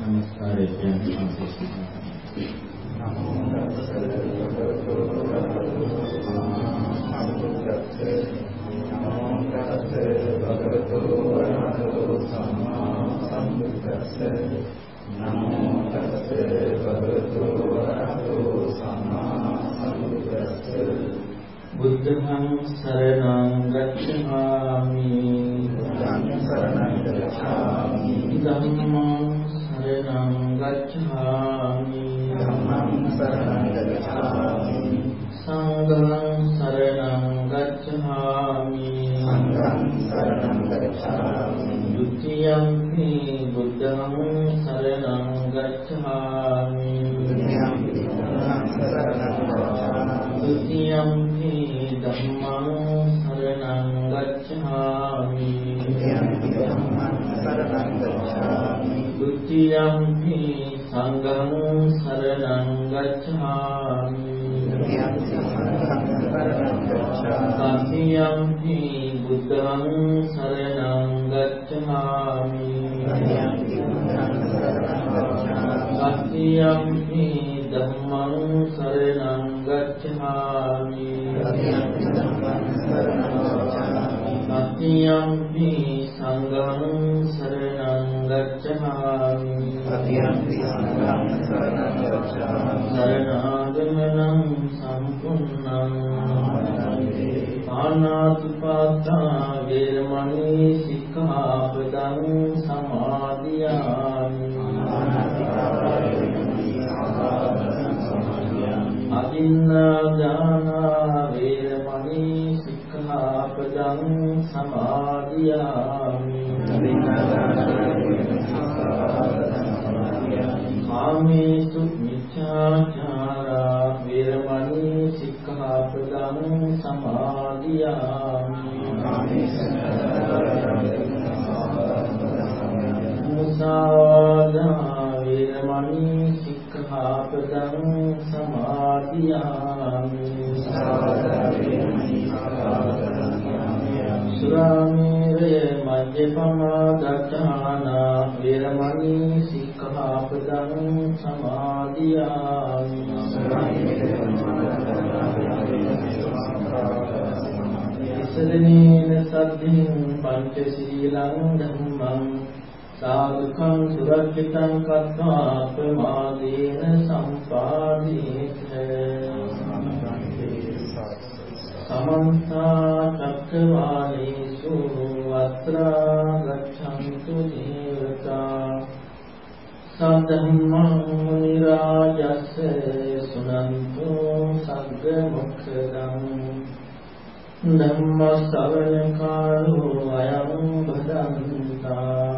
නමස්කාරය කියන්නේ නමෝ තස්සේ භගවතු වරහතෝ සම්මා සම්බුද්දස්සේ නමෝ තස්සේ භගවතු වරහතෝ සම්මා සම්බුද්දස්සේ බුද්ධං සරණං ගච්ඡාමි බුද්ධං සරණං ගච්ඡාමි ධම්මං සරණං ගච්ඡාමි. ධම්මං සරණං ගච්ඡාමි. සංඝං සුරාමේරය මජ්ජපමා දත්තානා වේරමණී සික්ඛාපදං සමාදියාමි ඉසදනේන සද්ධින් පංචශීලං ධම්මං සාදුකං සුරක්ෂිතං කତ୍වා ප්‍රමාදේන සම්පාදේත සමන්ත චක්කවාලේසු අත්‍රා ගච්ඡන්තු දේවතා සද්ධම්මං මුනි රාජස්ස සුනන්තු සග්ග මොක්ඛදං ධම්ම ශ්‍රවණ කාලෝ අයං භදන්තා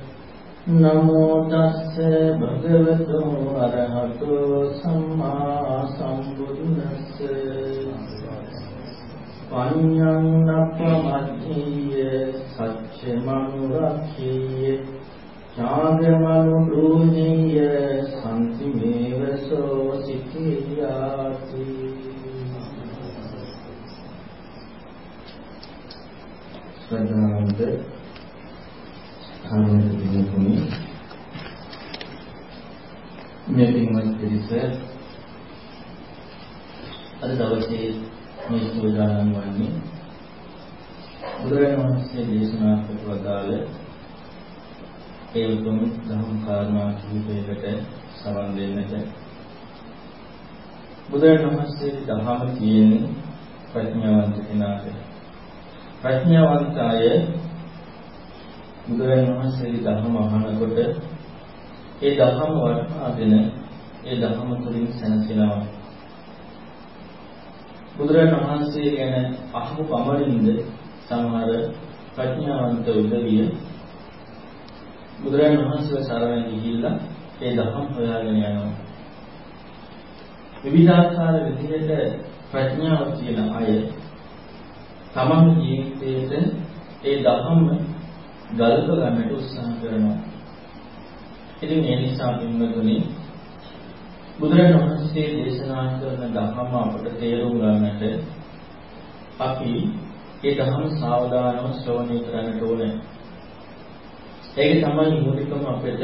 නමෝ තස්ස භගවතු අරහතෝ සම්මා සම්බුද්දස්ස පඤ්ඤං නප්පමච්චිය සච්චමනුරක්ඛිය ඡාගමනු දුඤ්ඤය සම්තිමේවසෝ සිකියාති ශ්‍රද්ධාවන්ත කාරුණික දිනතුනි මේ පින්වත් පිරිස අද දවසේ මේ සෝදානම් වන්නේ බුදුරජාණන් වහන්සේ දේශනා කොට වදාළ ඒ උතුම් ධම්ම කාරණා කිහිපයකට සමන් දෙන්නට බුදුරජාණන් වහන්සේගේ දහම කියන්නේ ප්‍රඥාවන්ත කෙනාට ප්‍රඥාවන්ත අය බුදුරජාණන් වහන්සේගේ ධර්ම අහනකොට ඒ ධර්ම වටහාගෙන ඒ ධර්ම තුළින් සැනසෙනවා. බුදුරජාණන් වහන්සේ ගැන අහපු පමණින්ද සමහර ප්‍රඥාවන්ත උදවිය බුදුරජාණන් වහන්සේ සරණ ගිහිල්ලා ඒ දහම් හොයාගෙන යනවා. විවිධාකාර විදිහට ප්‍රඥාව තියෙන අය තමන් ජීවිතයේ ඒ දහම් ගල්ප ගන්නට උත්සාහ කරනවා. ඉතින් ඒ නිසා පින්වතුනි බුදුරජාණන් වහන්සේ දේශනා කරන ධර්ම අපට තේරුම් ගන්නට අපි ඒ ධර්ම සාවධානව ශ්‍රවණය කරන්නට ඕනේ. ඒක තමයි මූලිකම අපිට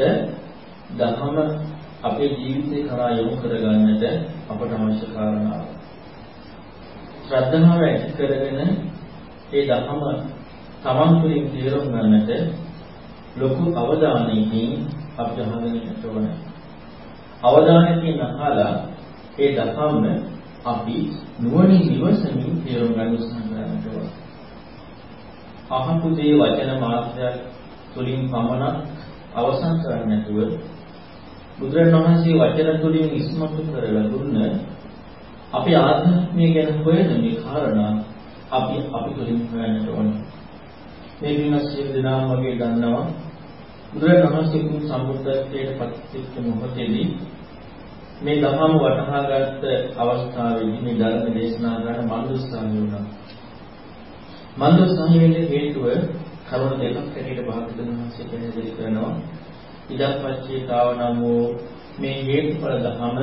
ධර්ම අපේ ජීවිතේ කරා යොමු කරගන්නට අපට අවශ්‍ය කාරණාව. ශ්‍රද්ධාව ඇති කරගෙන ඒ ධර්ම තමන් තුළින් තේරුම් ගන්නට ලොකු අවධානයකින් අපි අහගෙන ඉන්න ඕනේ. අවධානයකින් අහලා ඒ දකම්ම අපි නුවණින් විමසමින් තේරුම් ගන්න උත්සාහ කරන්නට ඕනේ. අහපු දේ වචන මාත්‍රයක් තුලින් පමණක් අවසන් කරන්නේ නැතුව බුදුරණවහන්සේ වචන තුලින් ඉස්මතු කරලා දුන්න අපේ ආධ්‍යාත්මය ගැන හොයන මේ කාරණා අපි අපි තුලින් හොයන්නට ඕනේ. මේ විමස සියලු දෙනාම වගේ දන්නවා බුදුරජාණන් වහන්සේ සම්බුද්ධත්වයට පත්වෙච්ච මොහොතේදී මේ ධර්ම වටහාගත් අවස්ථාවේදී මේ ධර්ම දේශනා කරන මන්දුස්සාමි වුණා. මන්දුස්සාමි වෙන්න හේතුව කරුණ දෙකක් හැටියට භාගතුන් වහන්සේ පැහැදිලි කරනවා. ඉදප්පච්චේ කාවනමෝ මේ හේතුඵල ධර්ම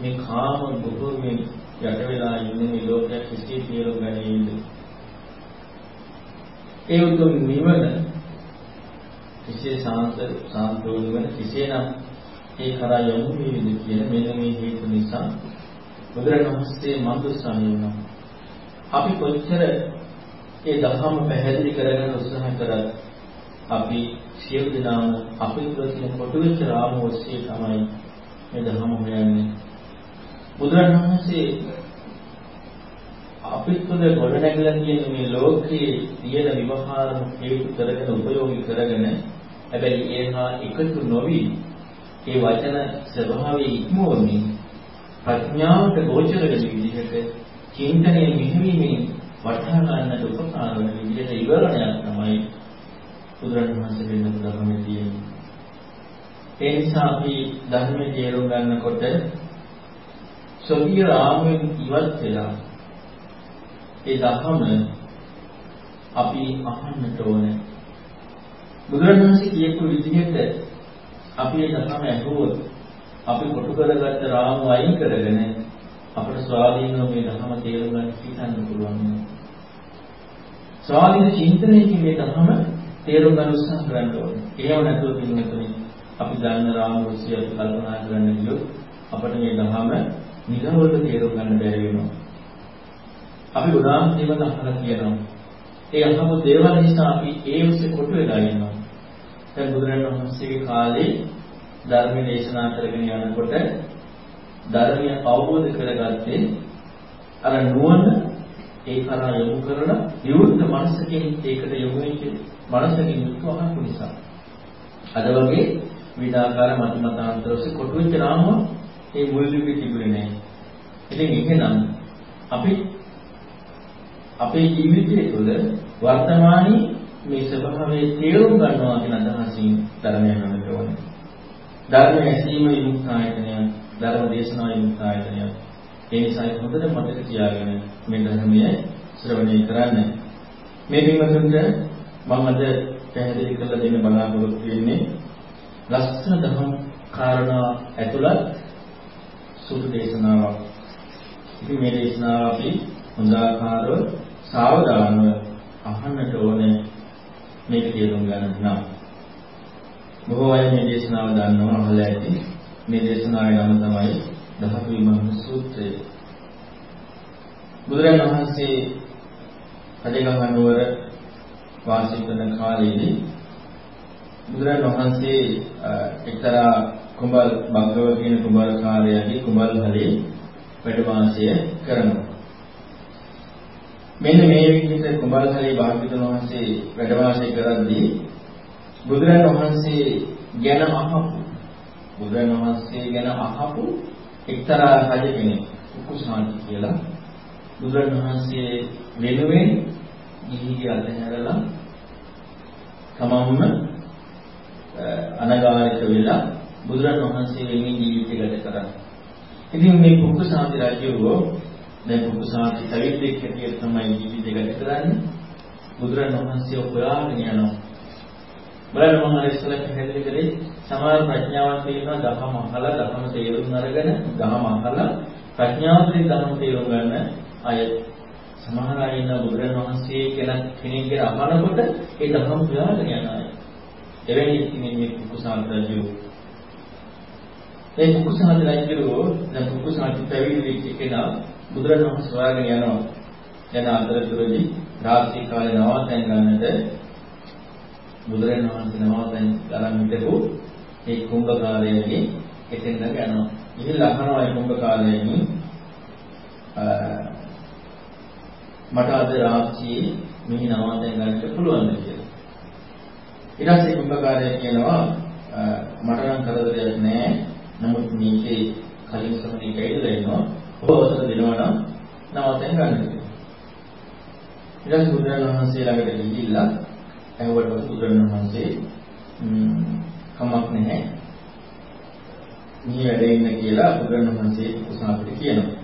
මේ කාම දුකෙන් යට වෙලා ඉන්නේ මේ ලෝකයේ කිසි තේරුම් ගැනීමද. ඒ උතුම් නිවන කිසිය සාන්ත සාන්තෝල වෙන කිසියනම් ඒ කරා යොමු වේවිද කියන මෙන්න මේ හේතු නිසා බුදුරණවහන්සේ මන්දුස්සාමි වුණා. අපි කොච්චර ඒ දහම පැහැදිලි කරගන්න උත්සාහ කරත් අපි සියලු දෙනාම අපේ තුළ තියෙන කොටු වෙච්ච රාමුව ඔස්සේ තමයි මේ දහම හොයන්නේ. බුදුරණවහන්සේ අපිට තුළ ගොඩනැගලා තියෙන මේ ලෝකයේ තියෙන විවහාර හේතු කරගෙන උපයෝගී කරගෙන හැබැයි ඒහා එකතු නොවි ඒ වචන ස්වභාවයේ ඉක්මවමින් ප්‍රඥාවට ගෝචර වෙන විදිහට චින්තනයේ මෙහෙවීමෙන් වටහා ගන්නට උපකාර වෙන විදිහට ඉවරණයක් තමයි බුදුරජාණන් වෙන්න ධර්මයේ තියෙන්නේ. ඒ නිසා අපි ධර්මයේ තේරුම් ගන්නකොට සොබිය රාමයෙන් ඉවත් වෙලා ඒ ධර්ම අපි අහන්නට ඕනේ. බුදුරජාණන්සේ කියපු විදිහට අපි ඒ ධර්ම ඇහුවොත් අපි කොටු කරගත්ත රාමු අයින් කරගෙන අපට ස්වාධීනව මේ ධර්ම තේරුම් ගන්න හිතන්න පුළුවන්. ස්වාධීන චින්තනයකින් මේ ධර්ම තේරුම් ගන්න උත්සාහ කරන්න ඕනේ. ඒව නැතුව පිළිගන්නේ අපි දන්න රාමු ඔස්සේ අපි කල්පනා කරන්න ගියොත් අපට මේ ධර්ම නිරවුල්ව තේරුම් ගන්න බැරි වෙනවා. අපි ගොඩාක් දේවල් අහලා කියනවා. ඒ අහමු දේවල් නිසා අපි ඒ ඔස්සේ කොටු වෙලා ඉන්නවා. දැන් බුදුරජාණන් වහන්සේගේ කාලේ ධර්ම දේශනා කරගෙන යනකොට ධර්මය අවබෝධ කරගත්තේ අර නුවණ ඒ කරා යොමු කරලා විවෘත මනසකින් ඒකට යොමු වෙච්ච මනසකින් යුක්තව අහපු නිසා. අද වගේ විඩාකාර මත මතාන්තර ඔස්සේ කොටු වෙච්ච රාමුව ඒ මුල් යුගයේ තිබුණේ නැහැ. ඉතින් ඒකනම් අපි අපේ ජීවිතය තුළ වර්තමානයේ මේ ස්වභාවයේ තේරුම් ගන්නවා කියන අදහසින් ධර්මය අහන්නට ඕනේ. ධර්ම ඇසීම විමුක්ත ආයතනය, ධර්ම දේශනා විමුක්ත ආයතනය. ඒ නිසා හොඳට මතක තියාගෙන මේ ධර්මය ශ්‍රවණය කරන්න. මේ පින්වතුන්ට මම අද පැහැදිලි කරලා දෙන්න බලාපොරොත්තු වෙන්නේ ලස්සන දහම් කාරණා ඇතුළත් සුදු දේශනාවක්. ඉතින් මේ දේශනාව අපි හොඳ ආකාරව සාවධානව අහන්නට ඕනේ මේක තේරුම් ගන්න නම්. බොහෝ අය මේ දේශනාව දන්නවා අහලා ඇති. මේ දේශනාවේ නම තමයි දහතු විමර්ශන සූත්‍රය. බුදුරජාණන් වහන්සේ රජගහ නුවර වාසය කරන කාලේදී බුදුරජාණන් වහන්සේ එක්තරා කුඹල් බංගව කියන කුඹල් කාර්යයේ කුඹල් හලේ වැඩ වාසය කරනවා. මෙන්න මේ විදිහට කුඹල්හලේ භාග්‍යවතුන් වහන්සේ වැඩ වාසය කරද්දී බුදුරජාණන් වහන්සේ ගැන අහපු බුදුරජාණන් වහන්සේ ගැන අහපු එක්තරා රජ කෙනෙක් උකුසාන්ති කියලා බුදුරජාණන් වහන්සේ වෙනුවෙන් ගිහිගේ අතහැරලා තමන්ම අනගාരിക වෙලා බුදුරන් වහන්සේ වෙනුවෙන් ජීවිතය ගත කරා. ඉතින් මේ පුක්කුසාති රජුව දැන් පුක්කුසාති සවිද්දෙක් හැටියට තමයි ජීවිතය ගත කරන්නේ. බුදුරන් වහන්සේ හොයාගෙන යනවා. බලන්න මම අර ඉස්සෙල්ලා පැහැදිලි කරේ සමහර ප්‍රඥාවක් තියෙනවා දහම අහලා දහම තේරුම් අරගෙන දහම අහලා ප්‍රඥාවෙන් දහම තේරුම් ගන්න අය සමහර අය ඉන්න බුදුරන් වහන්සේ කියලා කෙනෙක්ගේ අහනකොට ඒ දහම හොයාගෙන යන අය. එවැනි ඉන්නේ මේ කුකුසාන්ත රජු. ඒ කුකුසාන්ත රජු දැන් කුකුසාන්ත පැවිදි වෙච්ච කෙනා බුදුරන් වහන්සේ හොයාගෙන යනවා. යන අතරතුරදී රාත්‍රී කාලේ නවාතැන් ගන්නට බුදුරන් වහන්සේ නවාතැන් ගලන් හිටපු ඒ කුම්භකාරයගේ එතෙන්ද යනවා. ඉතින් ලහනවා ඒ කුම්භකාරයෙන් මට අද රාත්‍රියේ මෙහි නවාතැන් ගන්නට පුළුවන්ද කියලා. ඊට පස්සේ කුම්භකාරය කියනවා මට නම් කරදරයක් නැහැ. නමුත් මේකේ කලින් සමනේ කැයිදලා ඉන්නවා. ඔබ අවසර දෙනවා නම් නවාතැන් ගන්න. ඊට පස්සේ බුදුරජාණන් වහන්සේ ළඟට ගිහිල්ලා ඇහුවට පස්සේ බුදුරජාණන් වහන්සේ කමක් නැහැ. මේ වැඩේ ඉන්න කියලා බුදුරජාණන් වහන්සේ කුසාපිට කියනවා.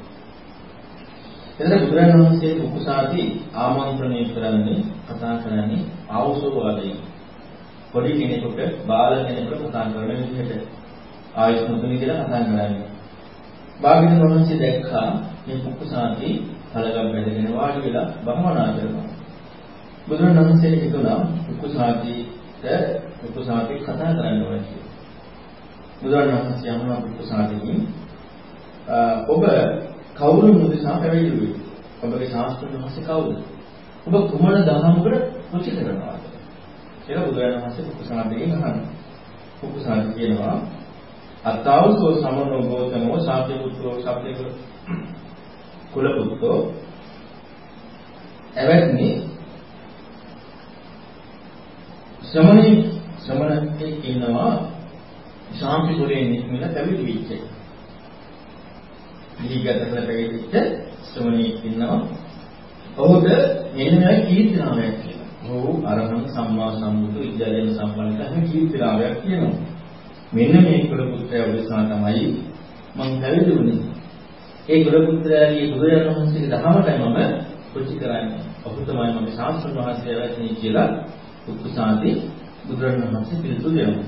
එතන බුදුරජාණන් වහන්සේ කුසාපි ආමන්ත්‍රණය කරන්නේ කතා කරන්නේ ආවසෝ වාදයෙන්. පොඩි කෙනෙකුට බාල කෙනෙකුට කතා කරන විදිහට ආයුෂ් මුතුනි කියලා කතා කරන්නේ. භාග්‍යවතුන් වහන්සේ දැක්කා මේ කුසාපි කලගම් බැඳගෙන වාඩි වෙලා භවනා කරනවා. බුදුරණවහන්සේට හිතුණා කුකුසාතිට කුකුසාති කතා කරන්න ඕනේ කියලා. බුදුරණවහන්සේ අහනවා කුකුසාතිගෙන් ඔබ කවුරු මුදසා පැවිදි ඔබගේ ශාස්ත්‍රඥ වහන්සේ කවුද? ඔබ කුමන දහමකට රුචි කරනවාද? කියලා බුදුරණවහන්සේ කුකුසාතිගෙන් අහනවා. කුකුසාති කියනවා අත්තාවසෝ සමනෝ ගෝතමෝ සාප්‍ය පුත්‍රෝ සාප්‍ය කුල පුත්‍රෝ එවැනි ශ්‍රමණේ ශ්‍රමණෙක් ඉන්නවා ශාන්ති කුලයෙන් නික්මලා පැවිදි වෙච්ච. දීගතකල පැවිදිච්ච ශ්‍රමණෙක් ඉන්නවා. ඔහුට මෙන්න මේ කීර්තිනාමයක් කියනවා. ඔහු අරහං සම්මා සම්බුදු විද්‍යාලයෙන් සම්බන්ධ කීර්තිනාමයක් කියනවා. මෙන්න මේ කුල පුත්‍රයා උදෙසා තමයි මම පැවිදි වුණේ. ඒ ගුරු පුත්‍රයාගේ බුදුරජාණන් වහන්සේගේ දහමටයි මම කුචි කරන්නේ. ඔහු තමයි මගේ ශාස්ත්‍ර වහන්සේ වැටෙන්නේ කියලා උත්සාහදී බුදුරජාණන් වහන්සේ පිළිතුරු දෙනවා.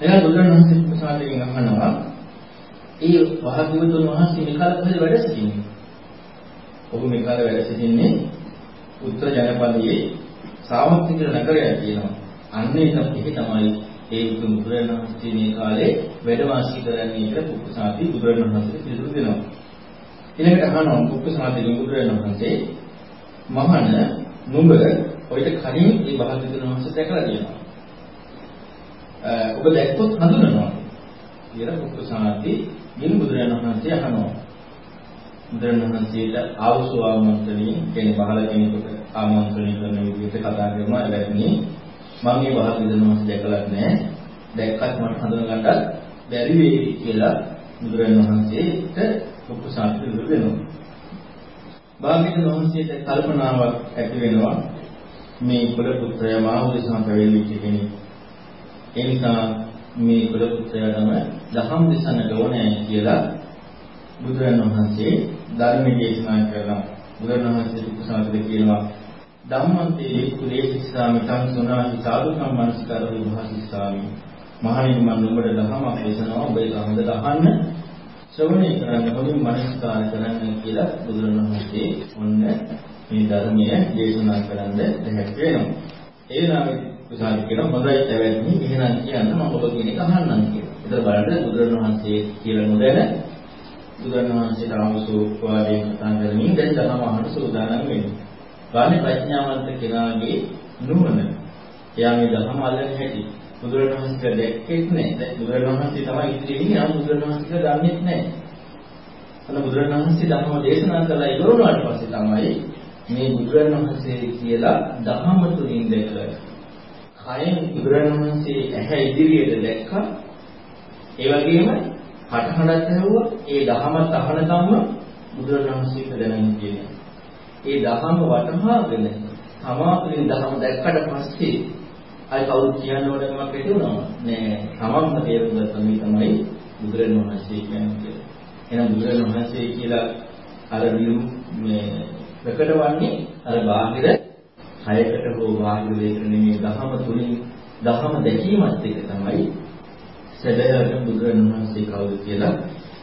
එයා බුදුරජාණන් වහන්සේ උත්සාහයෙන් අහනවා ඒ භාග්‍යවතුන් වහන්සේ මේ කාලේ වැඩ සිටින්නේ. ඔහු මේ කාලේ වැඩ සිටින්නේ උත්තර ජනපදයේ සාමත්තික නගරයක් කියනවා. අන්න ඒක තමයි ඒ උතුම් බුදුරජාණන් වහන්සේ මේ කාලේ වැඩ වාසය කරන්නේ කියලා කුක්කුසාති බුදුරජාණන් වහන්සේ පිළිතුරු දෙනවා. ඊළඟට අහනවා කුක්කුසාති බුදුරජාණන් වහන්සේ මහණ නුඹ ඔයිට කලින් මේ භාග්‍යවතුන් වහන්සේ දැකලා තියෙනවා. ඔබ දැක්කොත් හඳුනනවා කියලා කුක්කුසාති මින් බුදුරජාණන් වහන්සේ අහනවා. බුදුරජාණන් වහන්සේට ආවසෝ ආමන්ත්‍රණය කියන්නේ බහල කෙනෙකුට ආමන්ත්‍රණය කරන විදිහට කතා කරනවා එවැනි මම මේ භාග්‍යවතුන් වහන්සේ දැකලා නැහැ. දැක්කත් මට හඳුනගන්නත් බැරි වෙයි කියලා බුදුරජාණන් වහන්සේට කුක්කුසාති පිළිතුරු දෙනවා. භාග්‍යවතුන් වහන්සේට කල්පනාවක් ඇති වෙනවා මේ කුල පුත්‍රයා මා උදෙසා පැවිදිච්ච කෙනෙක්. ඒ නිසා මේ කුල පුත්‍රයාටම දහම් දෙසන්නට ඕනේ කියලා බුදුරජාණන් වහන්සේ ධර්මයේ දේශනා කරනවා. බුදුරජාණන් වහන්සේ කුසාවද කියනවා ධම්මන්තේ කුලේසිස්සාමි තං සුනාහි සාදුකම් මනස්කාරෝ විභාසිස්සාමි. මහණෙනි මම නුඹට දහමක් දේශනාව ඔබ ඒක හොඳට අහන්න ශ්‍රවණය කරන්න හොඳින් මනස්කාර කරන්න කියලා බුදුරණවහන්සේ ඔන්න මේ ධර්මය දේශනා කරන්න දැහැක් වෙනවා. ඒ නාමයේ කුසාරි කියන හොඳයි පැවැත්මි එහෙනම් කියන්න මම ඔබ කියන එක අහන්නම් කියලා. ඒතර බලන්න බුදුරණවහන්සේ කියලා නොදැන බුදුරණවහන්සේට ආවසෝ වාදයෙන් කතා කරමින් දැන් ධර්ම අහන්න සූදානම් වෙනවා. ගානේ ප්‍රඥාවන්ත කෙනාගේ නුවණ. එයා මේ ධර්ම අල්ලන්නේ හැටි. බුදුරණවහන්සේ දැක්කෙත් නැහැ. බුදුරණවහන්සේ තමයි ඉතිරියේ ඉන්නේ. ආ බුදුරණවහන්සේ දන්නේත් නැහැ. අන්න බුදුරණවහන්සේ ධර්ම දේශනා කළා ඉවරුණාට පස්සේ තමයි මේ බුදුරණවහන්සේ කියලා ධර්ම තුලින් දැක කයෙන් බුදුරණවහන්සේ ඇහැ ඉදිරියට දැක්කා. ඒ වගේම හටහඬත් ඇහුවා. ඒ ධහමත් අහන තම්ම බුදුරණවහන්සේට දැනෙන්නේ කියන්නේ. ඒ ධහම වටහාගෙන සමාපලින් දහම දැක්කට පස්සේ අය කවුරුත් කියන්න ඕන කමක් ඇති වුණා නෑ තමන්ම තේරුම් ගත්ත මේ තමයි බුදුරණවහන්සේ කියන්නේ එහෙනම් බුදුරණවහන්සේ කියලා අර මේ ප්‍රකටවන්නේ අර බාහිර හයකට හෝ බාහිර දෙයකට නෙමෙයි දහම තුලින් දහම දැකීමත් එක තමයි සැබෑවටම බුදුරණවහන්සේ කවුද කියලා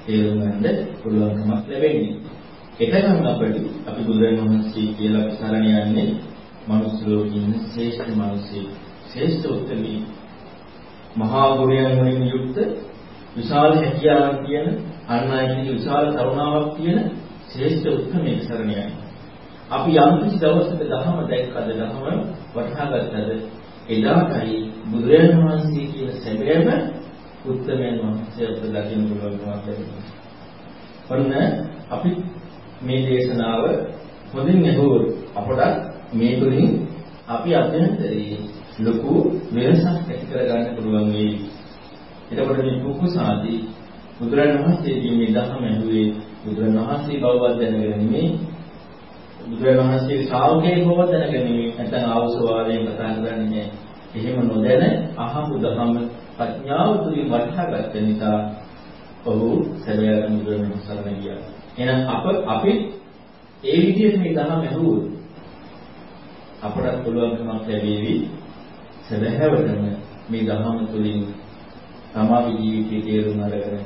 තේරුම් ගන්න පුළුවන්කමක් ලැබෙන්නේ. එතනම අපිට අපි බුදුරණවහන්සේ කියලා සරණ යන්නේ මනුස්ස ලෝකේ ඉන්න ශ්‍රේෂ්ඨ මිනිසෙක් ශ්‍රේෂ්ඨ උත්තරී මහා ගුණයන් වලින් යුක්ත විශාල හැකියාවක් තියෙන අන් අයගේ විශාල කරුණාවක් තියෙන ශ්‍රේෂ්ඨ උත්තරමේ සරණයයි. අපි යම් කිසි දවසක ධර්ම දැක්කද ධර්ම වටහා ගත්තද එදාටයි බුදුරජාණන් වහන්සේ කියන සැබෑම උත්තරමයන් වහන්සේ අපට දකින්න පුළුවන්කමක් ලැබෙනවා. ඔන්න අපි මේ දේශනාව හොඳින් ඇහුවොත් අපට මේ තුලින් අපි අභ්‍යන්තරයේ ලොකු වෙනසක් ඇති කරගන්න පුළුවන් වෙයි. එතකොට මේ කුකුසාදී බුදුරජාණන් වහන්සේගේ මේ ධර්ම ඇහුවේ බුදුරජාණන් වහන්සේ බවවත් දැනගෙන නෙමෙයි බුදුරජාණන් වහන්සේගේ ශ්‍රාවකයෙක් බවවත් දැනගෙන නෙමෙයි නැත්නම් ආවසවාදයෙන් කතා කරන්නේ එහෙම නොදැන අහපු ධර්ම ප්‍රඥාව තුලින් වටහාගත්ත නිසා ඔහු සැබෑම බුදුරජාණන් සරණ ගියා. එහෙනම් අප අපි ඒ විදිහට මේ ධර්ම ඇහුවොත් අපට පුළුවන්කමක් ලැබෙවි සැබෑවටම මේ ධර්ම තුලින් තමාගේ ජීවිතයේ තේරුම් අරගෙන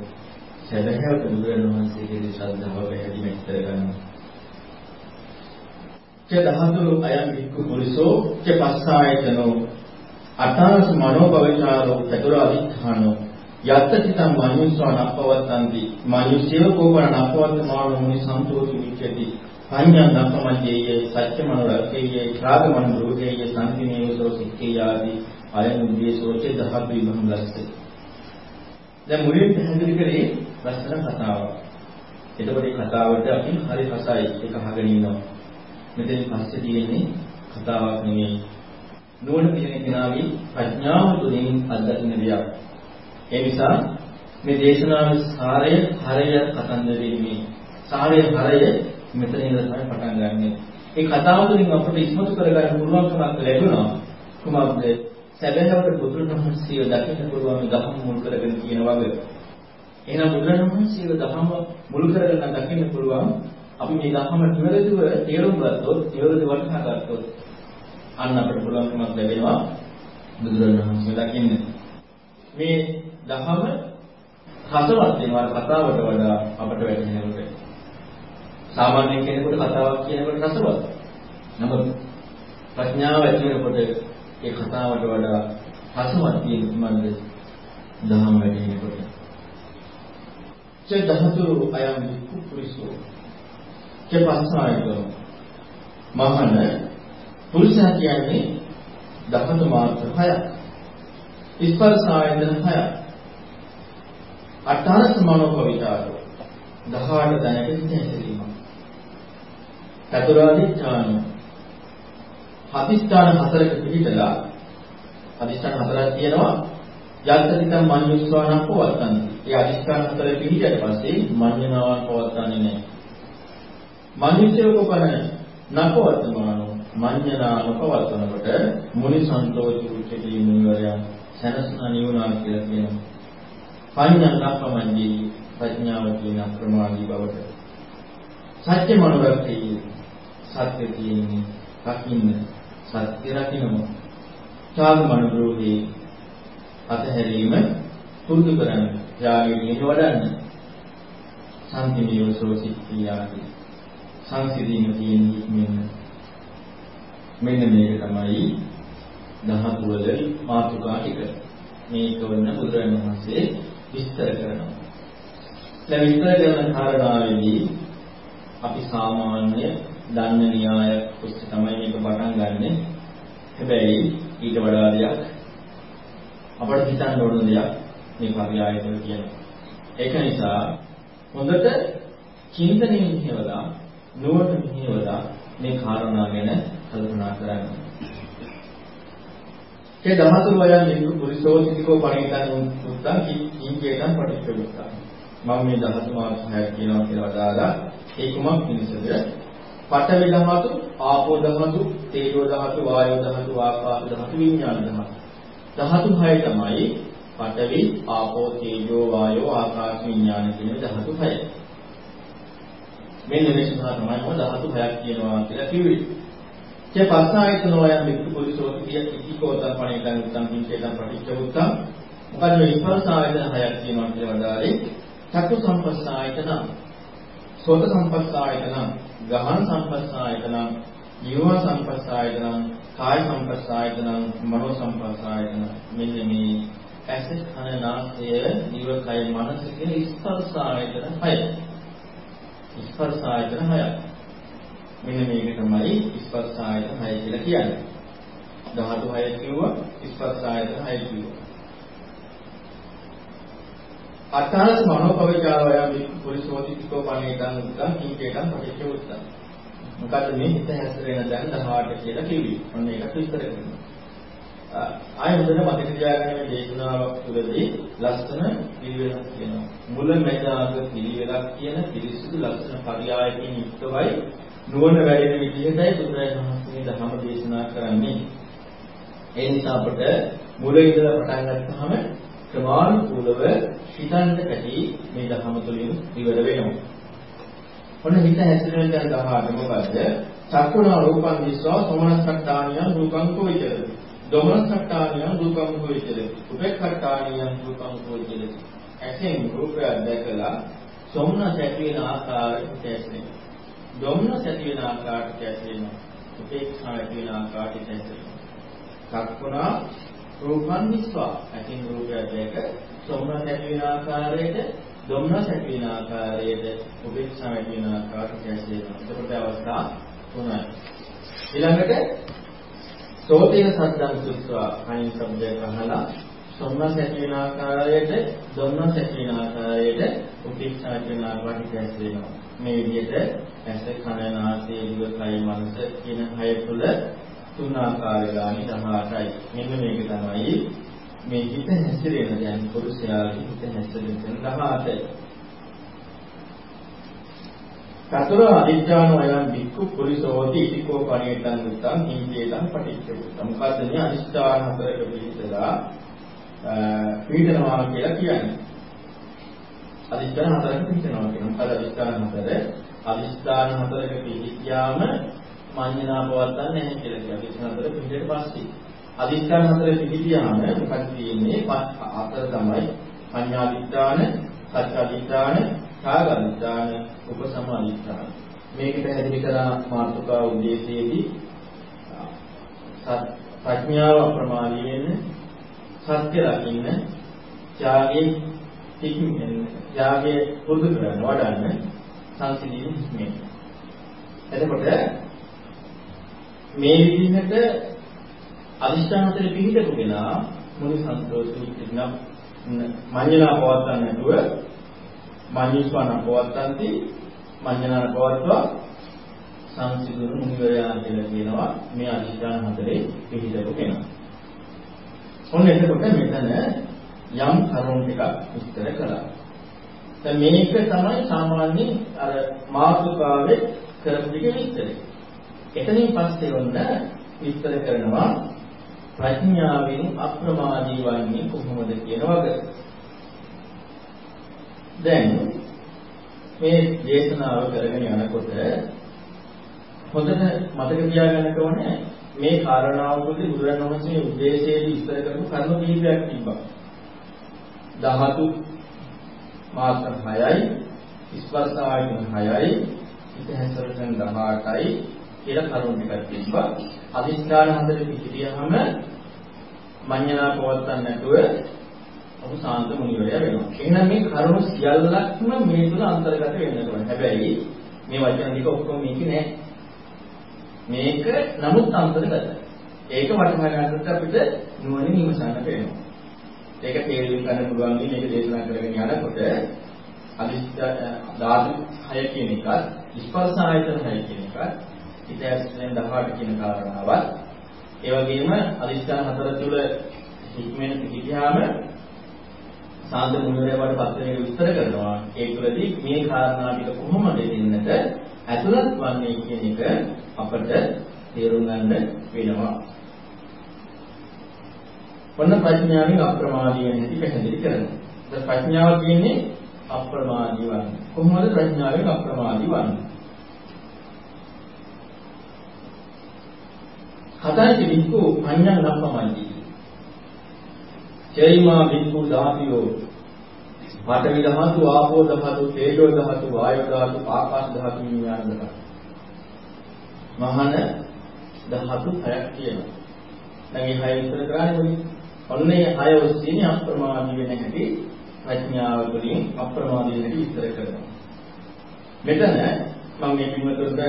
සැබෑවට බුදුරජාණන් වහන්සේගේ ශ්‍රද්ධාව පැහැදිලි කරගන්න. ච දහතුරු අයම් වික්ඛු පුරිසෝ ච පස්සායතනෝ අටාස මනෝපවිචාරෝ චතුරාදිඨානෝ යත්ත සිතං මනුස්සව නප්පවත්තන්ති මනුස්සයව කෝපන නප්පවත්තමාන මුනි සන්තෝෂි විච්ඡති පඤ්ඤා නප්පමජ්ජේය සත්‍ය මනෝරකේය ත්‍රාග මනෝරෝගේය සංකිනේසෝ සික්ඛේයාදී අයං උද්දේශෝච දහතු විභං ලස්සේ දැන් මුලින් පැහැදිලි කරේ ලස්සන කතාවක්. එතකොට මේ කතාවට අපි හරි රසයි ඒක අහගෙන ඉන්නවා. මෙතන පස්සේ තියෙන්නේ කතාවක් නෙමෙයි. නුවණ තියෙන කෙනාගේ ප්‍රඥාව තුළින් අත්දකින්න දෙයක්. ඒ නිසා මේ දේශනාවේ සාරය හරය කතන්දරේ මේ සාරය හරය මෙතන ඉඳලා තමයි පටන් ගන්නෙ. ඒ කතාව තුළින් අපිට ඉස්මතු කරගන්න පුළුවන්කමක් ලැබුණා. කුමක්ද? සැබෑවට බුදුරණවහන්සේව දකින්න පුළුවන් දහම මුල් කරගෙන කියන වගේ. එහෙනම් බුදුරණවහන්සේව දහම මුල් කරගෙන දකින්න පුළුවන් අපි මේ දහම නිවැරදිව තේරුම් ගත්තොත්, නිවැරදිව වටහා ගත්තොත් අන්න අපිට පුළුවන්කමක් ලැබෙනවා බුදුරණවහන්සේව දකින්න. මේ දහම රසවත් වෙනවා කතාවට වඩා අපට වැටහෙනකොට. සාමාන්‍ය කෙනෙකුට කතාවක් කියනකොට රසවත්. නමුත් ප්‍රඥාව ඇති වෙනකොට ඒ කතාවට වඩා රසවත් කියන මන්ද දහම් වැඩිනකොට. ච දහතු අයම් කුප්පුරිසෝ ච පස්සායතෝ මහන පුරුෂයා කියන්නේ දහතු මාත්‍ර 6ක්. ස්පර්ශ ආයතන 6ක්. අටාරස මනෝපවිචාරෝ 18 දැනට හිතැසීම. චතුරාදිච්ඡාන අදිස්ථාන හතරක පිළිතලා අදිස්ථාන හතරක් තියෙනවා යත්තතිකම් මඤ්ඤුස්වානක් පවත්තන්නේ. ඒ අදිස්ථාන හතර පිළිගට පස්සේ මඤ්ඤනාවක් පවත්තන්නේ නැහැ. මඤ්ඤුස්සයක කරන නපවත්තමානෝ මඤ්ඤනා නොපවත්තනකොට මුනි සන්තෝෂ උච්චදී මුනිවරයන් සනසන නිවුණා කියලා කියනවා. පඤ්ඤානක්කමඤ්ඤී ප්‍රඥාව කියන ප්‍රමාණී බවට. සත්‍ය මනෝරක්තිය සත්‍ය කියන්නේ දකින්න සත්‍ය රකින්න ත්‍යාග මනෝරෝහි අතහැරීම පුරුදු කරන්න ත්‍යාගයෙන් වඩන්න. සම්පිනියෝසෝ සිත්තියාදී සංසිදීම තියෙන මෙන්න මෙන්න මේක තමයි දහතු වල මාතුකා ටික. මේක වන්න බුදුරජාණන් වහන්සේ විස්තර කරනවා. දැන් විස්තර කරන කාරණාවේදී අපි සාමාන්‍ය දන්න න්‍යාය කුස්ති තමයි මේක පටන් ගන්නෙ. හැබැයි ඊට වඩා දෙයක් අපට හිතන්න ඕන දෙයක් මේ පරියාය වල කියනවා. ඒක නිසා හොඳට චින්තනය මෙහෙवला නුවණ මෙහෙवला මේ කාරණා ගැන කල්පනා කරන්න. ඒ දහතුරු වයන් ලියු පුරිසෝතිකෝ පරිණතන් උත්තම් කිංකේතම් පටිච්චසමුප්පාද. මම මේ දහතු මාර්ගය කියනවා කියලා දාලා ඒ කුමක් පිණිසද පඨවි ධාතු, ආපෝ ධාතු, තේජෝ ධාතු, වායෝ ධාතු, ආකාශ ධාතු, විඥාන ධාතු. ධාතු හය තමයි පඨවි, ආපෝ, තේජෝ, වායෝ, ආකාශ, විඥාන කියන ධාතු හය. මෙන්න මේ සඳහා තමයි මම ධාතු හයක් කියනවා කියලා කිව්වේ. චේ පස්සායතන වයන් වික්ඛු පුරිසෝති කිය ඉතිකෝතම් පණේතං උත්තම් කිංචේතම් පටිච්ච උත්තම් මොකද මේ ස්පර්ශ ආයතන හයක් කියනවා කියලා වදාළේ චක්කු සම්පස්සායතන සෝත සම්පස්සායතන ගහන සම්පස්සායතන ජීව සම්පස්සායතන කාය සම්පස්සායතන මනෝ සම්පස්සායතන මෙන්න මේ ඇස කන නාසය දිව කය මනස කියන ස්පර්ශ ආයතන හය ස්පර්ශ ආයතන හය මෙන්න මේක තමයි ස්පර්ශ ආයතන හය කියලා කියන්නේ ධාතු හය කිව්වා ස්පර්ශ ආයතන හය කිව්වා අට්ඨානස මනෝපවිචාරය පුරිසෝතිකෝ පණේතං උත්තං කීකේතං පටිච්ච උත්තං. මොකද මේ හිත හැසිරෙන දැන් 18 කියලා කිව්වේ. ඔන්න ඒක විස්තර කරනවා. ආයෙ හොඳට මතක තියාගන්න මේ දේශනාවක් තුළදී ලස්සන පිළිවෙලක් කියනවා. මුල මැද අග පිළිවෙලක් කියන පිරිසිදු ලස්සන පරියායකින් යුක්තවයි නුවණ වැඩෙන විදිහටයි බුදුරජාණන් වහන්සේ ධර්ම දේශනා කරන්නේ. ඒ නිසා අපට මුල ඉඳලා පටන් ගත්තාම ක්‍රමානුකූලව හිතන්න ඇති මේ ධර්ම තුළින් ඉවර වෙනවා. ඔන්න හිත හැසිරෙන දැන් 18 මොකද? චක්කුණා රූපං දිස්වා සෝමනස්සක්තානියං රූපං කෝයිචර. දොමනස්සක්තානියං රූපං කෝයිචර. උපේක්ඛතානියං රූපං කෝයිචර. ඇසෙන් රූපය දැකලා සොම්නස් ඇති වෙන ආකාරයට ඇසෙනවා. දොම්නස් ඇති වෙන ආකාරයට ඇසෙනවා. උපේක්ෂා ඇති වෙන ආකාරයට ඇසෙනවා. චක්කුණා රූපං දිස්වා ඇතින් රූපය දැක සොම්නස් ඇති වෙන ආකාරයට ධම්නස් ඇති වෙන ආකාරයට උපේක්ෂා ඇති වෙන ආකාරයට ඇසෙනවා. එතකොට අවස්ථා තුනයි. ඊළඟට සෝතේන සද්දං සුත්වා කයින් શબ્දයක් අහලා සොම්නස් ඇති වෙන ආකාරයට ධම්නස් ඇති වෙන ආකාරයට උපේක්ෂා ඇති වෙන ආකාරයට ඇසෙනවා. මේ විදිහට ඇස කන නාසය දිව කය මනස කියන හය තුල තුන් ආකාර ගානි 18යි. මෙන්න මේක තමයි මේ හිත හැසිරෙන දැන් පුරුෂයාගේ හිත හැසිරෙන 18යි. චතුර අදිත්‍යාන වයන් වික්ඛු පුරිසෝති ඉතිකෝ පණේතං උත්තං හීතේතං පටිච්ච මොකද්ද මේ අදිස්ථාන හතරක පිළිතලා පීඩනවා කියලා කියන්නේ. අදිස්ථාන හතරක පිළිතනවා කියනවා. මොකද අදිස්ථාන හතර අදිස්ථාන හතරක පිළිතියාම මඤ්ඤණා පවත්තන්නේ නැහැ කියලා කියනවා. අදිස්ථාන හතර පිළිදෙට පස්සේ අදිස්ථාන හතර පිළිතියාම මොකක්ද තියෙන්නේ? හතර තමයි පඤ්ඤාදිත්‍යාන, සත්‍යාදිත්‍යාන, කාගදිත්‍යාන, උපසමාදිත්‍යාන. මේක පැහැදිලි කරා මාතෘකා උද්දේශයේදී ප්‍රඥාව අප්‍රමාදී වෙන්න, සත්‍ය රකින්න, ත්‍යාගයේ තිකින්න, ත්‍යාගයේ පුරුදු කරන වඩන්න සංසිඳීම හිස්මේ. එතකොට මේ විදිහට අදිෂ්ඨානතර පිහිටපු කෙනා මුනි සන්තෝෂී කියන මඤ්ඤණා පවත්තන්න නැතුව මඤ්ඤුස්වන පවත්තන්ති මඤ්ඤණා පවත්වා සංසිඳුණු මුනිවරයා කියලා කියනවා මේ අදිෂ්ඨාන හතරේ පිහිටපු කෙනා. ඔන්න එතකොට මෙතන යම් කරුණු ටිකක් විස්තර කළා. දැන් මේක තමයි සාමාන්‍යයෙන් අර මාතෘකාවේ කරපු ටික විස්තරය. එතනින් පස්සේ ඔන්න විස්තර කරනවා ප්‍රඥාවෙන් අප්‍රමාදී වන්නේ කොහොමද කියන වග. දැන් මේ දේශනාව කරගෙන යනකොට හොඳට මතක තියාගන්න ඕනේ මේ කාරණාව තුළ බුදුරණවහන්සේ උද්දේශයේදී විස්තර කරපු කර්ම කිහිපයක් තිබ්බා. ධාතු මාත්‍ර 6යි ස්පර්ශ ආයතන 6යි ඉත හැසරෙන් 18යි කියලා කරුණු ටිකක් තිබ්බා. අදිස්ථාන හතර පිළිපිටියහම මඤ්ඤණා පවත්තන්න නැතුව ඔහු සාන්ත මුනිවරයා වෙනවා. එහෙනම් මේ කරුණු සියල්ලක්ම මේ තුල අන්තර්ගත වෙන්න ඕනේ. හැබැයි මේ වචන ටික ඔක්කොම මේකේ නෑ. මේක නමුත් අන්තර්ගතයි. ඒක වටහා ගන්නකොට අපිට නුවණින් විමසන්නට වෙනවා. ඒක තේරුම් ගන්න පුළුවන් මේ මේක දේශනා කරගෙන යනකොට අදිස්ථාන ධාතු 6 කියන එකත් ස්පර්ශ ආයතන 6 කියන එකත් ඉතිහාසයෙන් 18 කියන කාරණාවත් ඒ වගේම අදිස්ථාන හතර තුල හික්මෙන පිටියාම සාන්ත මුනිවරයාට පස්සේ විස්තර කරනවා ඒ තුලදී මේ කාරණා ටික කොහොමද දෙන්නට ඇතුළත් වන්නේ කියන එක අපට තේරුම් ගන්න වෙනවා. ඔන්න ප්‍රඥාවෙන් අප්‍රමාදී වෙන හැටි පැහැදිලි කරනවා. දැන් ප්‍රඥාව කියන්නේ අප්‍රමාදී වන්නේ. කොහොමද ප්‍රඥාවෙන් අප්‍රමාදී වන්නේ? කතාචි වික්ඛු පඤ්ඤං නම්පමන්ති. චෛමා වික්ඛු ධාතියෝ පඨවි ධාතු, ආපෝ ධාතු, තේජෝ ධාතු, වායෝ ධාතු, ආකාශ ධාතු, විඥාන ධාතු. මහාන ධාතු හයක් කියනවා. දැන් මේ හය විස්තර කරන්නේ ඔන්නේ හය ඔස්සේ අප්‍රමාදී වෙන හැටි ප්‍රඥාව තුළින් අප්‍රමාදී වෙන හැටි විස්තර කරනවා. මෙතන මම මේ පින්වතුන්ට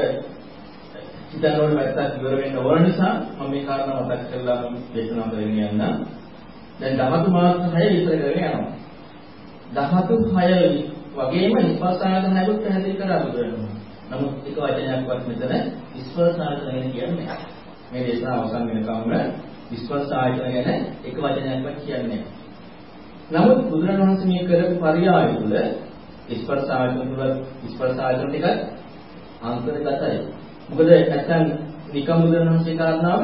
හිතන්න ඕන වැත්තක් ඉවර වෙන්න ඕන නිසා මම මේ කාරණා මතක් කරලා දේශනා කරගෙන යන්න. දැන් ධාතු මාත්‍ර 6 විතර කරගෙන යනවා. ධාතු 6 වගේම ස්පර්ශායතන හැදුත් පැහැදිලි කරලා බුදුරජාණන්. නමුත් එක වචනයක්වත් මෙතන ස්පර්ශායතන ගැන කියන්නේ නැහැ. මේ දේශනාව අවසන් වෙනකම්ම ස්පර්ශායතන ගැන එක වචනයක්වත් කියන්නේ නැහැ. නමුත් බුදුරජාණන් වහන්සේ මේ කරපු පරියාය තුළ ස්පර්ශායතන තුළ ස්පර්ශායතන ටිකක් අන්තර්ගතයි. මොකද නැත්නම් නිකම් බුදුරජාණන්සේ කාරණාව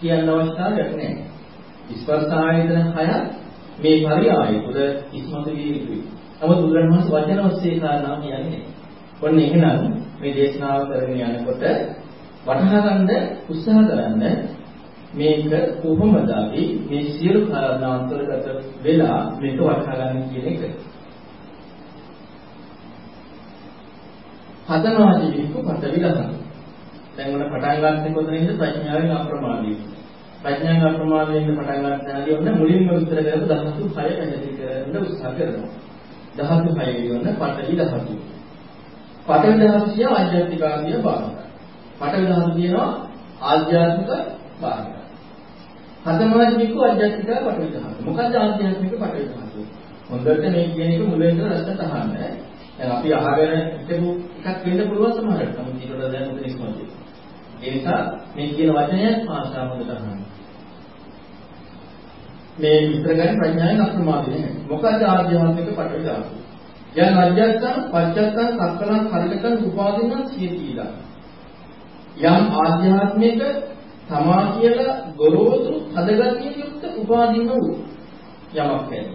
කියන්න අවශ්‍යතාවයක් නැහැ. ස්පර්ශ ආයතන හය මේ පරියාය තුළ ඉස්මතු විය යුතුයි. නමුත් බුදුරජාණන්සේ වචන ඔස්සේ කාරණාව කියන්නේ. ඔන්න එහෙනම් මේ දේශනාව කරගෙන යනකොට වටහා ගන්න උත්සාහ කරන්න මේක කොහොමද අපි මේ සියලු කාරණා අන්තර්ගත වෙලා මේක වටහා ගන්න කියන එක. හදනවාදී විකු පටවි දහන. දැන් මොන පටන් ගන්නකොට කොතනින්ද ප්‍රඥාවෙන් අප්‍රමාදී. ප්‍රඥාවෙන් අප්‍රමාදී වෙන්න පටන් ගන්න තැනදී ඔන්න මුලින්ම විස්තර කරපු ධාතු 6 පැහැදිලි කරන්න උත්සාහ කරනවා. ධාතු 6 කියවන්න පටවි ධාතු. පටවි ධාතු කිය ආධ්‍යාත්මිකාදිය බාහිර. පටවි ධාතු කියනවා ආධ්‍යාත්මික බාහිර. හදනවාදී විකු ආධ්‍යාත්මික පටවි ධාතු. මොකද්ද ආධ්‍යාත්මික පටවි ධාතු? හොඳට මේ කියන එක මුලින්ම රසට අහන්න. දැන් අපි අහගෙන හිටපු එකක් වෙන්න පුළුවන් සමහරට. නමුත් ඊට වඩා දැන් මෙතන ඉස්මතු. ඒ නිසා මේ කියන වචනය භාෂාව හොඳට අහන්න. මේ විතර ගන්න ප්‍රඥාවෙන් අප්‍රමාදී නෙමෙයි. මොකද ආධ්‍යාත්මික පටවි දාපු. යන් අධ්‍යත්තං පච්චත්තං සක්කලං හරිකතං උපාදිනං සියතිලා. යම් ආධ්‍යාත්මික තමා කියලා ගොරෝසු හදගතිය යුක්ත උපාදින්න වූ යමක් ඇද්ද.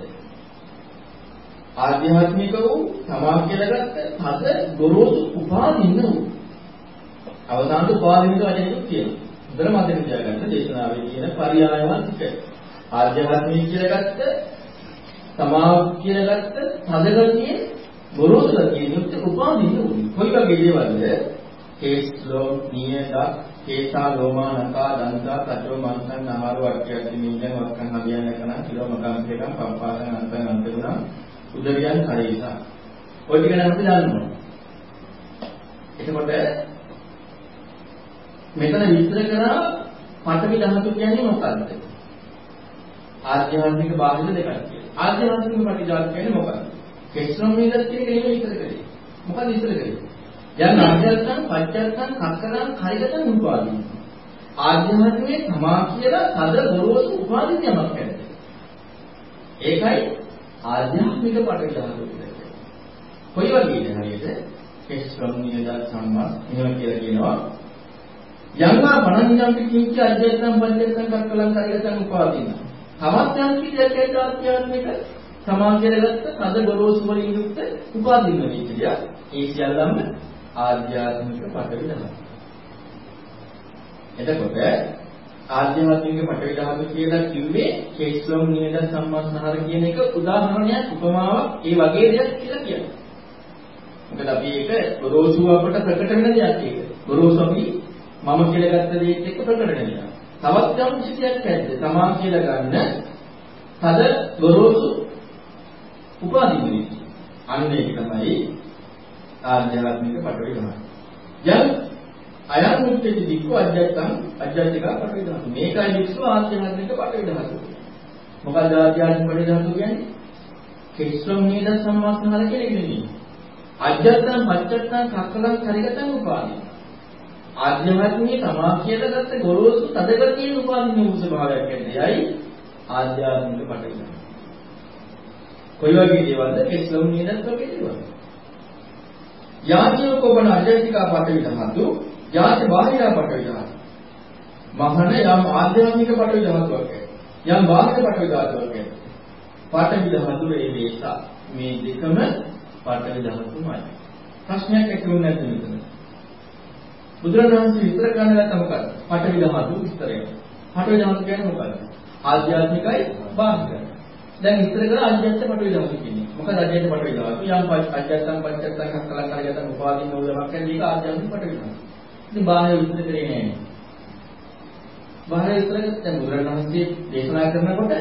ආධ්‍යාත්මික වූ තමා කියලා ගත්ත තද ගොරෝසු උපාදින්න වූ අවසානට උපාදින්න වචනයක් කියනවා. හොඳට මතක තියාගන්න දේශනාවේ කියන පරියායවත් ටික. ආධ්‍යාත්මික කියලා ගත්ත තමා කියලා ගත්ත තදගතිය ගොරෝසු ගතිය යුක්ත උපාදින්න වූ. කොයි වගේ දේවල්ද? කේස්ලෝ නියද කේසා ලෝමා නකා දන්තා තචෝ මන්සන් ආහාර වර්ගයක් නිමින්න වක්කන් හදියන කන කිලෝ මකම් දෙකම් පම්පාසන අන්තන් අන්තරුණා උදවියන් කරේසා. ඔය ටික නම් අපි දන්නවා. එතකොට මෙතන විස්තර කරා පඨවි ධාතු කියන්නේ මොකක්ද? ආධ්‍යාත්මික බාහිර දෙකක් කියලා. ආධ්‍යාත්මික පටි ධාතු කියන්නේ මොකක්ද? කෙස්රම් වේදත් කියන එක නෙමෙයි විස්තර කරේ. මොකක්ද විස්තර කරේ? යම් ආධ්‍යාත්මං පච්චත්තං කක්කරං කරිගතං උපාදීන. ආධ්‍යාත්මයේ තමා කියලා තද ගොරෝසු උපාදීන යමක් නැහැ. ඒකයි ආධ්‍යාත්මික පටවි ධාතු කියලා. කොයි වගේද හරියට කෙස්රම් නියදත් සම්මස් එහෙම කියලා කියනවා. යංගා පණඤ්ඤම් කිංච අධ්‍යාත්මං පච්චත්තං කක්කලං කරිගතං උපාදීන. තවත් යම් කිසියක ආධ්‍යාත්මික සමාජයලගත්ත තද ගොරෝසු වලින් යුක්ත උපාදීන වේ කියලා. ඒ සියල්ලම ආධ්‍යාත්මික පටවි ධාතු. එතකොට ආධ්‍යාත්මික පටවි ධාතු කියලා කිව්වේ කේස්ලොම් නියද සම්මස්නහර කියන එක උදාහරණයක් උපමාවක් ඒ වගේ දෙයක් කියලා කියනවා. මොකද අපි ඒක ගොරෝසු අපට ප්‍රකට වෙන දෙයක් ඒක. ගොරෝසු අපි මම කියලා ගත්ත දේත් එක්ක ප්‍රකට වෙන දෙයක්. තවත් යම් කිසියක් ඇද්ද? තමා කියලා ගන්න තද ගොරෝසු උපාදීනෙ. අන්න ඒක තමයි ආධ්‍යාත්මික පටවි ධාතු. යම් අයං මුත්තේ දික්ක අධ්‍යාත්ම අධ්‍යාත්මික පටවි ධාතු. මේකයි වික්ෂු ආධ්‍යාත්මික පටවි ධාතු. මොකද ආධ්‍යාත්මික පටවි ධාතු කියන්නේ? කෙස්රම් නේද සම්මාස්නහල කියන එක නෙමෙයි. අධ්‍යාත්ම පච්චත්තං කක්කලං කරිගතං උපාදී. ආධ්‍යාත්මයේ තමා කියලා ගත්ත ගොරෝසු තදගතිය උපාදින වූ ස්වභාවයක් ඇද්දයයි ආධ්‍යාත්මික පටවි ධාතු. කොයි වගේ දේවල්ද? කෙස්රම් නේද වගේ දේවල්. යාචිය කොබන අජ්ජතිකා පටවි ධාතු යාච බාහිර පටවි ධාතු මහන යම් ආධ්‍යාත්මික පටවි ධාතුවක් යම් බාහිර පටවි ධාතුවක් පටවි ධාතු වේ වේසා මේ දෙකම පටවි ධාතුමයි ප්‍රශ්නයක් ඇති වෙන්නේ නැද්ද මෙතන? බුදුරජාණන් විස්තර කරන්න ගත්ත මොකක්ද පටවි ධාතු විස්තරය. පටවි ධාතු කියන්නේ මොකක්ද ආධ්‍යාත්මිකයි බාහිරයි. දැන් විස්තර කරලා අජ්ජත් පටවි ධාතු කියන්නේ. මොකද අජ්ජත් පටවි ධාතු? යම් අජ්ජත්තම් පච්චත්තම් කක්කලක් කරගත්තම උපාදීන උලමක් කියන්නේ ඒක ආධ්‍යාත්මික පටවි ධාතු. ඉතින් බාහිර විස්තර කරේ නෑ. බාහිර විස්තර දැන් බුදුරජාණන්සේ දේශනා කරනකොට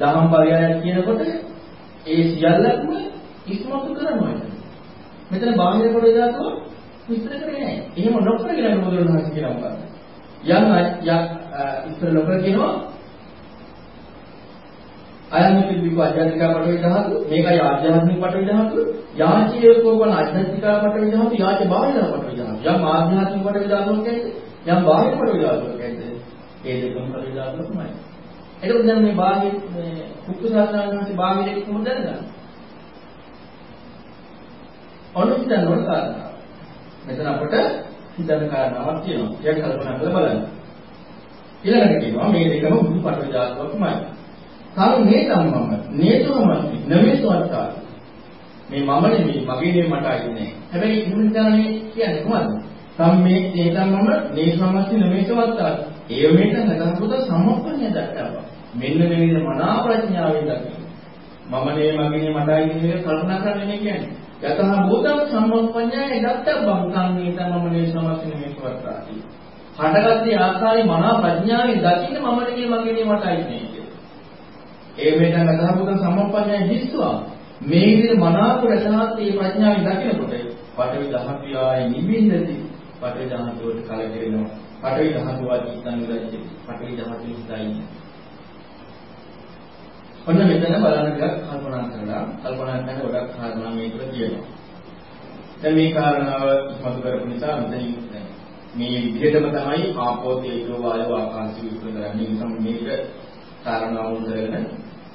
දහම් පරයයක් කියනකොට ඒ සියල්ලක්ම ඉස්මතු කරනවා. මෙතන බාහිර කොට දාතෝ විස්තර කරේ නැහැ. එහෙම නොකරගෙන බුදුරජාණන්සේ කියනවා මොකක්ද? යම් යක් ඉස්තර ලොකර කියනවා අයම් පිළිබික අධ්‍යාත්මික පටවි ධාතු මේකයි ආධ්‍යාත්මික පටවි ධාතු යාචීයකෝපන අධ්‍යාත්මික පටවි ධාතු යාච බාහිර පටවි ධාතු යම් ආධ්‍යාත්මික පටවි ධාතුවක් කියන්නේ යම් බාහිර පටවි ධාතුවක් කියන්නේ ඒ දෙකම පරිලාපල තමයි. එතකොට දැන් මේ භාගයේ මේ කුක්ක සාසනාංශයේ භාගයේ දෙක කොහොමද දැනගන්නේ? ඔන්න ඕන කාරණා. මෙතන අපට හිතන කාරණාවක් තියෙනවා. ඒක කල්පනා කරලා බලන්න. ඊළඟට කියනවා මේ දෙකම බුදු පටව ජාතකමයි. කල් මේ ධම්මම නේතුමයි නමේසවත්තා. මේ මම නෙමෙයි මගේ නෙමෙයි මට අයින්නේ. හැබැයි ඉමුදානේ කියන්නේ කොහොමද? සම්මේ නේතම්මම නේසමස්ති නමේසවත්තා. ඒ වෙන්න නගහපුත සම්මප්පඤ්ඤය දක්වනවා. මෙන්න මේ විදිහ මනා ප්‍රඥාවෙන් දකින්න. මම නේ මගේ නේ මටයි නේ කල්පනා කරන්නේ කියන්නේ. යතහ භූතං සම්මප්පඤ්ඤය දත්තබ්බං සංනීත මම නේ සමස්තින මේ කරත්තාති. හටගත්තේ ආකාරي මනා ප්‍රඥාවෙන් දකින්න මම නේ මගේ නේ මටයි නේ කියන්නේ. ඒ වෙන්න නගහපුත සම්මප්පඤ්ඤය හිස්වා මේ විදිහ මනාප රසහත් මේ ප්‍රඥාවෙන් දකිනකොට පඨවි දහපියායි නිබින්දති පඨවි දහතුවට කලකිරෙනවා පඨවි ධාතුවත් හිතන්න ගත්තේ පඨවි ධාතුවේ හිතයි. ඔන්න මෙතන බලන්න ටිකක් කල්පනා කරලා කල්පනා කරන ගොඩක් කාරණා මේ තුළ තියෙනවා. දැන් මේ කාරණාව ඉස්මතු කරපු නිසා මෙතනින් මේ විදිහටම තමයි ආපෝ තේජෝ වායෝ ආකාශය විස්තර කරන්නේ. නිසා මේක කාරණා වුණ කරගෙන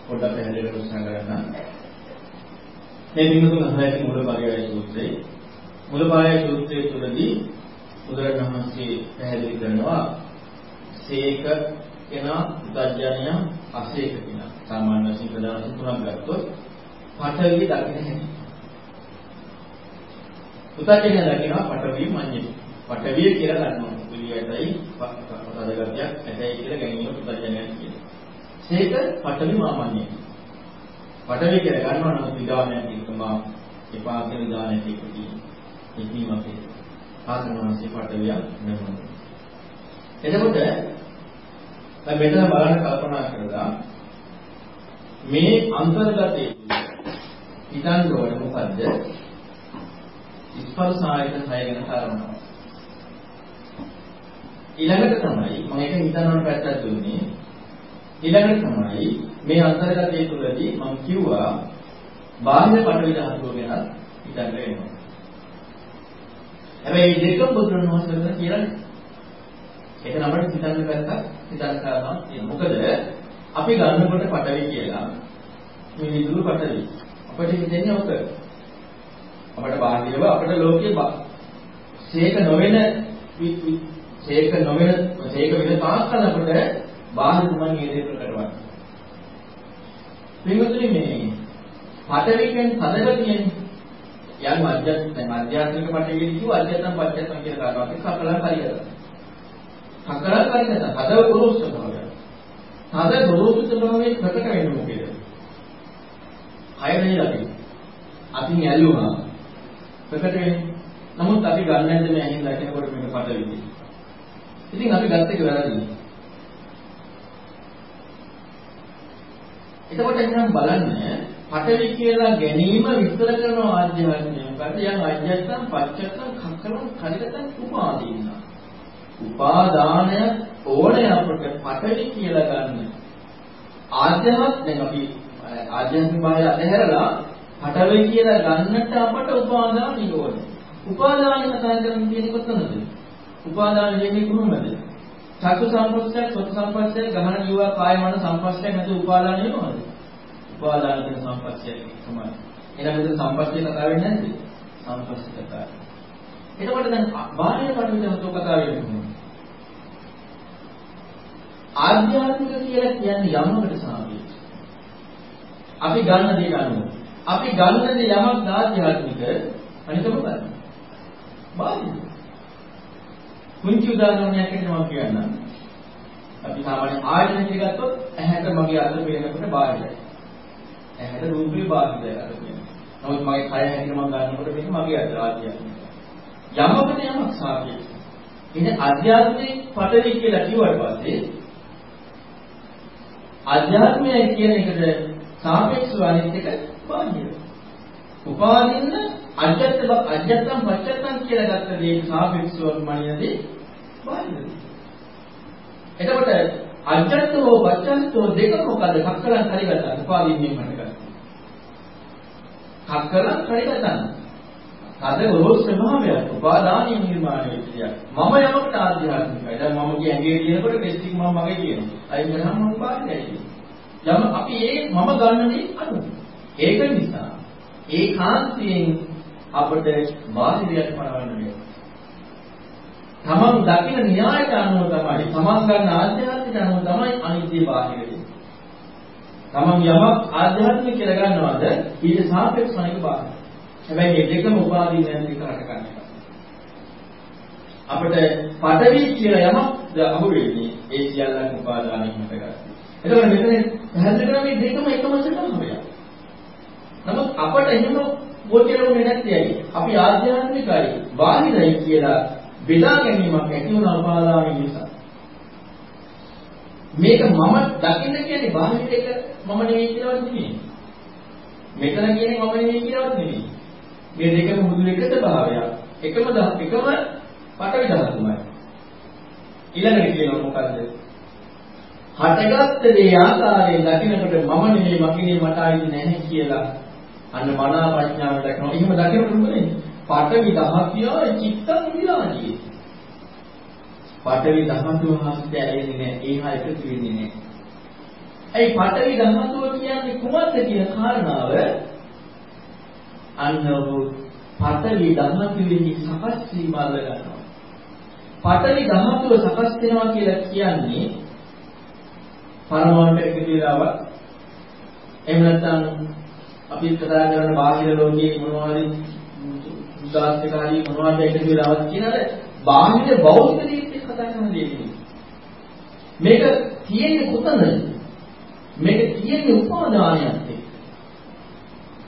පොඩ්ඩක් පැහැදිලි කරලා උත්සාහ කරන්න. මේ බිඳුතුන් අහලා මූලපරයය සූත්‍රයේ මූලපරයය සූත්‍රයේ තුලදී බුදුරජාණන්සේ පැහැදිලි කරනවා සීක කෙනා උදජ්ජනය අසීක කෙනා සාමාන්‍ය වශයෙන් ප්‍රධාන තුනක් ගත්තොත් පඨවි දකින්න හැටි. උදජ්ජනය දකිනවා පඨවි මඤ්ඤේ. පඨවිය කියලා ගන්නවා. පිළිවෙතයි පදගතියක් ඇතයි කියලා ගැනීම උදජ්ජනය කියනවා සීක පඨවි මාමඤ්ඤේ පඨවි කියලා ගන්නවා නම් විදානයක් කියනවා එපා කියලා විදානයක් කියනවා ඉක්මීමක් ආසනවාසී පටවියක් නෙමෙයි. එතකොට දැන් මෙතන බලන්න කල්පනා කරලා මේ අන්තර්ගතයේ හිතන්න ඕනේ මොකද්ද? ස්පර්ශ ආයතන හය ගැන කාරණා. ඊළඟට තමයි මම ඒක හිතන්න ඕන පැත්තක් දුන්නේ. ඊළඟට තමයි මේ අන්තර්ගතයේ තුලදී මම කිව්වා බාහ්‍ය පටවි ධාතුව ගැන හිතන්න වෙනවා. හැබැයි මේ දෙකම බුදුරණන් වහන්සේ කරන කියලා ඒක නමට හිතන්න පැත්තක් හිතන්න කාරණාවක් තියෙනවා. මොකද අපි ගන්නකොට පටවි කියලා මේ විදුරු පටවි. අපිට හිතෙන්නේ ඔක. අපිට බාහිරව අපිට ලෝකයේ ශේක නොවන ශේක නොවන ශේක වෙන තාක්කල් අපිට බාහිර තුමන් මේ දේ ප්‍රකටවන්නේ. පින්වතුනි මේ පටවි කියන්නේ පදගතියනේ යම් අධ්‍යාත්මික දැන් අධ්‍යාත්මික පටවිලි කිව්ව අධ්‍යාත්ම පච්චත්තම් කියන කාරණාවක් කකලන් පරිගත. කකලන් පරිගත හද ගුරුස් ස්වභාවය. හද ගුරුස් ස්වභාවයේ ප්‍රකට වෙන්නේ මොකේද? හයනේ අපි. අපි ඇල්ලුවා. ප්‍රකට වෙන්නේ. නමුත් අපි ගන්න නැද්ද මේ ඇහින් දැකනකොට මේක පටවිලි. ඉතින් අපි ගත්ත එක වැරදිනේ. එතකොට එහෙනම් බලන්න පටවි කියලා ගැනීම විස්තර කරන ආධ්‍යාත්මය මොකද? යම් අජ්ජත්තම් පච්චත්තම් කක්කලම් කලිතම් උපාදීන. උපාදානය ඕනේ අපට පටවි කියලා ගන්න. ආධ්‍යාත්ම දැන් අපි ආධ්‍යාත්මික භාවය අතහැරලා පටවි කියලා ගන්නට අපට උපාදාන ඕනේ. උපාදාන කතා කරන්නේ කියන්නේ කොතනද? උපාදාන දෙන්නේ කොහොමද? චක්කු සම්පස්සය, සොත් සම්පස්සය, ගහන ජීවා කාය මන සම්පස්සය නැති උපාදාන වෙනවද? උපාදාන කියන සම්පස්සය තමයි. එහෙනම් මෙතන සම්පස්සය කතා වෙන්නේ නැද්ද? සංපස්සිකතාවය. එතකොට දැන් බාහිර පටිවිදහතු කතා වෙන්නේ ආධ්‍යාත්මික කියලා කියන්නේ යමකට සාපේක්ෂව. අපි ගන්න දේ ගන්නවා. අපි ගන්න දේ යමක් ආධ්‍යාත්මික අනිත මොකක්ද? බාහිර. කුංචි උදාහරණයක් ඇරෙන්න මම කියන්නම්. අපි සාමාන්‍ය ආයතන දෙක ගත්තොත් ඇහැට මගේ අත පේනකොට බාහිරයි. ඇහැට රූපේ බාහිරයි අත පේනවා. නමුත් මගේ කය හැදින මම ගන්නකොට මේක මගේ අත ආධ්‍යාත්මික. යමකට යමක් සාපේක්ෂයි. ඉතින් අධ්‍යාත්මික පටවි කියලා කිව්වට පස්සේ අධ්‍යාත්මය කියන එකට සාපේක්ෂව අනිත් එක බාහිර. උපාදින්න අජත්ත අජත්තම් පච්චත්තම් කියලා ගත්ත දේ සාපේක්ෂව මනියදී බාහිරයි. එතකොට අජත්තෝ පච්චත්තෝ දෙක මොකද කක්කලන් හරිගත්තා උපාදින්නේ මට ගත්තා. කක්කලන් හරිගත්තා. අද රෝල් ස්වභාවයක් උපාදානිය නිර්මාණය වෙච්ච දෙයක්. මම යමකට ආධ්‍යාත්මිකයි. දැන් මම කිය ඇඟේ කියනකොට ටෙස්ටිං මම මගේ කියනවා. අයින් කරාම මම බාහිරයි. යම අපි ඒ මම ගන්නනේ අනු. ඒක නිසා ඒකාන්තයෙන් අපිට බාහිරයට පරවන්න වෙනවා. තමන් දකින න්‍යායට අනුව තමයි තමන් ගන්න ආධ්‍යාත්මික අනුව තමයි අනිත්‍ය බාහිර වෙන්නේ. තමන් යමක් ආධ්‍යාත්මික කියලා ගන්නවද ඊට සාපේක්ෂව අනික බාහිර. හැබැයි මේ දෙකම උපාදී නැති කරට ගන්න එක. අපිට පඩවි කියලා යමක් අහු වෙන්නේ ඒ සියල්ලම උපාදානෙන් හටගත්තා. එතකොට මෙතන පැහැදිලි කරන්නේ මේ දෙකම එකම ස්වභාවයක්. නමුත් අපට එහෙම ගෝචරුනේ නැත්තේ ඇයි? අපි ආධ්‍යාත්මිකයි බාහිරයි කියලා බෙදා ගැනීමක් ඇති වුණ උපාදානෙ නිසා. මේක මම දකින්න කියන්නේ බාහිර එක මම නෙවෙයි කියලාවත් නෙවෙයි. මෙතන කියන්නේ මම නෙවෙයි කියලාවත් නෙවෙයි. මේ දෙකම මුදු එක ස්වභාවයක්. එකම එකම පටවි ධාතුමයි. ඊළඟට කියනවා මොකද්ද? හටගත්ත දේ ආකාරයෙන් දකිනකොට මම නෙමෙයි මගේ මට ආයි නැහැ කියලා අන්න මනා ප්‍රඥාව දක්වනවා. එහෙම දකිනකොට මොකද? පඨවි දහතිය චිත්තං විරාජී. පඨවි ධාතුව හස්ත ඇලෙන්නේ නැහැ. ඒහා එකතු වෙන්නේ නැහැ. ඇයි පඨවි ධාතුව කියන්නේ කුමක්ද කියන කාරණාව අන්න පඨවි ධාතුවේ සකස් වීම අල්ල ගන්නවා. පඨවි ධාතුව සකස් වෙනවා කියලා කියන්නේ පරමාණු එකතු වෙලාවක් එහෙම නැත්නම් අපි කතා කරන බාහිර ලෝකයේ මොනවද උදාස්තිකාරී මොනවද එකතු වෙලාවක් කියනද බාහිර භෞතික දේත් එක්ක කතා කරන දේ මේක තියෙන්නේ කොතනද? මේක තියෙන්නේ උපාදානයත්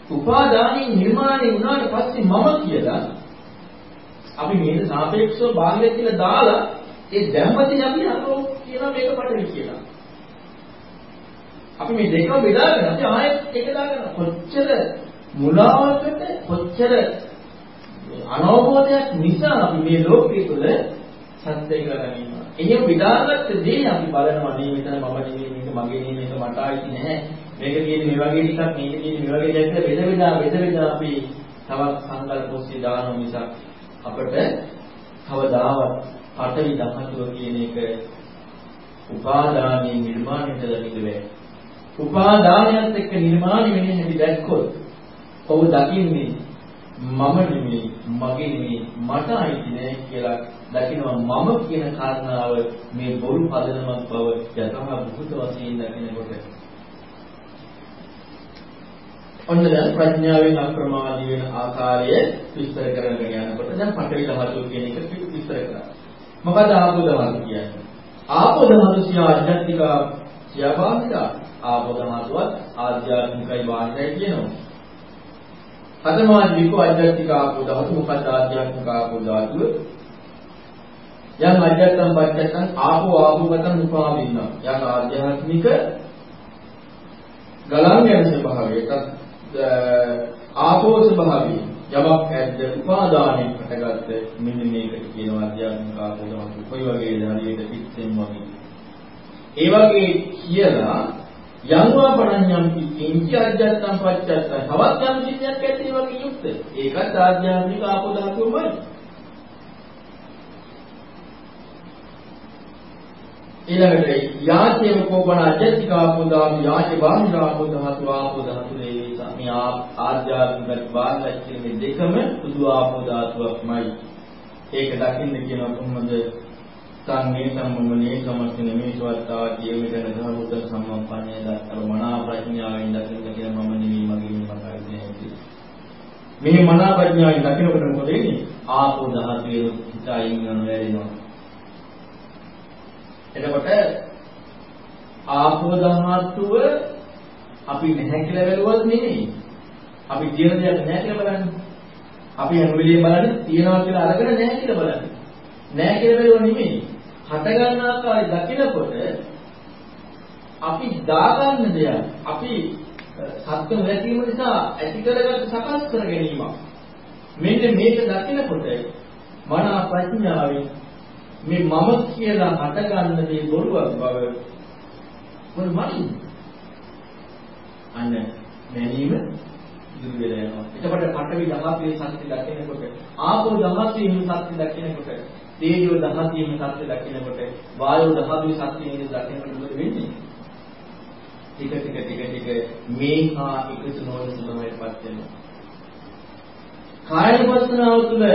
උපාදානින් නිර්මාණය වුණාට පස්සේ මම කියලා අපි මේක සාපේක්ෂව භාගය කියලා දාලා ඒ දැම්පතින් අපි අරෝ කියලා මේක පටවි කියලා. අපි මේ දෙකම බෙදාගෙන අපි ආයෙත් එක දාගෙන කොච්චර මුලාවකට කොච්චර අනවබෝධයක් නිසා අපි මේ ලෝකයේ තුල සත්‍ය කියලා ගන්නවා. එහෙම බෙදාගත්ත දේ අපි බලනවා මේ මෙතන මම නෙමෙයි මේක මගේ නෙමෙයි මේක මට ආйти නැහැ. මේක කියන්නේ මේ වගේ ටිකක් මේක කියන්නේ මේ වගේ දෙයක් බෙද බෙදා බෙද බෙදා අපි තවත් සංකල්ප ඔස්සේ දානවා මිසක් අපිට කවදාවත් පටවි දහතුව කියන එක උපාදානයේ නිර්මාණය කළ නිදවේ. උපාදානයත් එක්ක නිර්මාණය වෙන හැටි දැක්කොත් ඔහු දකින්නේ මම නෙමෙයි මගේ නෙමෙයි මට අයිති නෑ කියලා දකිනවා මම කියන කාරණාව මේ බොරු පදනමක් බව යථා භූත වශයෙන් දකිනකොට ඔන්න දැන් ප්‍රඥාවෙන් අප්‍රමාදී වෙන ආකාරය විස්තර කරගෙන යනකොට දැන් පඨවි ධාතුව කියන එක විස්තර කරා. මොකද ආපෝ ධාතුව කියන්නේ? ආපෝ ධාතුව සිය ආධ්‍යාත්මික සියබාහිරා ආපෝ ධාතුවත් ආධ්‍යාත්මිකයි බාහිරයි කියනවා. අතමාදීක ආධ්‍යාත්මික ආපෝ ධාතු මොකක්ද ආධ්‍යාත්මික ආපෝ ධාතුව? යම් අධ්‍යාත්ම පච්චකං ආපෝ ආපෝගතං උපාදින්න. යම් ආධ්‍යාත්මික ගලන් යන ස්වභාවයක ආපෝ ස්වභාවය යමක් ඇද්ද උපාදානයෙන් හටගත්ත මෙන්න මේකට කියනවා අධ්‍යාත්මික ආපෝ ධාතු. කොයි වගේද හරියට පිටෙන් වගේ. ඒ වගේ කියලා යම්වා පණඤ්ඤම් කිංචි අධ්‍යාත්ම පච්චත්ත තවත් යම් කිසියක් ඇති වගේ යුක්ත ඒකත් ආධ්‍යාත්මික ආපෝ ඊළඟට යාචේව කෝපණ අධ්‍යාත්මික ආපෝ ධාතු යාචේ බාහිර ආපෝ ධාතු ආපෝ ධාතු මේ මේ ආධ්‍යාත්මික බාහිර කියන මේ දෙකම සුදු ආපෝ ධාතුවක්මයි. ඒක දකින්න කියනවා කොහොමද? සංනේ සම්මමනේ සමස්තනේ මේ සවත්තා කියමිටන ධර්මෝත්තර සම්මප්පන්නේ දත්තර මනා ප්‍රඥාවෙන් දකින්න කියන මම නෙවෙයි මගේ නෙවෙයි මගේ මේ මනා ප්‍රඥාවෙන් දකිනකොට මොකද වෙන්නේ? ආපෝ ධාතුවේ හිතයින් යන වෙලෙනවා. එතකොට ආපෝ ධාතුව අපි නැහැ කියලා බැලුවත් නෙමෙයි. අපි තියෙන දෙයක් නැහැ කියලා බලන්නේ. අපි හැම වෙලෙම බලන්නේ තියනවා කියලා අරගෙන නැහැ කියලා බලන්නේ. නැහැ කියලා බැලුව නෙමෙයි. හට ගන්න ආකාරය දකිනකොට අපි දාගන්න දෙයක් අපි සත්‍ය නැතිවීම නිසා ඇති කරගත් සකස් කර ගැනීමක්. මෙන්න මේක දකිනකොට මන ප්‍රඥාවෙන් මේ මම කියලා හටගන්න දේ බොරුවක් බව මොන මනින් අන්න මැනීම දුර වෙලා යනවා. එතකොට පඨවි දහපේ සත්‍ය දකිනකොට ආපෝ දහපේම සත්‍ය දකිනකොට තේජෝ දහපේම සත්‍ය දකිනකොට වායෝ දහපේ සත්‍ය දකිනකොට මොකද වෙන්නේ? ටික ටික ටික ටික මේ හා එකතු නොවන සුභමයටපත් වෙනවා. කාය වස්තුනාව තුළ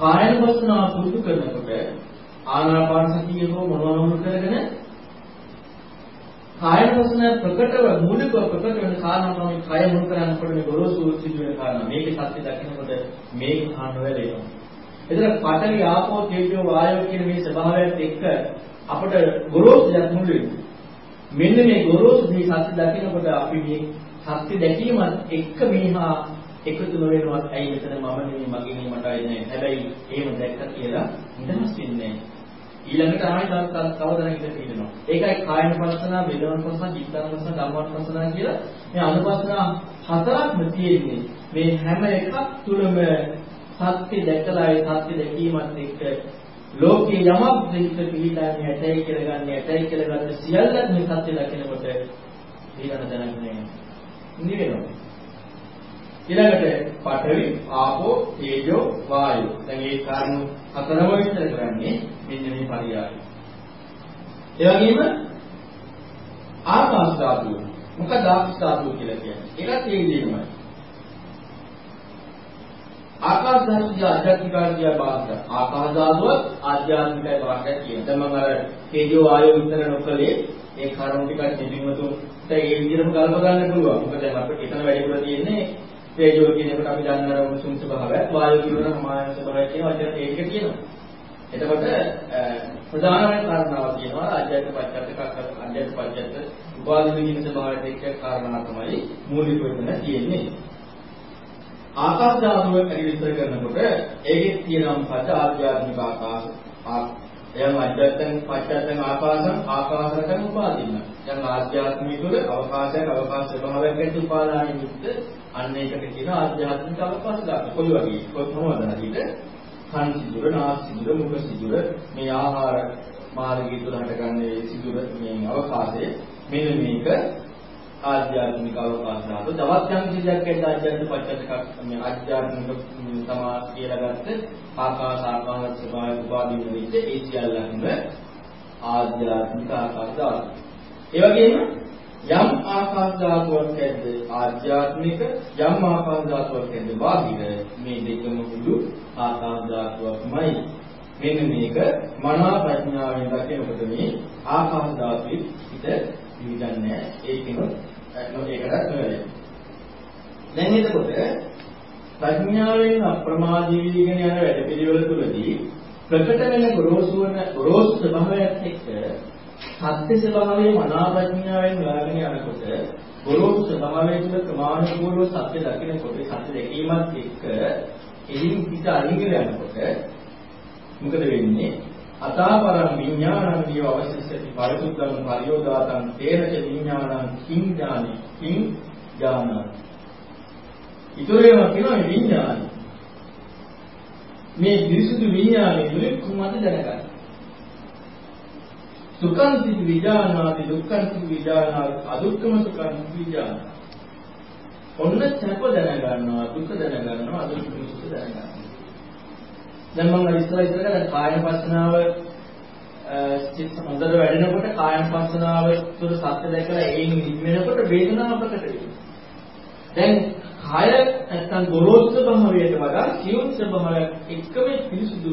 කාය වස්තුනාව පුරුදු කරනකොට ආනාපාන සතිය හෝ මොනවාම කරගෙන කාය වස්තුන ප්‍රකටව මූලිකව ප්‍රකට වෙන කාරණා තමයි කය මුල් කරන්නකොට මේ ගොරෝසු සිදු වෙන කාරණා. මේකේ සත්‍ය දකිනකොට මේක හාන වෙලෙනවා. එතන පඨවි ආපෝ තේජෝ වායෝ කියන මේ ස්වභාවයත් එක්ක අපට ගොරෝසු දෙයක් මුල් වෙනවා. මෙන්න මේ ගොරෝසු මේ සත්‍ය දකිනකොට අපි මේ සත්‍ය දැකීමත් එක්ක මේහා එකතු නොවෙනවත් ඇයි මෙතන මම නෙමෙයි මගේ නෙමෙයි මට අය නෑ. හැබැයි එහෙම දැක්ක කියලා නිදහස් වෙන්නේ ඊළඟට ආයෙ තව තවදරක් ඉඳ තියෙනවා. ඒකයි කායන පස්සනා, වේදන පස්සනා, චිත්තන පස්සනා, ධම්මන පස්සනා කියලා මේ අනුපස්සනා හතරක්ම තියෙන්නේ. මේ හැම එකක් තුළම සත්‍ය දැකලා ඒ සත්‍ය දැකීමත් එක්ක ලෝකේ යමක් දෙක පිළිදාන්නේ ඇතයි කියලා ගන්න ඇතයි කියලා ගන්න සියල්ලත් මේ සත්‍ය දකිනකොට ඊළඟ දැනක් නෑ. නිවෙනවා. ඊළඟට පඨවි, ආපෝ, තේජෝ, වායෝ. දැන් මේ කාරණු හතරම විස්තර කරන්නේ මෙන්න මේ පරියාය. ඒ වගේම ආකාශ ධාතුව. මොකද ආකාශ ධාතුව කියලා කියන්නේ? ඒකත් ඒ විදිහමයි. ආකාශ ධාතුවේ ආධ්‍යාත්මිකය බාහිර. ආකාශ ධාතුව ආධ්‍යාත්මිකයි බාහිර කියන. දැන් මම අර තේජෝ වායෝ විතර නොකලේ ඒ කරුණු ටිකක් දෙවිමතුන්ට ඒ විදිහටම කල්ප ගන්න පුළුවන්. මොකද දැන් අපිට එතන වැඩිපුර තියෙන්නේ තේජෝ කියනකොට අපි දන්නා උණුසුම් ස්වභාවය, වායෝ කියනකොට සමාන ස්වභාවය කියන වචන ඒක කියනවා. එතකොට ප්‍රධානම කාරණාව කියනවා අජ්‍යත් පච්චත්තක අජ්‍යත් පච්චත්ත උපාදි විදින ස්වභාවයට එක්ක කාරණා තමයි මූලික වෙන්න තියෙන්නේ. ආකාශ ධාතුව ගැන විස්තර කරනකොට ඒකේ තියෙනවා මොකද ආධ්‍යාත්මික ආකාශ එයම අජ්‍යත්තං පච්චත්තං ආකාශං ආකාශරකං උපාදින්න. දැන් ආධ්‍යාත්මික තුළ අවකාශයක් අවකාශ ස්වභාවයක් ඇති උපාදානෙ යුක්ත අන්න ඒකට කියන ආධ්‍යාත්මික අවකාශ ධාතු. කොයි වගේ කොහොමද හරියට කන් සිදුර, නාස් සිදුර, මුඛ සිදුර මේ ආහාර මාර්ගය තුළ හටගන්නේ සිදුර මේ අවකාශයේ මෙන්න මේක ආධ්‍යාත්මික අවකාශ ධාතු. තවත් යම් කිසියක් ඇද්ද ආධ්‍යාත්මික පච්චතක මේ ආධ්‍යාත්මික තමා කියලා ගත්ත ආකාශ ආකාශ ස්වභාව උපාදීන වෙච්ච ඒ සියල්ලම ආධ්‍යාත්මික ආකාශ ධාතු. ඒ වගේම යම් ආකාශ ධාතුවක් ඇද්ද ආධ්‍යාත්මික යම් ආකාශ ධාතුවක් ඇද්ද බාහිර මේ දෙකම මුළු ආකාශ ධාතුවක්මයි. මෙන්න මේක මනා ප්‍රඥාවෙන් දකිනකොට මේ ආකාශ ධාතුවේ හිත පිළිගන්නේ ඒකිනුත් ඒකට නෙවෙයි දැන් එතකොට ප්‍රඥාවෙන් අප්‍රමාදී වීගෙන යන වැඩ පිළිවෙල තුළදී ප්‍රකට වෙන ගොරෝසු වන ගොරෝසු ස්වභාවයත් එක්ක සත්‍ය ස්වභාවයේ මනාපඥාවෙන් හොයාගෙන යනකොට ගොරෝසු ස්වභාවය තුළ ප්‍රමාණිකෝලව සත්‍ය දකිනකොට සත්‍ය දැකීමත් එක්ක එයින් පිට අරිගෙන යනකොට මොකද වෙන්නේ? අතාපරං විඥානං දිව අවශ්‍යසති. පරිසුද්ධං පරියෝදාතං තේරච විඥානං කිං ඥානි කිං ඥානං. ඊතරේම කියනවා විඥානි මේ විසුදු විඥානේ මුලින් කොහොමද දැනගන්නේ? සුඛං සිත් විඥානාති දුක්ඛං සිත් විඥානාති අදුක්ඛම සුඛං විඥාන ඔන්න සැප දැනගන්නවා දුක දැනගන්නවා අදුක්ඛම සුඛ දැනගන්නවා. දැන් මම ඉස්සර ඉස්සර කරා කායන පස්සනාව සිත් හොඳට වැඩෙනකොට කායන පස්සනාව තුළ සත්‍ය දැකලා ඒන් නිවෙනකොට වේදනාව ප්‍රකට වෙනවා දැන් කය නැත්තම් ගොරෝසු ස්වභාවයට වඩා සියුම් ස්වභාවයක් එකම පිරිසුදු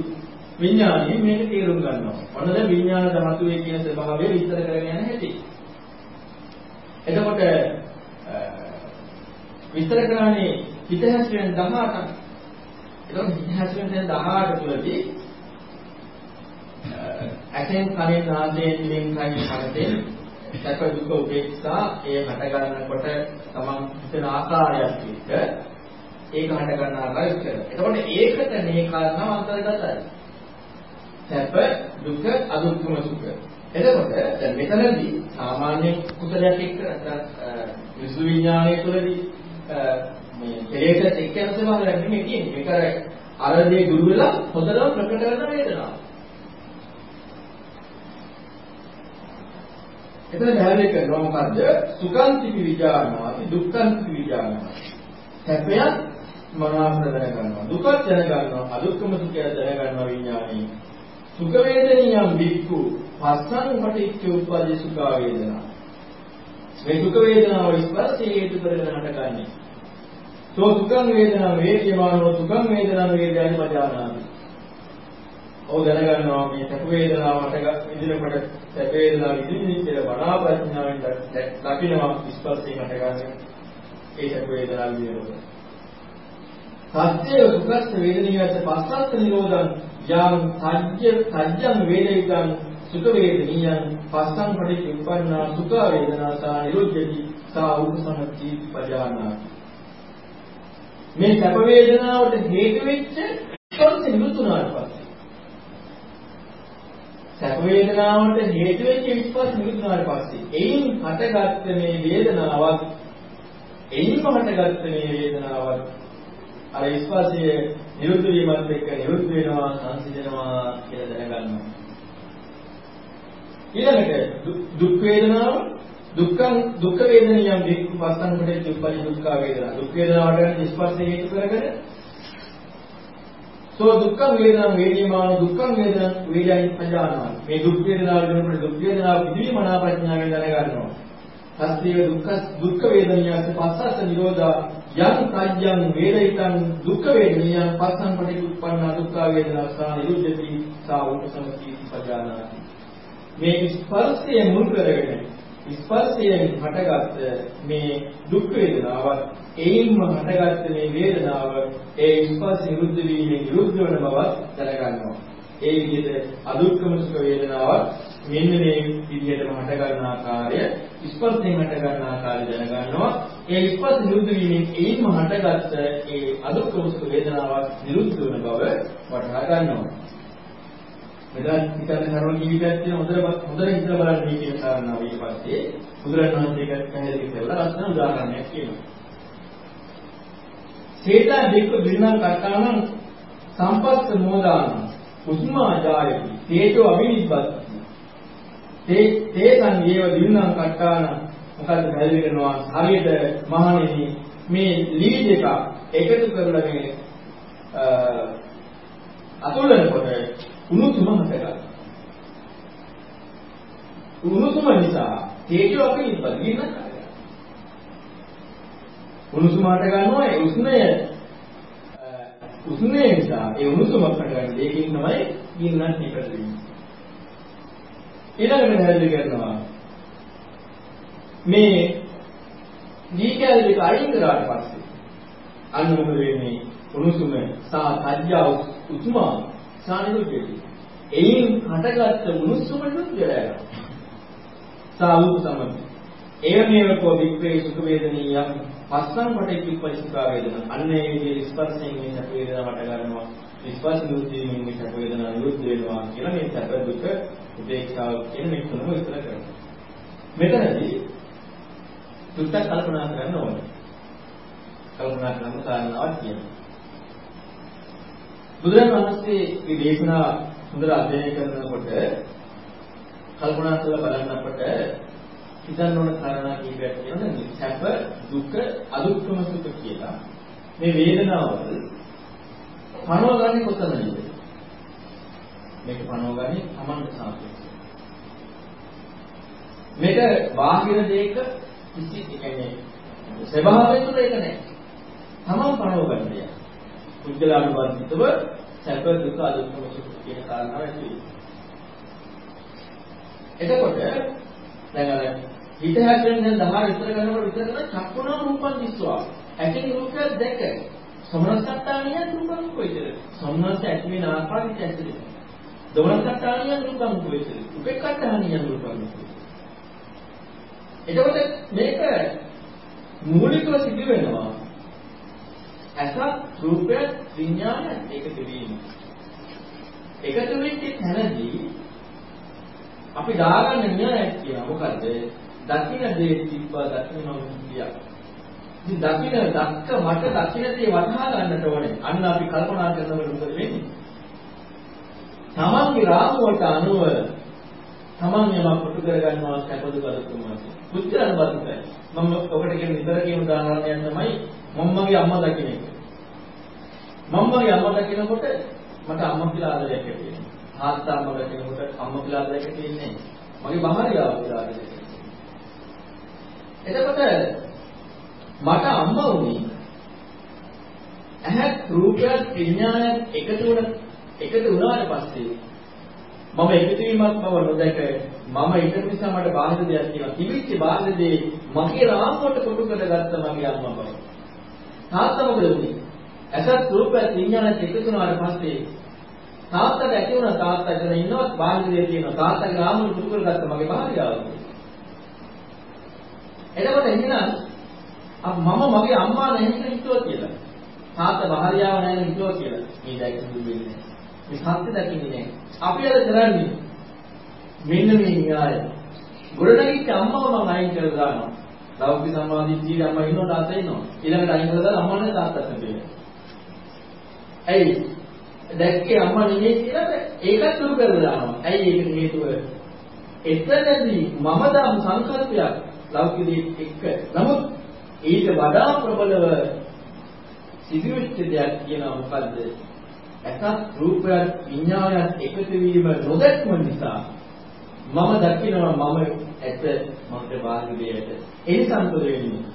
විඥානය මේක තේරුම් ගන්නවා. ඔන්න දැන් විඥාන ධාතුවේ කියන ස්වභාවය විස්තර කරගෙන යන හැටි. එතකොට විස්තර කරන්නේ හිත හැසිරෙන 18ක්. එතකොට හිත හැසිරෙන 18 තුළදී ඇසෙන් කනෙන් නාසයෙන් දිවෙන් කයින් මනසෙන් සැප දුක උපේක්ෂා ඒ හට ගන්නකොට තමන් හිතන ආකාරයක් එක්ක ඒක හට ගන්න ආකාරය විස්තර. එතකොට ඒකට මේ කාරණා අන්තර්ගතයි. සැප දුක අදුක්කම සුඛ. එතකොට දැන් මෙතනදී සාමාන්‍ය කුසලයක් එක්ක නැත්නම් විසු විඥානයේ තුළදී මේ කෙලෙසත් එක්ක යන ස්වභාවයක් නෙමෙයි කියන්නේ. මේක අර අර දේ දුර වෙලා හොඳටම ප්‍රකට කරන වේදනාව. එතන පැහැදිලි කරනවා මොකද්ද? සුඛාන්තිපි විඥානාති දුක්ඛාන්තිපි විඥානාති. සැපයත් මනස දැනගන්නවා. දුකත් දැනගන්නවා. අදුක්කම සුඛය දැනගන්නවා විඥානේ. සුඛ වේදනියම් වික්ඛු පස්සං පටිච්ච උප්පදී සුඛ වේදනා. මේ සුඛ වේදනාව ස්පර්ශයේ හේතු කරගෙන හටගන්නේ. සෝ සුඛං වේදනා වේද්‍යමානෝ සුඛං වේදනා වේදයන් පජානාති. ඔව් දැනගන්නවා මේ සැප වේදනාව හටගත් විදිනකොට සැප වේදනාව විදින්නේ කියලා බණා ප්‍රඥාවෙන් දකිනවා ස්පර්ශයෙන් හටගන්නේ. ඒ සැප වේදනාව විදිනකොට. සත්‍ය සුඛස්ස වේදනියත් පස්සත් නිරෝධං යම් සජ්ජ සජ්ජං වේදිතං සුඛ වේදනියං පස්සං පටිච්ච උප්පන්නා සුඛ වේදනා සා නිරුද්ධති සා උපසමච්චි පජානාති. මේ සැප වේදනාවට හේතු වෙච්ච ස්පර්ශ නිරුතුනාට පස්සේ සැප වේදනාවට හේතු වෙච්ච ස්පර්ශ නිරුතුනාට පස්සේ එයින් හටගත්ත මේ වේදනාවක් එයින්ම හටගත්ත මේ වේදනාවක් අර ස්පර්ශයේ නිරුද්ධ වීමත් එක්ක නිරුද්ධ වෙනවා සංසිඳනවා කියලා දැනගන්නවා. ඊළඟට දුක් වේදනාව දුක්ඛං දුක් වේදනියම් වික්ඛු පස්සන් කොටේ දුක්ඛ දුක්ඛ වේදනා. දුක් වේදනාවට ගන්න ස්පර්ශය හේතු කරගෙන සෝ දුක්ඛ වේදනා වේදීමාන දුක්ඛ වේදනා වේදයන් පජානවා. මේ දුක් වේදනාව වෙනකොට දුක් වේදනාව පිළිවි මනා ප්‍රඥාවෙන් දැනගන්නවා. සත්‍ය දුක්ඛ දුක්ඛ වේදනියත් පස්සස්ස නිරෝධා යම් කයං වේදිතං දුක්ඛ වේදනියං පස්සං පටිච්චුප්පන්නා දුක්ඛ වේදනා සා නිරුද්ධති සා උපසමති පජානාති. මේ ස්පර්ශය මුල් කරගෙන ස්පර්ශයෙන් හටගත් මේ දුක් වේදනාවත් එයින්ම හටගත් මේ වේදනාව ඒ ස්පර්ශ නිරුද්ධ වීමෙන් නිරුද්ධ වන බව දැනගන්නවා. ඒ විදිහට අදුක්කම සුඛ වේදනාවක් මෙන්න මේ විදිහටම හට ගන්න ආකාරය ස්පර්ශයෙන් හට ගන්න ආකාරය දැනගන්නවා. ඒ ස්පර්ශ නිරුද්ධ වීමෙන් එයින්ම හටගත්ත ඒ අදුක්කම සුඛ වේදනාවක් නිරුද්ධ වන බව වටහා ගන්නවා. මෙතන හිතන්න කරුණ ජීවිතයක් තියෙන හොඳට හොඳට හිතලා බලන්න මේ කියන කාරණාව ඊට පස්සේ බුදුරණවහන්සේ ඒක පැහැදිලි කරලා ලස්සන උදාහරණයක් කියනවා. සේතා දෙක්ක බින්නම් කට්ටානම් සම්පස්ස මොදාන උස්මා ජායති තේජෝ අවිනිබ්බත් තේ තේසං ඒව දින්නම් කට්ටාන මොකද්ද පැහැදිලි කරනවා? හරියට මහණෙනි මේ ලී දෙක එකතු කරලා මේ අතුල්ලනකොට උණුසුම හටගන්නවා උණුසුම නිසා තේජෝ අපි ඉබ්බ ගින්න කරගන්නවා උණුසුම හට ගන්නවා ඒ උෂ්ණය. උෂ්ණය නිසා ඒ උණුසුමක් හටගන්න දෙකකින් තමයි ගින්නක් නිපද වෙන්නේ. ඊළඟට පැහැදිලි කරනවා. මේ දීකල් දෙක අයින් කරාට පස්සේ අන්න මොකද වෙන්නේ උණුසුම සා සජ්ජා උතුමා සානිරුද්ධති එයින් හටගත්ත උණුසුම නිරුද්ධය සා උතුමයි ඒවමේව කෝ වික්‍රේ සුඛ වේදනීයම් පස්සම් පටේ පරිසුඛා වේදන. අන්න ඒ විදිහේ ස්පර්ශයෙන් මේ සැප වේදනාවට ගන්නවා ස්පර්ශ නිරුද්ධයෙන් මේ සැප වේදනාව නිරුද්ධ වෙනවා කියලා මේ සැප දුක උපේක්ෂාව කියන මේ තුනම විස්තර කරනවා. මෙතනදී සුත්තක් කල්පනා කරන්න ඕනේ. කල්පනා කරන කාරණාවක් කියනවා. බුදුරජාණන් වහන්සේ මේ දේශනා හොඳට අධ්‍යයනය කරනකොට කල්පනා කරලා බලන්න අපට හිතන්න ඕන කාරණා කීපයක් තියෙනවා. සැප දුක අදුක්කම සුඛ කියලා මේ වේදනාවල් පනවගන්නේ කොතනද? මේක පනවගන්නේ Tamanට සාපේක්ෂව. මේක බාහිර දෙයක කිසි කියන්නේ ස්වභාවයෙන් තුල ඒක නැහැ. තමන් පනව ගන්න දෙයක්. පුද්ගලානුබන්ධිතව සැප දුක අදුක්කම සුඛ කියන කාරණාව ඇති වෙනවා. එතකොට දැන් අර හිත හැදෙන්නේ දැන් 10 විතර කරනකොට විතර කරන චක්කුණා රූපන් දිස්වා. ඇතින් රූපයක් දැක. සමනස්සත්තානිය රූපම් කොයිද? සමනස්ස ඇති වෙන ආකාරයට ඇති වෙනවා. දවනස්සත්තානිය රූපම් කොයිද? උපේක්ඛත්තානිය රූපම් කොයිද? එතකොට මේක මූලිකව සිදු වෙනවා. ඇසත් රූපයත් විඥානයත් එකතු වීම. එකතු වෙච්ච තැනදී අපි දාගන්න න්‍යායක් කියනවා මොකද්ද? දකින්න දේ තිබ්බා දකින්න නොකිය. ඉතින් දකින්න දක්ක මට දකින්න දේ වටහා ගන්නට ඕනේ. අන්න අපි කල්පනා කරනකොට මොකද වෙන්නේ? තමන්ගේ රාමුවට අනුව තමන් යමක් කොටු කරගන්නවා සැපදු කරතුමා. පුත්‍ර අනුබද්ධයි. මම ඔකට කියන විතර කියන උදාහරණයක් තමයි මම්මගේ අම්මා දකින්න එක. මම්මගේ අම්මා දකිනකොට මට අම්මා කියලා ආදරයක් ඇති වෙනවා. තාත්තා අම්මා දකිනකොට අම්මා කියලා ආදරයක් ඇති වෙන්නේ මගේ බහරියාව කියලා ආදරයක්. එතකොට මට අම්මා වුණේ ඇහත් රූපයත් විඥානයත් එකතු වුණ එකතු වුණාට පස්සේ මම එකතු වීමක් බව නොදැක මම ඊට නිසා මට බාහිර දෙයක් කියලා තිබිච්ච බාහිර දේ මගේ රාමුවට කොටු කරගත්ත මගේ අම්මා බව. තාත්තා මොකද වුනේ? ඇසත් රූපයත් විඥානයත් එකතු වුණාට පස්සේ තාත්තට ඇති වුණා තාත්තා එතන ඉන්නවා බාහිර දේ තියෙනවා තාත්තගේ රාමුවට කොටු කරගත්ත මගේ බාහිරාව. එතකොට එහෙනම් මම මගේ අම්මා නැහැ කියලා හිතුවා කියලා. තාත්තා බාහිරාව නැහැ හිතුවා කියලා. මේ දැක්ක දුන්නේ මේ සත්‍ය දකින්නේ නැහැ. අපි අද කරන්නේ මෙන්න මේ න්‍යාය. ගොඩනැගිච්ච අම්මව මම අයින් කරලා දානවා. ලෞකික සම්මාදිට්ඨිය අම්මා ඉන්නව තාත්තා ඉන්නවා. ඊළඟට අයින් කරලා දාලා අම්මා නේ තාත්තා තමයි. ඇයි? දැක්කේ අම්මා නෙමෙයි කියලා ඒකත් දුරු කරලා දානවා. ඇයි ඒකට හේතුව? එතනදී මම දම් සංකල්පයක් ලෞකිකයේ එක්ක. නමුත් ඊට වඩා ප්‍රබලව සිදුවෙච්ච දෙයක් කියනවා මොකද්ද? ඇසත් රූපයත් විඥානයත් එකතු වීම නොදැක්ම නිසා මම දකිනවා මම ඇත මට බාහිරයට ඒ සම්පද වෙන්නේ?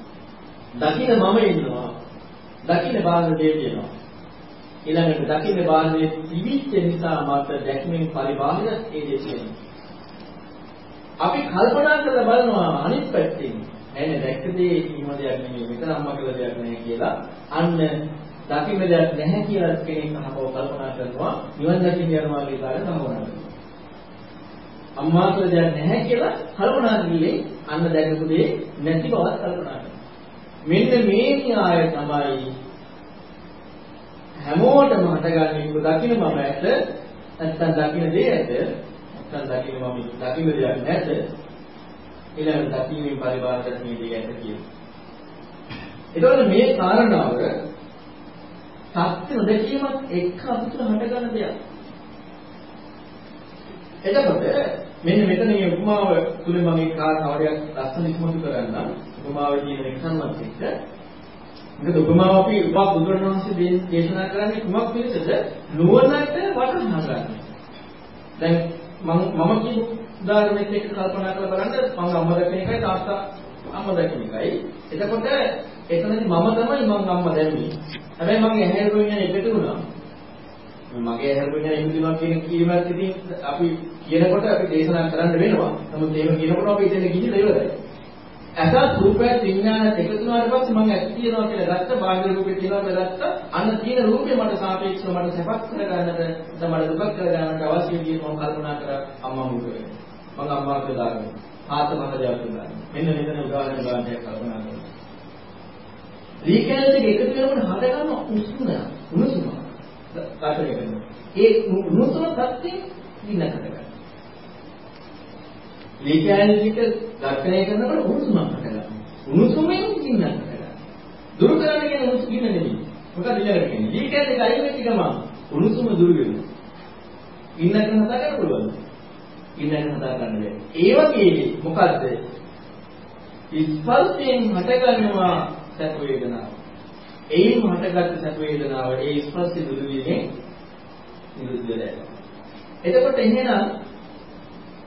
දකින මම ඉන්නවා දකින බාහිර දේ තියෙනවා ඊළඟට දකින බාහිරේ තිබිච්ච නිසා මට දැක්මෙන් පරිබාහිර ඒ දේ තියෙනවා අපි කල්පනා කරලා බලනවා අනිත් පැත්තෙන්. නෑනේ දැක්ක දේ කිසිම දෙයක් නෙමෙයි මෙතන අම්මා කියලා දෙයක් නැහැ කියලා. අන්න දකින්න දෙයක් නැහැ කියලා කෙනෙක් අහපව කල්පනා කරනවා නිවන් දකින්න යනවා කියලා කල්පනා කරනවා අම්මා කියලා දෙයක් නැහැ කියලා කල්පනා කිල්ලේ අන්න දැකපු දේ නැති බවත් කල්පනා කරනවා. මෙන්න මේ න්‍යාය තමයි හැමෝටම හටගන්නේ ඉන්න දකින්න මම ඇත නැත්නම් දකින්න දේ ඇත නැත්නම් දකින්න මම දකින්න දෙයක් නැත. ඊළඟ දකින්නේ පරිබාහිර මේ දේ ඇත කියනවා. ඒතකොට මේ කාරණාව සත්‍ය නොදැකීමත් එක්ක අපිට හටගන්න දෙයක්. එතකොට මෙන්න මෙතන මේ උපමාව තුල මම මේ කාරණාවලියක් ලස්සන ඉස්මතු කරන්නම්. උපමාවේ තියෙන එකසන්වත් එක්ක. මොකද උපමාව අපි උපා බුදුරණවහන්සේ දේශනා කරන්නේ කුමක් පිළිසද? නුවණට වටහා ගන්න. දැන් මම මම කියපු උදාහරණයක් එක්ක කල්පනා කරලා බලන්න මම අම්මා දැක්කන එකයි තාත්තා අම්මා දැක්කන එකයි. එතකොට එතනදි මම තමයි මම අම්මා දැම්මේ. හැබැයි මගේ ඇහැ රුවින් එකතු වුණා. මගේ ඇහැ රුවින් එකතු වුණා කියන කීමත් ඉතින් අපි කියනකොට අපි දේශනා කරන්න වෙනවා. නමුත් ඒක කියනකොට අපි ඉතින් ගිහිල්ලා ඉවරයි. අසත් රූපයත් විඥානයත් එකතු වුණාට පස්සේ මම ඇස් තියනවා කියලා ගත්ත බාහිර රූපේ තියනවා කියලා ගත්ත අන්න තියෙන රූපේ මට සාපේක්ෂව මට සැපක් කරගන්නට මට දුකක් කරගන්නට අවශ්‍ය විදිහට මම කල්පනා කරා අම්මා මුක වෙනවා. මම අම්මා කියලා දාගන්නවා. ආත මහජාතු දාගන්නවා. මෙන්න මෙතන උදාහරණ උදාහරණයක් කල්පනා කරනවා. රීකැලෙත් එකතු වෙනකොට හදගන්න උෂ්ණ උණුසුම. කාටද ඒ උණුසුම පැත්තෙන් ඉන්න කරගන්න. ලීකෑනික ඝට්ටනය කරනකොට උණුසුමක් හටගන්නවා. උණුසුමෙන් ගින්නක් හටගන්නවා. දුරු කරන්න කියන උණුසුම ගින්න නෙමෙයි. මොකද ඊළඟට කියන්නේ. ලීකෑනික අයින් වෙච්ච ගමන් උණුසුම දුරු වෙනවා. ගින්නක් හදා ගන්න පුළුවන්. ගින්නක් හදා ගන්න බැහැ. ඒ වගේ මොකද්ද? ස්පර්ශයෙන් හටගන්නවා සැප වේදනාව. එයින් හටගත් සැප වේදනාව ඒ ස්පර්ශ දුරු වීමෙන් නිරුද්ධ වෙලා යනවා. එතකොට එහෙනම්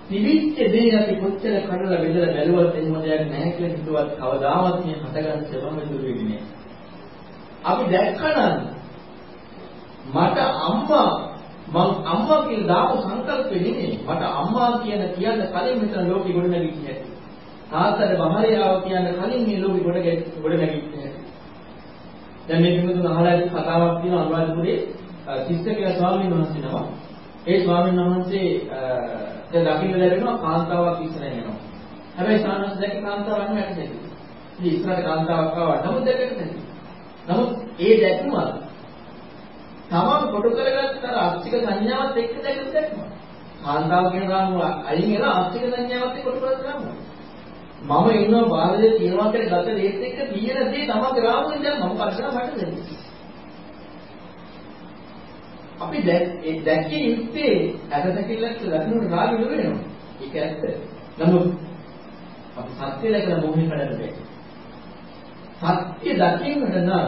තිබිච්ච දේ අපි කොච්චර කඩලා බෙදලා බැලුවත් එහෙම දෙයක් නැහැ කියලා හිතුවත් කවදාවත් මේ හටගන්න ස්වභාවය දුර වෙන්නේ නැහැ. අපි දැක්කනම් මට අම්මා මං අම්මා කියලා දාපු සංකල්පෙ නෙමෙයි. මට අම්මා කියන කියන්න කලින් මෙතන ලෝකෙ ගොඩ නැගිච්ච හැටි. තාත්තට බහරියාව කියන්න කලින් මේ ලෝකෙ ගොඩ ගොඩ නැගිච්ච හැටි. දැන් මේ පිටුතුන අහලා ඇති කතාවක් තියෙනවා අනුරාධපුරේ සිස්ස කියලා ස්වාමීන් වහන්සේ නම. ඒ ස්වාමීන් වහන්සේ දැන් දකින්න ලැබෙනවා කාන්තාවක් ඉස්සරහ යනවා. හැබැයි ස්වාමීන් දැක්ක කාන්තාවක් නෙවෙයි නැති. ඉතින් ඉස්සරහට කාන්තාවක් ආවා. නමුත් දැක්කේ නැති. නමුත් ඒ දැක්ම තමන් කොට කරගත්ත අර ආස්තික සංඥාවත් එක්ක දැක්ක දැක්ම. කාන්තාව කියන රාමුව අයින් වෙලා ආස්තික සංඥාවත් එක්ක කොට කරගත්ත රාමුව. මම ඉන්නවා බාහිර කියනවා කියලා ගත දේත් එක්ක තියෙන දේ තමයි රාමුවෙන් දැන් මම පරිසර මට දෙන්නේ. අපි දැක්කේ යුත්තේ අර දැකිල්ලක් ලකුණු රාගය නෙවෙනවා. ඒක ඇත්ත. නමුත් අපි සත්‍ය දැකලා මොහොනේ කඩන්න බෑ. සත්‍ය දකින්නට නම්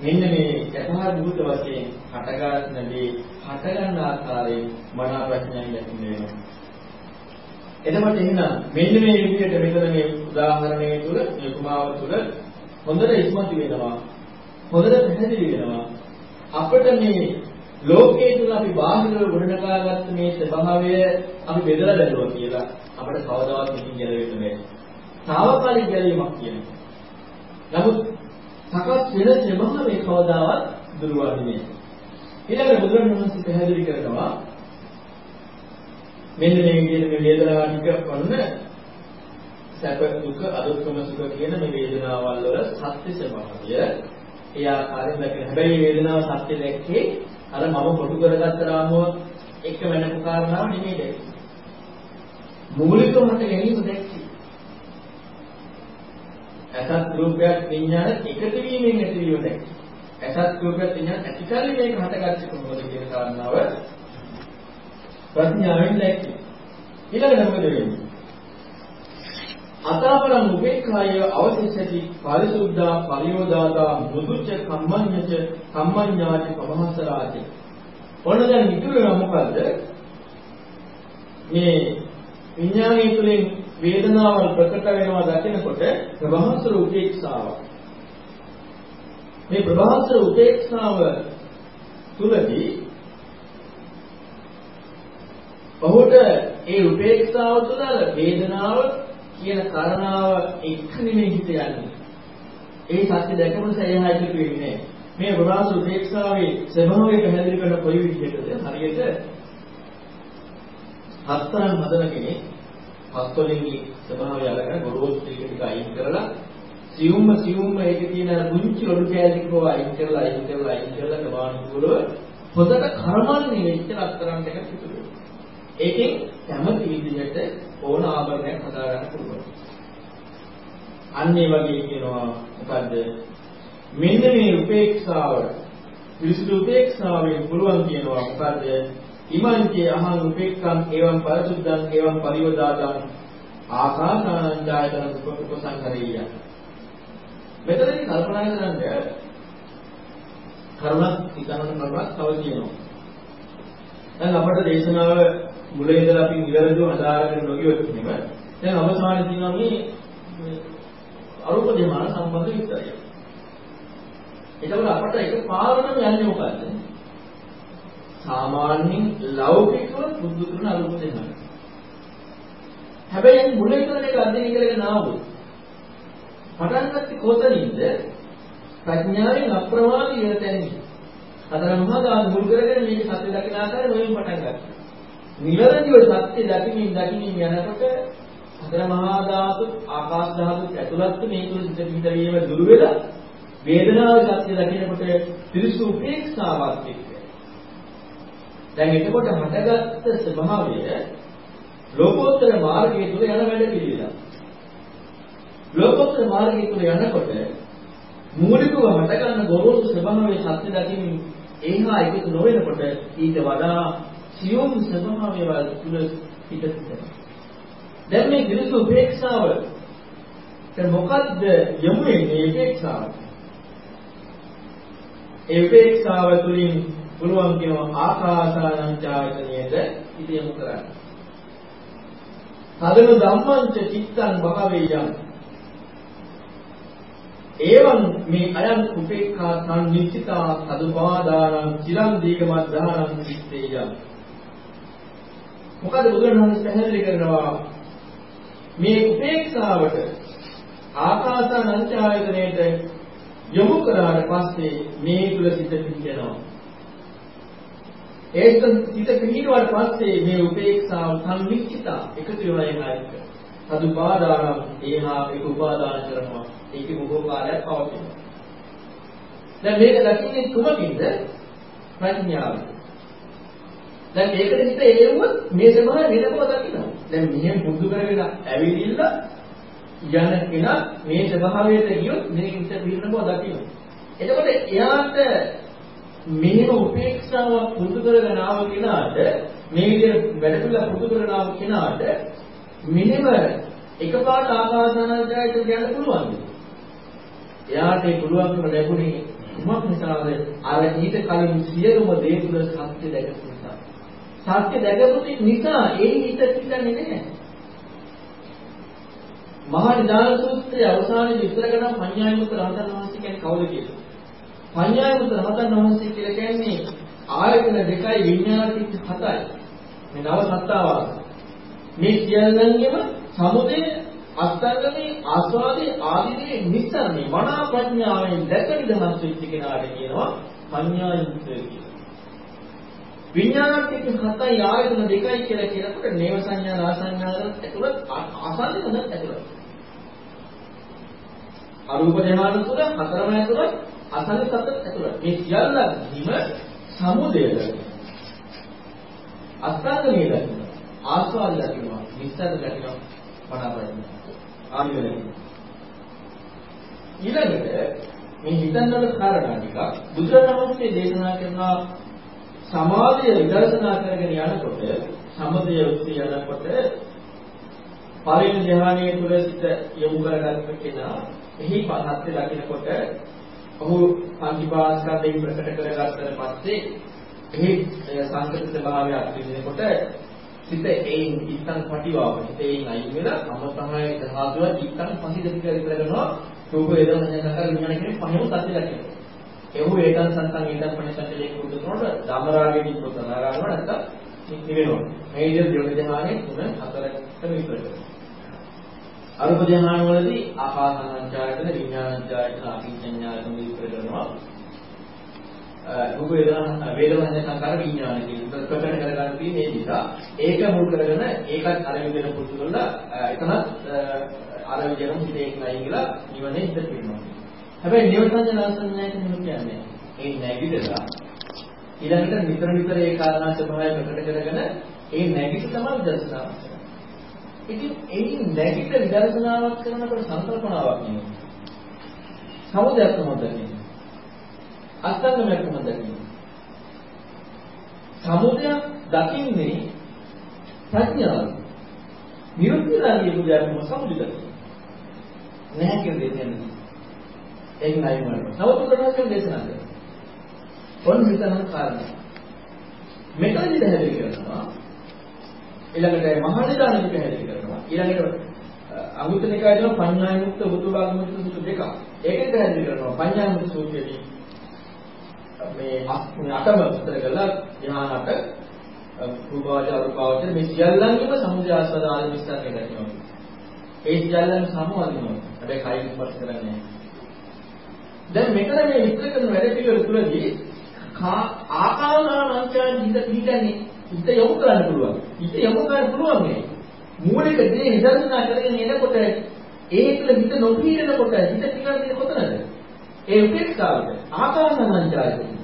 මෙන්න මේ යථා භූත වශයෙන් හටගන්න දේ හටගන්න ආකාරයෙන් මනා ප්‍රඥාවෙන් දකින්න වෙනවා. එතකොට එහෙනම් මෙන්න මේ විදිහට මෙතන මේ උදාහරණය තුල මේ කුමාව තුල හොඳට ඉස්මතු වෙනවා. හොඳට පැහැදිලි වෙනවා. අපිට මේ ලෝකයේ තුල අපි බාහිරව ගොඩනගාගත්ත මේ ස්වභාවය අපි බෙදලා බැලුවා කියලා අපිට කවදාවත් මේකෙන් ගැලවෙන්න බැහැ. తాවකාලික ගැලවීමක් කියන්නේ. නමුත් සකස් වෙන ස්වභාවය කවදාවත් දුරවන්නේ නැහැ. ඊළඟට බුදුරණවහන්සේ පැහැදිලි කරනවා මෙන්න මේ විදිහට මේ වේදනාව ටික වන්න සැප දුක අදුක්කම සුඛ කියන මේ වේදනාවල් වල සත්‍ය ස්වභාවය ඒ ආකාරයෙන් දැකලා හැබැයි මේ වේදනාව සත්‍ය දැක්කේ අර මම කොටු කරගත්ත රාමුව එක වෙනපු කාරණාව නෙමෙයි දැක්කේ. මූලිකව මට ගැනීම දැක්කේ. අසත් රූපයක් විඥාන එකතු වීමෙන් ඇතිවීම දැක්කේ. අසත් රූපයක් විඥාන ඇතිකල්ලි මේක හටගත්තේ කොහොමද කියන කාරණාව ප්‍රඥාවෙන් දැක්කේ. ඊළඟට මොකද වෙන්නේ? අතාපරං උපේක්ඛාය අවතිස්සති පරිසුද්ධා පරියෝදාතා මුදුච්ච කම්මඤ්ඤච කම්මඤ්ඤාච පමහසරාච ඔන්න දැන් ඉතුරු වෙන මොකද්ද මේ විඥානයේ තුලින් වේදනාවල් ප්‍රකට වෙනවා දකිනකොට ප්‍රභාස්වර උපේක්ෂාව. මේ ප්‍රභාස්වර උපේක්ෂාව තුලදී ඔහුට ඒ උපේක්ෂාව තුළ වේදනාව කියන කාරණාව එක්ක නෙමෙයි හිත යන්නේ. ඒ සත්‍ය දැකම සයහායික වෙන්නේ මේ වරාසු උපේක්ෂාවේ ස්වභාවය පැහැදිලි කරන කොයි විදිහටද? හරියට හතරන් හදන කෙනෙක් හස්තොලින්ගේ ස්වභාවය අරගෙන ගොරෝසු ටික ටික අයින් කරලා සියුම්ම සියුම්ම ඒකේ තියෙන පුංචි ඔඩු කෑලි ටික අයින් කරලා අයින් කරලා අයින් කරලා ප්‍රමාණිකවල හොඳට කර්මන්නේ වෙච්ච රත්තරන් ටික පිටුනේ. ඒකෙන් කැමති විදිහට ඕන ආභරණයක් හදාගන්න පුළුවන්. අන්න ඒ වගේ කියනවා මොකද්ද? මෙන්න මේ උපේක්ෂාව පිරිසුදු උපේක්ෂාවෙන් පුළුවන් කියනවා මොකද්ද? ඉමංචේ අහං උපේක්ඛං එවං පරිසුද්ධං එවං පරිවදාතං ආකාසානංජායතන උපසංකරිය. මෙතනදී කල්පනා කරන්නේ කරුණක් හිතනකොට කරුණක් තව කියනවා. දැන් අපට දේශනාව මුල ඉඳලා අපි නිවැරදිව හදාගෙන නොගියොත් එහෙම දැන් අවසානයේ තියෙනවා මේ අරූප ධර්ම සම්බන්ධ විස්තරය. ඒකවල අපට එක පාරටම යන්නේ මොකද්ද? සාමාන්‍යයෙන් ලෞකිකව බුදු කරන අරූප ධර්ම. හැබැයි මුල ඉඳලා ඒක අධ්‍යයනය කරගෙන ආවොත් පටන් ගත්තේ කොතනින්ද? ප්‍රඥාවෙන් අප්‍රමාදී වෙන තැනින්. අතන මහා දාන මුල් කරගෙන මේක සත්‍ය දකින ආකාරය මොයින් පටන් ගත්තා. නිවැරදිව සත්‍ය දකිමින් දකිමින් යනකොට හතර මහා ධාතු ආකාශ ධාතු ඇතුළත් මේ තුල සිට පිට වීම දුර වෙලා වේදනාව සත්‍ය දකිනකොට ත්‍රිසු උපේක්ෂාවක් එක්ක දැන් එතකොට හටගත්ත ස්වභාවය ලෝකෝත්තර මාර්ගය තුල යන වැඩ පිළිවෙල. ලෝකෝත්තර මාර්ගය තුල යනකොට මූලිකව හටගන්න ගොරෝසු ස්වභාවයේ සත්‍ය දකිමින් ඒහා එකතු නොවෙනකොට ඊට වඩා සියුම් ස්වභාවයවල් තුල පිටතිත. දැන් මේ දිනස උපේක්ෂාව දැන් මොකද්ද යමු වෙන්නේ උපේක්ෂාව? ඒ උපේක්ෂාව තුලින් පුළුවන් කියනවා ආකාසානං ඡායතනයේද ඉතියමු කරන්නේ. තදනු ධම්මංච චිත්තං භාවේයං. ඒවං මේ අයං උපේක්ඛා සංනිච්චිතා සදුපාදානං චිරං දීගමද්ධානං චිත්තේයං මොකද බුදුරණවහන්සේ පැහැදිලි කරනවා මේ උපේක්ෂාවට ආකාසානංචායතනයේට යොමු කරාට පස්සේ මේ තුල සිත පිහිටනවා. ඒක සිත පිහිටුවාට පස්සේ මේ උපේක්ෂාව සංනිච්චිතා එකතු වෙනවා එහා එක. සදුපාදානම් ඒහා ඒක උපාදාන කරනවා. ඒකේ බොහෝ කාලයක් පවතිනවා. දැන් මේක දකින්නේ කුමකින්ද? ප්‍රඥාවෙන්. දැන් මේකට හිත ඒවුවොත් මේ සමාන වෙනකව දකිනවා. දැන් මෙහෙම පුරුදු කරගෙන ඇවිදින්න යන කෙනා මේ ස්වභාවයට ගියොත් මේක හිත පිළිනව දකිනවා. එතකොට එයාට මෙහෙම උපේක්ෂාවක් පුරුදු කරගෙන ආව කෙනාට මේ විදිහට වැඩ පිළිවෙල පුරුදු කරගෙන ආව කෙනාට මෙහෙම එකපාරට ආකාසානජයයට යන්න පුළුවන්ද? එයාට ඒ පුළුවන්කම ලැබුණේ කුමක් නිසාද? අර ඊට කලින් සියලුම දේ තුල සත්‍ය දැකපු නිසා. සත්‍ය දැකපු නිසා ඒ හිත පිටන්නේ නැහැ. මහා නිදාන සූත්‍රයේ අවසානයේ විස්තර කරන පඤ්ඤායමුත් රහතන් වහන්සේ කියන්නේ කවුද කියලා. පඤ්ඤායමුත් රහතන් වහන්සේ කියලා කියන්නේ ආයතන දෙකයි විඥාන පිට හතයි. මේ නව සත්තාවාස. මේ සියල්ලංගෙම සමුදය අස්තංගමේ ආස්වාදේ ආදීනේ නිස්සරණේ මනා ප්‍රඥාවෙන් දැක නිදහස් වෙච්ච කෙනාට කියනවා පඤ්ඤායුක්ත කියලා. විඥානත් එක්ක හතයි ආයතන දෙකයි කියලා කියනකොට නේව සංඥා රාසංඥාවලත් ඇතුළත් අසන්නේ හොඳ ඇතුළත්. අරූප ධර්මාන තුල හතරම ඇතුළත් අසන්නේ සතත් ඇතුළත්. මේ සියල්ලම සමුදය දකිනවා. අස්තංගමේ දකිනවා. ආස්වාද දකිනවා. නිස්සාර දකිනවා. මනා ප්‍රඥා. ආනිවැරදි. ඊළඟට මේ හිතන්නවල කාරණා ටික බුදුරජාණන් දේශනා කරන සමාධිය විදර්ශනා කරගෙන යනකොට සමදය ඔස්සේ යනකොට පළවෙනි ධ්‍යානයේ තුල සිට යොමු කරගන්න කෙනා එහි පහත්ය දකිනකොට ඔහු පංචපාස්කන්ධයෙන් ප්‍රකට කරගත්තට පස්සේ එහි සංකෘත භාවය අත්විඳිනකොට සිත ඒන් ඉත්තන් පටිවාව සිත ඒන් අයින් වෙලා අමතහය ධාතුව ඉත්තන් පසිදති කරගන්නවා රූප වේදනා සංඥා සංකාර විඥාන කියන පහෙම සත්‍ය දකිනවා එහු ඒකන් සන්තන් ඊටන් පණිසන්තලේ කුදුනොට ධම්මරාගෙදී පොතනා ගන්නවා නැත්තම් නිවෙනවා මේ විදිහට යොමු දහානේ තුන හතරකට විතර කරනවා අරුප ධ්‍යාන වලදී ආකාසානංචායතන විඥානංචායතන අභිඥායතන විස්තර කරනවා. රූප වේදනා වේදනා සංකාර විඥාන කියන ප්‍රකට කරගන්න තියෙන මේ නිසා ඒක මුල් කරගෙන ඒකත් අර විදිහට පුරුදු කරලා එතනත් අර විදිහටම හිතේ නයි කියලා නිවනේ හිත පිරනවා. හැබැයි නිවන සංඥාසන්නයට නෙමෙයි කියන්නේ. ඒ නැගිටලා ඊළඟට නිතර නිතර ඒ කාරණා ස්වභාවය ප්‍රකට කරගෙන ඒ නැගිට තමයි දර්ශනාව. ඉතින් එයින් නැගිට විදර්ශනාවක් කරනකොට සංකල්පනාවක් නෙමෙයි. සමුදයක් කොහොමද කියන්නේ? අස්තංගමයක් කොහොමද කියන්නේ? සමුදයක් දකින්නේ ප්‍රඥාව. නිරුක්තිලාගේ බුදුරජාණන් වහන්සේ සමුදය දකින්නේ. නැහැ කියන දේ කියන්නේ. ඒක නයි මම. නවතුනක් දේශනා කරනවා. ඔන්න හිතන කාරණා. මෙතනදි පැහැදිලි කරනවා ඊළඟට මහානිදානෙදි පැහැදිලි කරනවා. ඊළඟට අංගුත්තර නිකායේදී පඤ්ඤායමුක්ත බුදුබාගමුක්ත සූත්‍ර දෙක. ඒකෙන් පැහැදිලි කරනවා පඤ්ඤායමුක්ත සූත්‍රයේදී මේ අටම විස්තර කළා ධ්‍යානට රූපාවචර අරූපාවචර මේ සියල්ලන්ගේම සමුදය ආස්වාද ආදී විස්තර කරනවා. ඒ සියල්ලම සමවදිනවා. හැබැයි කයින් ස්පර්ශ කරන්නේ නැහැ. දැන් මෙතන මේ විස්තර කරන වැඩ පිළිවෙල තුළදී ආකාරානංචයන් හිත පිළිගන්නේ හිත යොමු කරන්න පුළුවන්. හිත යොමු කරන්න පුළුවන් මේ. මූලික දේ හිතන්නා කරගෙන එනකොට ඒ තුළ හිත නොපීඩනකොට හිත පිටින් කොතනද? ඒ උපේක්ෂාවද? ආකාසනංජායතන.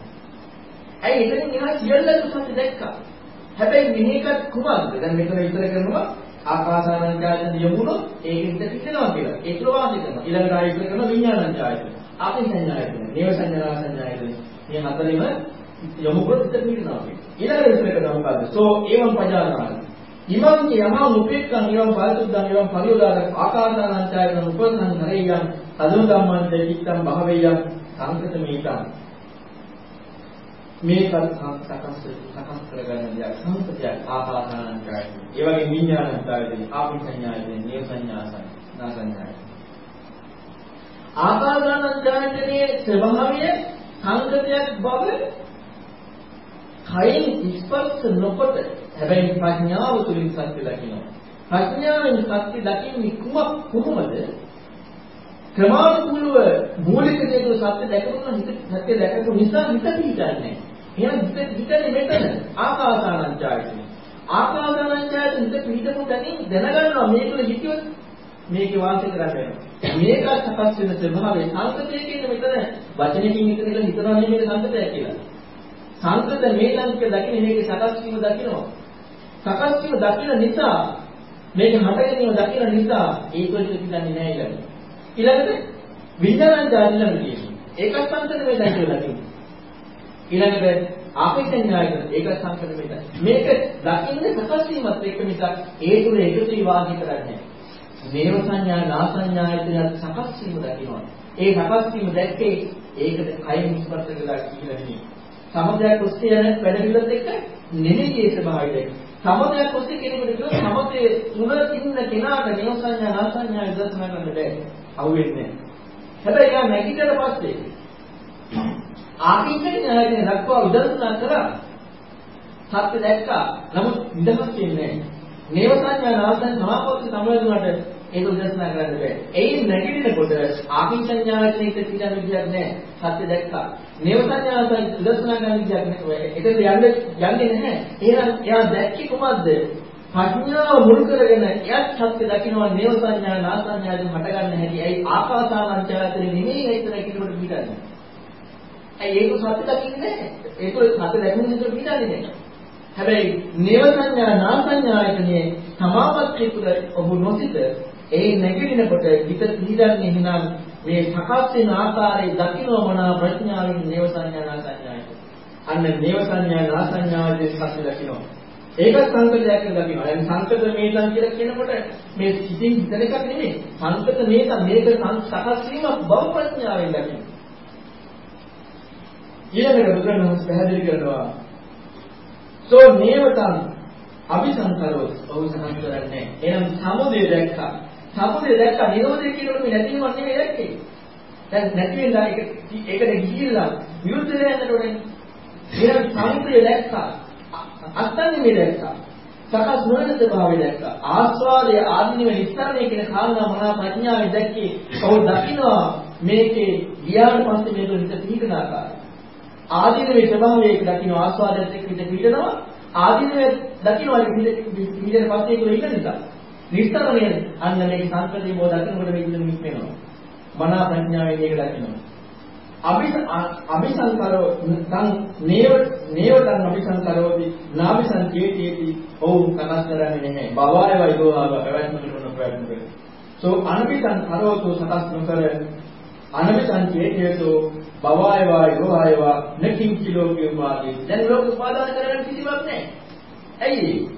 ඇයි එතනින් එහා සියල්ලම සත්‍ය දැක්කා. හැබැයි මෙහෙකත් කුමක්ද? දැන් මෙතන විතර කරනවා ආකාසානංජායතන යමුනොත් ඒක හිත පිටිනවා කියලා. ඒක ප්‍රවාහය කරනවා. ඊළඟට ආයෙත් කරනවා විඥානංජායතන. ආපේ සංඥායතන, නේව සංඥා සංඥායතන. මේ හතරෙම යොමු කරොත් හිත පිටිනවා. ඊළඟට විතර කරනවා මොකද්ද? සෝ ඒවම් පජානාති. ඉමං යමං උපේක්ඛං එවං පාරිසුද්ධං එවං පරියෝදාන ආකාසානංචායතන උපසං කරේයං තදෝ ධම්මං චිත්තං භාවේයං සංකත මේතං මේක සකස් සකස් කරගන්න දෙයක් සංකතයක් ආකාසානංචායතන. ඒ වගේ විඥානංචායතන, ආපිසඤ්ඤායතන, නිය සංඥාසන, නාසඤ්ඤායතන. ආකාසානංචායතනයේ ස්වභාවය සංකතයක් බව කයින් ස්පර්ශ නොකොට හැබැයි ප්‍රඥාව තුළින් සත්‍ය දකිනවා. ප්‍රඥාවෙන් සත්‍ය දකින්නේ කුමක් කොහොමද? ක්‍රමානුකූලව මූලික දේ සත්‍ය දැකපුවම හිත සත්‍ය දැකපු නිසා හිත පිටන්නේ. එහෙනම් හිත හිතන්නේ මෙතන ආකාසානංචායතන. ආකාසානංචායතන හිත පිටපු තැනින් දැනගන්නවා මේකල හිතියොත් මේකේ වාසය කරන්න වෙනවා. මේක සකස් වෙන ස්වභාවය සංකතය කියන්නේ මෙතන වචනකින් විතර කියලා හිතනවා නෙමෙයි සංකතය කියලා. සංකත මේ ලංකේ දකින්න මේකේ සකස් වීම දකින්නවා. සකස් වීම දකින්න නිසා මේක හට ගැනීම දකින්න නිසා ඒක වලට පිටන්නේ නැහැ ඊළඟට. ඊළඟට විඥානං ජාතිලම කියන්නේ. ඒකත් සංකත වේදයි කියලා දකින්න. ඊළඟට ආපේක්ෂණයයිද ඒක සංකත වේදයි. මේක දකින්නේ සකස් වීමත් එක්ක මිසක් ඒ තුල එකතු වී වාසය කරන්නේ නැහැ. නේව සංඥා නාසඤ්ඤායතනත් සකස් වීම දකිනවා. ඒ සකස් වීම දැක්කේ ඒකට කයින් ස්පර්ශ කළා කියලා නෙමෙයි. සමදයක් ඔස්සේ යන වැඩ පිළිවෙලත් එක්ක නෙමෙයි ඒ ස්වභාවය. සමදයක් ඔස්සේ කෙනෙකුට කියොත් සමතේ තුන ඉන්න කෙනාට නේව සංඥා නාසඤ්ඤා විදර්ශනා කරන්න බෑ. අහුවෙන්නේ නැහැ. හැබැයි යා නැගිටලා පස්සේ ආපින්චඤ්ඤායතන දක්වා විදර්ශනා කරා. සත්‍ය දැක්කා. නමුත් නිදහස් වෙන්නේ නැහැ. නේව සංඥා නාසඤ්ඤා සමාපatti සමවැදුනට ඒක උදස්නා කරන්න බෑ. එයින් නැගිටිනකොට ආකින්චඤ්ඤාවචන හිත පිටන විදියක් නැහැ. සත්‍ය දැක්කා. නේව සංඥාවචන උදස්නා කරන්න විදියක් නැහැ. ඒකද යන්නේ යන්නේ නැහැ. එහෙනම් එයා දැක්කේ කොහොමද? ප්‍රඥාව මුල් කරගෙන එයත් සත්‍ය දකින්නවා නේව සංඥා නාසඤ්ඤාවෙන් හටගන්න හැටි. ඇයි ආකාසානංචායතනෙ නෙමෙයි හිත නැගිටිනකොට පිටන්නේ. ඇයි ඒක සත්‍ය දකින්නේ නැහැ. ඒක සත්‍ය දැකීම නිසා පිටන්නේ නැහැ. හැබැයි නේව සංඥා නාසඤ්ඤායතනයේ සමාපත්තිය තුළ ඔහු නොසිත ඒ නැගිටිනකොට හිත පිළිදන්නේ එහෙනම් මේ සකස් වෙන ආකාරයේ දකින්නමනා ප්‍රඥාවෙන් නේව සංඥා නාසඤ්ඤායතන. අන්න නේව සංඥා නාසඤ්ඤායතනයේ සත්‍ය දකින්නවා. ඒක සංකතයක් කියලා දකින්නවා. දැන් සංකත මේතන් කියලා කියනකොට මේ සිතින් හිතන එකක් නෙමෙයි. සංකත මේතන් මේක සකස් වීමක් බව ප්‍රඥාවෙන් දකින්නවා. ඊළඟට බුදුරණවහන්සේ පැහැදිලි කරනවා සෝ නේවතං අபிසංකරෝ ඔහු සකස් කරන්නේ. එහෙනම් සමුදය දැක්කා. සමුදය දැක්කා නිරෝධය කියනකොට මේ නැතිවම නෙමෙයි දැක්කේ. දැන් නැති වෙලා ඒක ඒකට ගිහිල්ලා විරුද්ධ වෙන්නට ඕනේ. එහෙනම් සමුදය දැක්කා. අත්තන්නේ මේ දැක්කා. සකස් නොවන ස්වභාවය දැක්කා. ආස්වාදයේ ආධිනව නිස්සරණය කියන කාරණා මහා ප්‍රඥාවෙන් දැක්කේ. ඔහු දකින්නවා මේකේ ගියාට පස්සේ මේක හිත පිහිටන ආකාරය. ආධිනවේ ස්වභාවයක දකින්න ආස්වාදයට එක්ක හිත පිළිදෙනවා ආධිනවේ දකින්නවා හිත පිළිදෙන පස්සේ ඒක ඉන්න නිසා නිස්තරණය අන්න මේක සංකල්පයේ බෝ දකින්නකොට මේක නිස් වෙනවා. මනා ප්‍රඥාවෙන් ඒක දකින්නවා අභි අභිසංකරෝ තං නේව නේවතං අභිසංකරෝති නාභිසංකේතේති ඔවුන් කනස් කරන්නේ නැහැ. බවාය වෛදෝහාව පැවැත්මකට නො පැවැත්මකට සෝ අනභිසංකරෝතු සකස් නොකර අනවිසංකේතයසෝ බවායවා යෝහායවා නකින් කිලෝකේ උපාදී. දැන් ලෝක උපාදාන කරගෙන කිසිවක් නැහැ. ඇයි?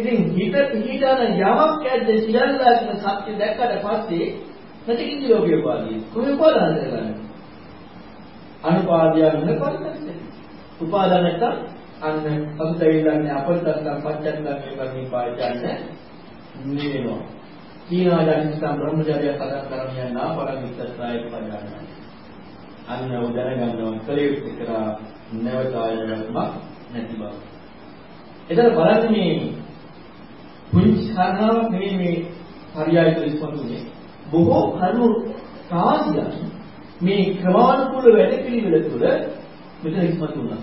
ඉතින් හිත පිළිදාන යමක් ඇද්ද සියල්ලක්ම සත්‍ය දැක්කට පස්සේ නකින් කිලෝකේ උපාදී කොහේ උපාදාන කරගන්නේ අනුපාදියා නුනපරිත්‍ත්‍ය උපාදාන නැත්නම් අන්න පසුතැවිල්ලන්නේ අපරිත්තම් පච්චත්තම් මේ පායිචන්න නිවෙනවා කියනවා දැන් බ්‍රහ්මචර්ය කතා කරන යනවා පරමිත්තසාය පදානයි. අන්න උ දැනගන්නවා කලියුත් කරා නැවත ආයෙමක් නැති බව. එතන බලන්න මේ පුංචි කාරණාවක් නෙමෙයි මේ හරියට ඉස්මතුනේ. බොහෝ කරුණු රාශියක් මේ ක්‍රමානුකූල වැඩ පිළිවෙල තුළ මෙතන ඉස්මතු වුණා.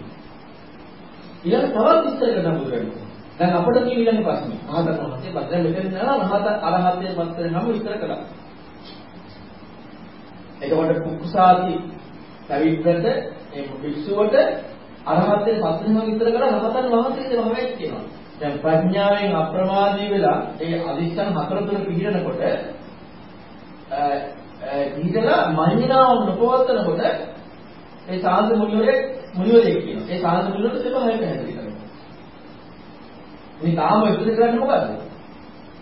ඊළඟ තවත් විස්තර කරන්න බුදුරජාණන් දැන් අපිට තියෙන ඊළඟ ප්‍රශ්නේ. රහතන් වහන්සේ බද්දන් මෙතන නෑ රහත අරහතේ පත් වෙනම විස්තර කළා. එතකොට කුකුසාති පැවිද්දට ඒ භික්ෂුවට අරහතේ පත් වෙනම විස්තර කළා රහතන් වහන්සේගේ භවයක් කියනවා. දැන් ප්‍රඥාවෙන් අප්‍රමාදී වෙලා ඒ අදිෂ්ඨාන හතර තුන පිළිරනකොට ඊටලා මඤ්ඤණාව නොපවත්තනකොට ඒ සාන්ත මුනිවරේ මුනිවරේ කියනවා. ඒ සාන්ත මුනිවරට සබහාය පැහැදිලි කරනවා. මේ තාම ඉතිරි කරන්නේ මොකද්ද?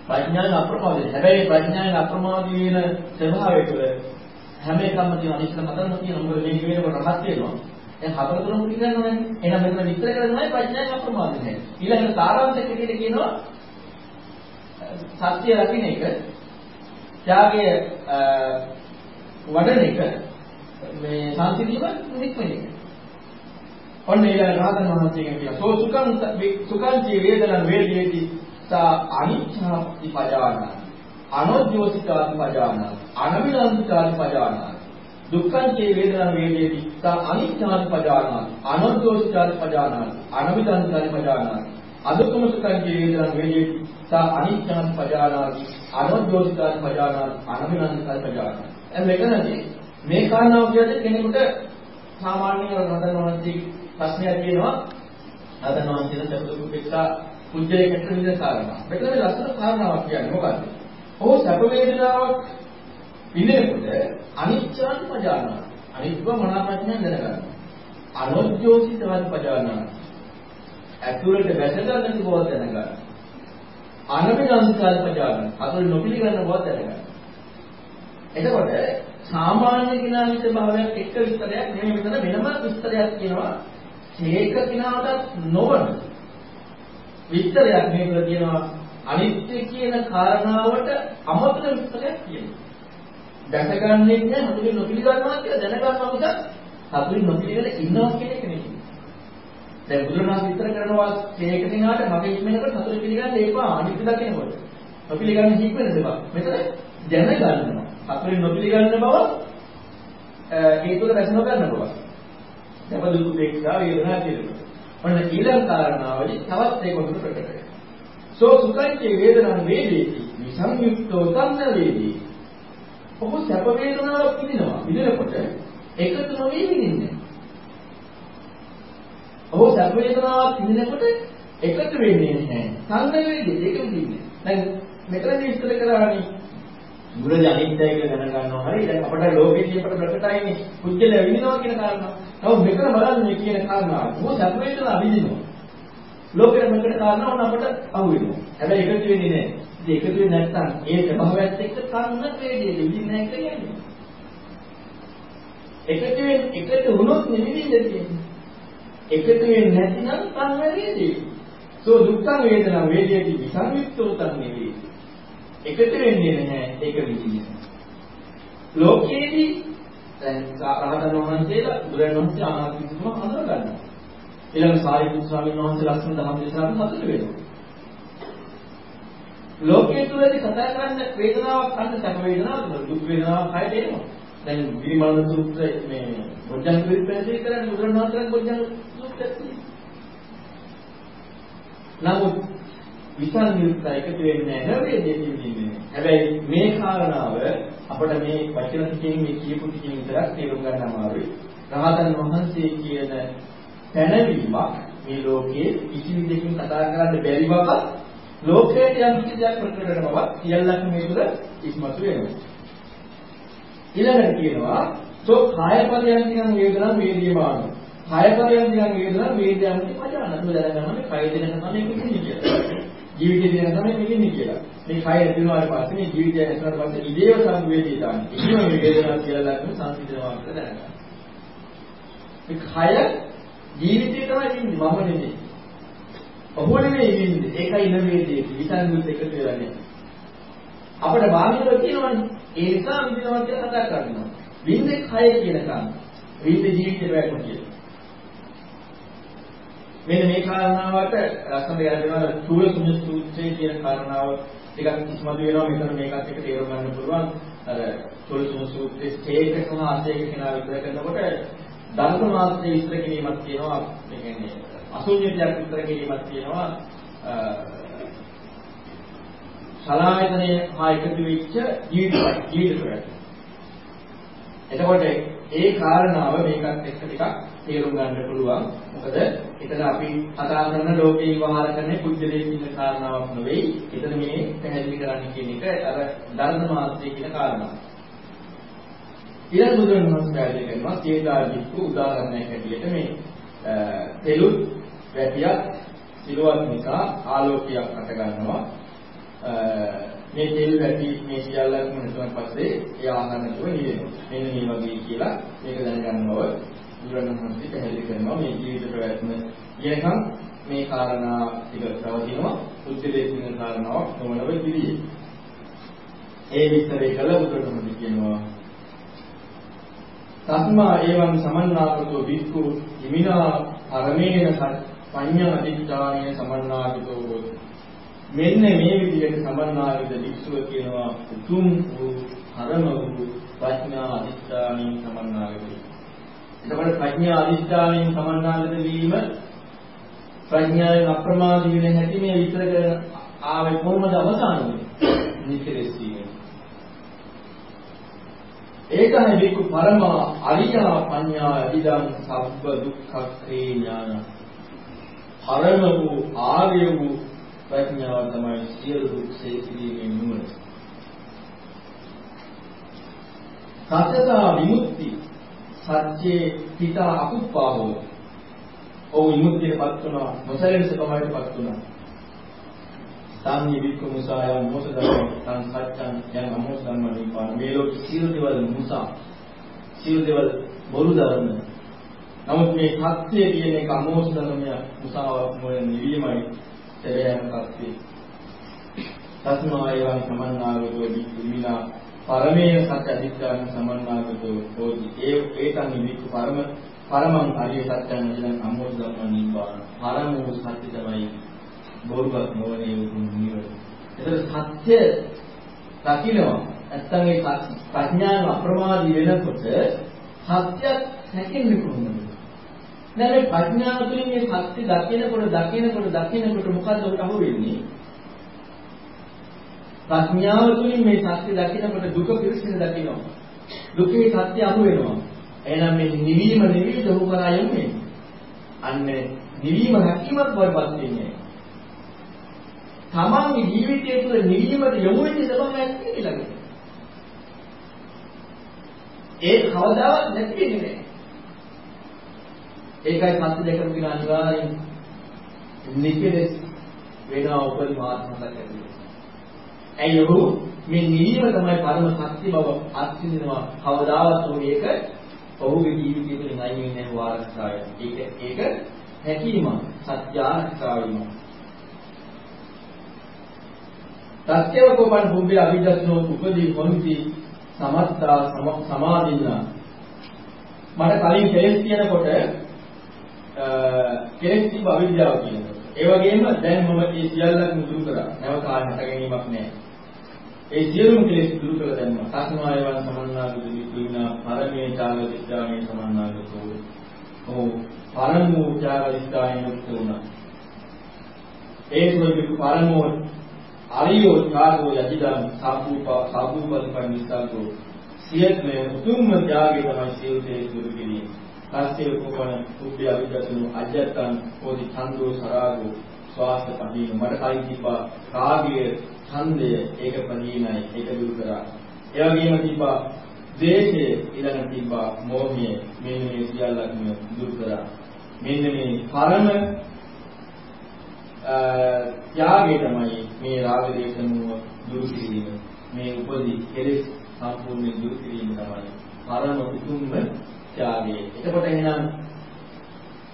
ප්‍රඥාවෙන් අප්‍රමාදී. හැබැයි ප්‍රඥාවෙන් අප්‍රමාදී වෙන ස්වභාවය තුළ හැම එකම තියෙන අනිත් මතම තියෙන මොකද මේක වෙනකොට රහත් වෙනවා. දැන් හතර තුන පිළිගන්නවනේ. එහෙනම් මෙතන විස්තර කරලා තමයි ප්‍රඥාවෙන් අප්‍රමාද වෙන්නේ. ඊළඟට සාරාංශ කැටියට කියනවා සත්‍ය රකින්න එක ත්‍යාගය වඩන එක මේ ශාන්තිදීම නික්මන එක. ඔන්න ඊළඟ රහතන් වහන්සේගෙන් කියනවා සෝ සුඛං සුඛං චේ වේදනං වේදේති තා අනිච්ඡාපි පජානා අනෝද්‍යෝසිතාපි පජානා අනවිනන්දිතාපි පජානා දුක්ඛං චේ වේදනං වේදේති. තා අනිච්ඡාපි පජානා අනෝද්‍යෝසිතාපි පජානා අනවිනන්දිතාපි පජානා අදුක්කම සුඛං චේ වේදනං වේදේති. තා අනිච්ඡාපි පජානා අනෝද්‍යෝසිතාපි පජානා අනවිනන්දිතාපි පජානා දැන් මෙතනදී මේ කාරණාව කියන්නේ කෙනෙකුට සාමාන්‍ය රහතන් වහන්සේ ප්‍රශ්නයක් කියනවා. රහතන් වහන්සේලා සතුටු උපේක්ෂා පුජ්‍යයකට විදිහට කාරණා. මෙතන මේ ලස්සන කාරණාවක් කියන්නේ මොකද්ද? ඔහු සැප වේදනාවක් විඳිනකොට අනිච්චාන් පජානා. අනිත්ව මනාපඥා දැනගන්න. අනොජ්ජෝසිතවත් පජානා. ඇතුළට වැසගන්න බව දැනගන්න. අනවිනංසල් පජානා. අතුල් නොපිළිගන්න බව දැනගන්න. එතකොට සාමාන්‍ය කෙනාගේ ස්වභාවයක් එක්ක විස්තරයක් නෙමෙයි මෙතන වෙනම විස්තරයක් කියනවා. හේක කෙනාට නොවන විස්තරයක් මේකල කියනවා අනිත්‍ය කියන කාරණාවට අමතර විස්තරයක් කියනවා. දැකගන්නේ නැහැ හතුලින් නොපිළිගන්නවා කියලා දැනගන්නවා මිසක් හතුලින් නොපිළිගන්න ඉන්නවා කියන එක නෙමෙයි. දැන් බුදුරණාහි විස්තර කරනවා හේක කෙනාට මගේ ඉක්මනකට හතුලින් පිළිගන්න එපා අනිත්‍ය දකිනකොට. නොපිළිගන්න හික්මන දෙපා. මෙතන දැනගන්නවා. හතුලින් නොපිළිගන්න බව ඒ තුළ රැස් නොගන්න බව. සැප දුක් උපේක්ෂා වේදනා කියලා. ඔන්න ඊළඟ කාරණාවලි තවත් ඒක උඩට ප්‍රකට වෙනවා. සෝ සුඛංචේ වේදනං වේදේති විසංයුක්තෝ තන්න වේදී. ඔබ සැප වේදනාවක් විඳිනවා. විඳිනකොට එකතු නොවි විඳින්නේ. ඔබ සැප වේදනාවක් විඳිනකොට එකතු වෙන්නේ නැහැ. තන්න වේදී ඒක විඳින්නේ. දැන් මෙතන විස්තර කරානේ බුදුරජාණන් අනිත්‍යය කියලා දැනගන්නවා හරි දැන් අපට ලෝකයේ අපට ප්‍රකටයිනේ කුජල විඳිනවා කියන කාරණා. නමුත් මෙතන බලන්න මේ කියන කාරණාව. මොකද සැප වේදනා විඳිනවා. ලෝකෙට මෙකට කාරණා වුණ අපට අහු වෙනවා. හැබැයි එකතු වෙන්නේ නැහැ. ඉතින් එකතු වෙන්නේ නැත්නම් ඒ ස්වභාවයත් එක්ක කන්න වේදේ විඳින්නේ නැහැ කියලා කියන්නේ. එකතු වෙන්නේ එකතු වුණොත් නෙමෙයි දෙන්නේ. එකතු වෙන්නේ නැතිනම් කන්න වේදේ. සෝ දුක්ඛ වේදනා වේදේති විසංයුක්තෝ තන් නෙවෙයි. එකතු වෙන්නේ නැහැ ඒක විදිහට. ලෝකයේදී දැන් රහතන් වහන්සේලා බුදුරජාණන් වහන්සේ ආනාපානසතියම හඳුනා ගන්නවා. ඊළඟ සාරිපුත් ස්වාමීන් වහන්සේ ලස්සන ධම්ම දේශනාවක් හසුට වෙනවා. ලෝකයේ තුලදී කතා කරන්න වේදනාවක් අන්න සැප වේදනාවක් දුක් වේදනාවක් හය දෙනවා. දැන් විරිමල සූත්‍රය මේ බොජ්ජංග විප්‍රේතී කරන්නේ බුදුරජාණන් වහන්සේලා බොජ්ජංග සූත්‍රය. නමුත් විසංයුක්ත එකතු වෙන්නේ නැහැ නේද දෙන්නේ. හැබැයි මේ කාරණාව අපිට මේ වචන ටිකෙන් මේ කියපු ටිකෙන් විතරක් තේරුම් ගන්න අමාරුයි. රහතන් වහන්සේ කියන පැනවීමක් මේ ලෝකයේ කිසි විදිහකින් කතා කරන්න බැරි බව ලෝකයට යම් කිසි දෙයක් ප්‍රකට කරන බව සියල්ලක් මේ තුළ ඉස්මතු වෙනවා. ඊළඟට කියනවා සෝ කාය පදයන්තියන් වේදනා වේදීමාන. කාය පදයන්තියන් වේදනා වේදයන්ති පජාන. අපි දැනගන්න මේ කය දෙක තමයි කියන්නේ කියලා. ජීවිතය දෙන තමයි මෙන්නේ කියලා. මේ කය ඇතුළාට පස්සේ මේ ජීවිතය ඇතුළාට පස්සේ ඉදේව සංවේදී දාන්නේ. ඉතින් මේ වේදනාව කියලා ලක්ෂණ සංසිඳනවා කියලා දැනගන්න. මේ කය ජීවිතය තමයි ඉන්නේ මම නෙමෙයි. ඔහු නෙමෙයි ඉන්නේ. ඒකයි නෙමෙයි විසංගුත් එකතු වෙලා නැහැ. අපිට බාහිරව කියනවනේ. ඒ නිසා විඳිනවා කියලා කතා කරනවා. විඳේ කය කියනකම් විඳේ ජීවිතේ වැටුණා කියලා. මෙන්න මේ කාරණාවට රසම යනවා චූල කුඤ්ඤ සූත්‍රයේ කියන කාරණාව ටිකක් ඉස්මතු වෙනවා මෙතන මේකත් එක්ක තේරුම් ගන්න පුළුවන් අර චූල කුඤ්ඤ සූත්‍රයේ ස්ටේජ් එකම ආශයක කෙනා විතර කරනකොට ධර්ම මාත්‍රයේ විස්තර කිරීමක් තියෙනවා ඒ කියන්නේ අසුඤ්ඤතියක් විස්තර කිරීමක් තියෙනවා සලායතනය හා එකතු වෙච්ච ජීවිත ජීවිතයක් එතකොට ඒ කාරණාව මේකත් එක්ක ටිකක් තේරුම් ගන්න පුළුවන්. මොකද එතන අපි කතා කරන ලෝකේ විවහාර කරන කුජලයේ කියන කාරණාවක් නෙවෙයි. එතන මේ පැහැදිලි කරන්න කියන එක අර ධර්ම මාත්‍රයේ කියන කාරණාව. ඊළඟ බුදුන් වහන්සේ පැහැදිලි කරනවා සීතාදික්ක උදාහරණයක් හැටියට මේ තෙලුත් වැටියක් සිරුවත් නිසා ආලෝකයක් අට ගන්නවා. මේ තෙල් වැටි මේ සියල්ලක්ම නැතුණන් පස්සේ ඒ ආහාර නැතුව නිවෙනවා. මෙන්න මේ වගේ කියලා මේක දැනගන්නව බුදුරණවහන්සේ පැහැදිලි කරනවා මේ ජීවිත ප්‍රවැත්ම කියනකම් මේ කාරණා ටික පවතිනවා උද්දේශ වෙන කාරණාවක් නොවනව පිළියේ. ඒ විස්තරය කළ බුදුරණවහන්සේ කියනවා තස්මා එවං සමන්නාගතෝ බික්ඛු හිමිනා පරමේන පඤ්ඤා අධිඨානීය සමන්නාගතෝ හෝති මෙන්න මේ විදිහට සමන්නාගත භික්ෂුව කියනවා උතුම් වූ පරම වූ ප්‍රඥා අධිෂ්ඨානින් සමන්නාගත වීම. එතකොට ප්‍රඥා අධිෂ්ඨානින් සමන්නාගත වීම ප්‍රඥාවෙන් අප්‍රමාදී වෙන හැටි මේ විතර කරන ආවේ කොහොමද අවසාන වෙන්නේ? නිකලෙස් වීම. ඒකයි මේක පරම අරියා පඤ්ඤා අධිදම් සබ්බ දුක්ඛක්ඛේ ඥාන. පරම වූ ආර්ය වූ ප්‍රඥාව තමයි සියලු දුක් සේකිරීමේ නුවණ. සත්‍යතා විමුක්ති සත්‍යේ පිතා අකුප්පාවෝ. ඔව් විමුක්තියටපත් වුණා නොසැලෙන ස්වභාවයටපත් වුණා. සංනි වික්ඛු මුසායම් මොසදම් තං සත්‍යං යම් අමෝස ධම්ම නිපාන මේ ලෝක සියලු දේවල් මුසා සියලු දේවල් බොරු ධර්ම නමුත් මේ සත්‍ය කියන එක අමෝස ධර්මය මුසාවක් මොන නිවීමයි සැබෑම සත්‍යය. තස්මායවං සමන්නාගතෝ විවිනා පරමේය සත්‍ය අධිෂ්ඨාන සමන්නාගතෝ හෝති. ඒ ඒකන් විවික්ඛ පරම පරමං හරිය සත්‍යං නිදන් අමෝධ ධම්ම නිබ්බාන. පරම වූ සත්‍ය තමයි බොරුවක් නොවනේ උතුම් නිවන. ඒතර සත්‍ය දකින්නවා. නැත්තම් ඒ ප්‍රඥාව අප්‍රමාදී වෙනකොට සත්‍යයක් හැකෙන්නේ කොහොමද? දැන් මේ ප්‍රඥාව තුළින් මේ සත්‍ය දකිනකොට දකිනකොට දකිනකොට මොකද්ද ඔබට අහු වෙන්නේ? ප්‍රඥාව තුළින් මේ සත්‍ය දකිනකොට දුක පිරිසිදු දකිනවා. දුකේ සත්‍ය අහු වෙනවා. එහෙනම් මේ නිවීම නෙවෙයි දහු කරා යන්නේ. අන්න නිවීම හැකියාවක් වඩපත් වෙන්නේ. තමන්ගේ ජීවිතය තුළ නිවීමට යොමු වෙච්ච ස්වභාවයක් තියෙනවා. ඒක කවදාවත් නැති වෙන්නේ නැහැ. ඒකයි සත්‍ය දෙකම කියන අනිවාර්යෙන් නිකලස් වෙනවා උපරි මාත්මක ඇතිවෙන්නේ. ඇයි ඔහු මේ නිවීම තමයි පරම සත්‍ය බව අත්විඳිනවා කවදාවත් ඔහු ඒක ඔහුගේ ජීවිතය තුළින් අයින් වෙන්නේ නැහැ වාරස්කාරය. ඒක ඒක හැකීම සත්‍ය ආරක්ෂාවීම. සත්‍යව කොපන් බුම්බේ අවිදස්නෝ උපදී මොන්ති සමත්තා සමාධිනා මට කලින් කෙලස් කියනකොට කෙලෙස් තිබ්බ අවිද්‍යාව කියනවා. ඒ වගේම දැන් මම මේ සියල්ලක්ම දුරු කරා. නැවත ආය හට ගැනීමක් නැහැ. ඒ සියලුම කෙලෙස් දුරු කළ දැන්ම තස්මායවන් සමන්නාගත විකුණා පරමේ ඡාග විද්‍යාවේ සමන්නාගතෝ. ඔව් පරමෝ ඡාග විද්‍යාවේ මුක්ත වුණා. ඒ සොයිබු පරමෝ අරියෝ ඡාගෝ යදිදම් සාපූප සාපූපල්පන් නිස්සල්කෝ සියත්මේ උතුම්ම ත්‍යාගය තමයි සියලු දේ දුරු කිරීම. තස්සේ උපවන උද්‍ය අවිදසනු අජත්තං පොදි ඡන්தோ සරාගෝ ස්වාස්ත පදීන මට කලින් තිබ්බා රාගය ඡන්දය ඒක පදීනයි ඒක දුරු කරා. ඒ වගේම තිබ්බා ද්වේෂය ඊළඟ තිබ්බා මෝහය මෙන්න මේ සියල්ලක්ම දුරු කරා. මෙන්න මේ පරම ත්‍යාගය තමයි මේ රාග දේශනුව දුරු කිරීම. මේ උපදි කෙලෙස් සම්පූර්ණයෙන් දුරු කිරීම තමයි. පරම උතුම්ම ත්‍යාගය. එතකොට එහෙනම්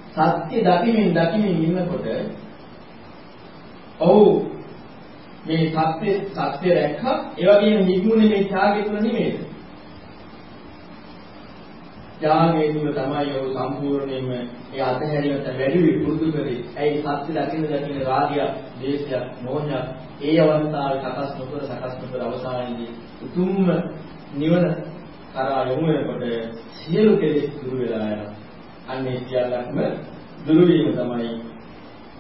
සත්‍ය දකිමින් දකිමින් ඉන්නකොට ඔව් මේ සත්‍ය සත්‍ය රැක්කා ඒ වගේම නිගුණේ මේ ත්‍යාගය තුල නෙමෙයි. ත්‍යාගය තුල තමයි ඔහු සම්පූර්ණයෙන්ම ඒ අතහැරීමට වැඩි විපුරුදු කරේ. ඇයි සත්‍ය දකින්න දකින්න රාගය, දේශය, මෝහය ඒ අවස්ථාවේ සකස් නොකර සකස් නොකර අවසානයේදී උතුම්ම නිවන කරා යොමු වෙනකොට සියලු කෙලෙස් දුරු වෙලා යනවා. අන්නේ සියල්ලක්ම දුරු වීම තමයි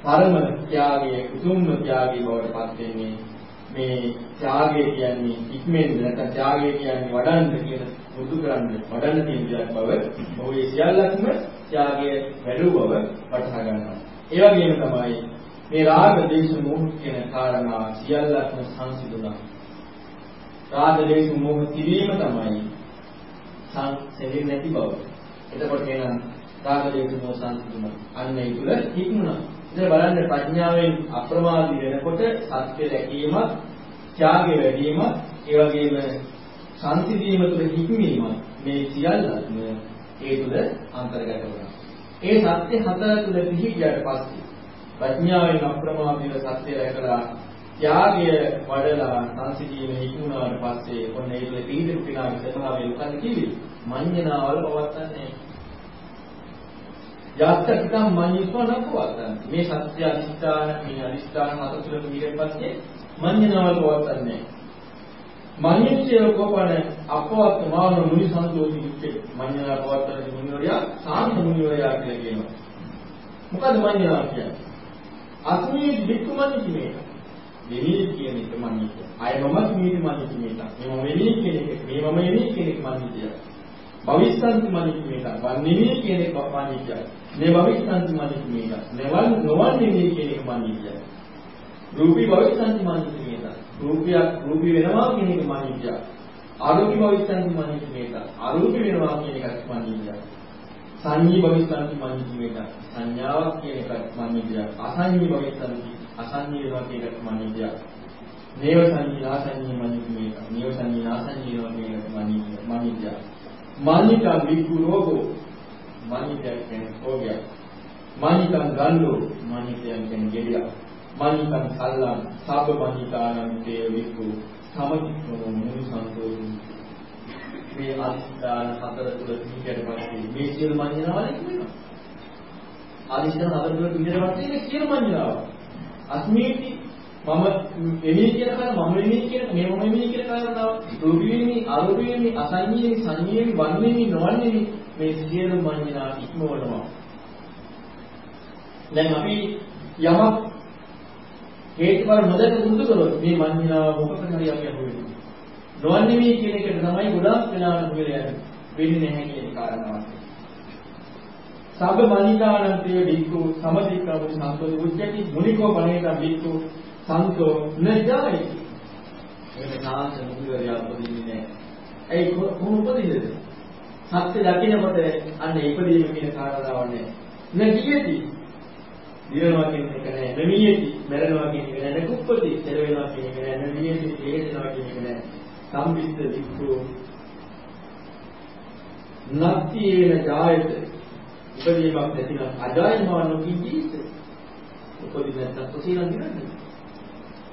පරම ත්‍යාගයේ උතුම්ම ත්‍යාගයේ බවට පත් වෙන්නේ. මේ ත්‍යාගය කියන්නේ ඉක්මෙන් නැත්නම් ත්‍යාගය කියන්නේ වඩන්න කියන මුදු කරන්න වඩන්න තියෙන දෙයක් බව ඔහු සියල්ලක්ම ත්‍යාගයේ වැඩුව බව වටහා ගන්නවා. ඒ වගේම තමයි මේ රාග දේශ මොහ කියන කාරණා සියල්ලක්ම සංසිඳුණා. රාග දේශ මොහ කිරීම තමයි සංසෙලෙන්නේ නැති බව. එතකොට එහෙනම් රාග දේශ මොහ සංසිඳුණා. අන්න ඒ තුල හික්මුණා. ඉතින් බලන්න ප්‍රඥාවෙන් අප්‍රමාදී වෙනකොට සත්‍ය දැකීමත්, ත්‍යාගය වැඩිවීමත්, ඒ වගේම සංසිඳීම තුළ හික්මීම මේ සියල්ලක්ම ඒ තුල අන්තර්ගත වුණා. ඒ සත්‍ය හතර තුල පිහිටියට පස්සේ ප්‍රඥාවෙන් අප්‍රමාදීව සත්‍ය රැකලා ත්‍යාගය වඩලා සංසිඳීම හිතුණාට පස්සේ ඔන්න ඒ තුල පිහිටපු කෙනාගේ ස්වභාවය මොකද කිව්වේ? මඤ්ඤණාවල පවත්තන්නේ යත්තකම් මඤ්ඤිස්ව නපවත්තන්නේ. මේ සත්‍ය අධිෂ්ඨාන මේ අධිෂ්ඨාන හත තුල පිහිටෙන් පස්සේ මඤ්ඤණාවල පවත්තන්නේ. මඤ්ඤිත්‍ය කෝපන අපවත් මාන මුනි සන්තෝෂි විච්චේ මඤ්ඤණා පවත්තන මුනිවරයා සාන්ත මුනිවරයා කියලා කියනවා. මොකද මඤ්ඤණා කියන්නේ? අස්මී වික්කුමනි කියන්නේ වෙමී කියන එක මඤ්ඤිතය. අය මමත් මේ මඤ්ඤිතය මේක. මේ මම වෙමී කියන එක මේ මම වෙමී කියන එක මඤ්ඤිතය. භවිස්සන්ති මඤ්ඤිතය මේක. වන්නේමී කියන එක මඤ්ඤිතය. මේ භවිස්සන්ති මඤ්ඤිතය මේක. nevan නොවන්නේමී කියන එක මඤ්ඤිතය. රූපී භවිස්සන්ති මඤ්ඤිතය මේක. රූපියක් රූපී වෙනවා කියන එක මඤ්ඤිතය. අරූපී භවිස්සන්ති මඤ්ඤිතය මේක. අරූපී වෙනවා කියන එකත් මඤ්ඤිතය. සංඤී භවිස්සන්ති මඤ්ඤිතය මේක. සංඥාවක් කියන එකත් මඤ්ඤිතය. අසංඤී භවිස්සන්ති අසංඤී වෙනවා කියන එක මනියය. නේව සංඤී ආසංඤී මනියය. නේව සංඤී ආසංඤී වෙනවා කියන එක මනියය. මනියය. මනිකං වික්ඛු රෝගෝ මනියය කියන්නේ රෝගය. මනිකං ගන්ධෝ මනියය කියන්නේ ගෙඩිය. මනිකං සල්ලම් සබ්බ මනිකානම් තේ වික්ඛු සමතික්‍රම මුනි සන්තෝෂි මේ අදිස්ථාන හතර තුල පිළිගැට පස්සේ මේ සියලු මඤ්ඤණාවල කියනවා. ආදිස්ථාන හතර තුල පිළිගැට පස්සේ මේ සියලු මඤ්ඤණාවල අස්මීති මම එමේ කියන කාරණා මම එමේ කියන මේ මම එමේ කියන කාරණාව රූපීමි අරූපීමි අසංයීමි සංයීමි වන්නේමි නොවන්නේමි මේ සියලු මඤ්ඤණා ඉක්මවනවා. දැන් අපි යමක් හේතුඵල නොදැක මුදු කරොත් මේ මඤ්ඤණාව මොකකට හරි අපි අහු වෙනවා නොවන්නේමි කියන එකට තමයි ගොඩාක් වෙලාවට හුවෙලා යන්නේ වෙන්නේ නැහැ කියන කාරණාවක්. සබ්බ මනිකානන්තේ වික්ඛු සමතික්‍රමති සන්තෝ උච්චති මුනිකෝ පණේතම් වික්ඛු සන්තෝ නජායි මේ නාස මුදිවරිය උපදින්නේ නැහැ. ඒ කොහොම උපදින්නද සත්‍ය දකින්නකොට අන්න ඉපදීම කියන කාරණාව නැහැ. නජියති දිරනවා කියන එක නෑ නමියති. මැරෙනවා කියන එක නෑ කුප්පති. සෙර වෙනවා කියන එක නෑ නමියති. හේතනවා කියන එක නෑ සම්පිස්ත වික්ඛු නත්තියේන ජායත ඉපදීමක් නැතිනම් අජායමානෝ කිංචිත උපදී නැත්තම් කුසීලන් දිනන්නේ.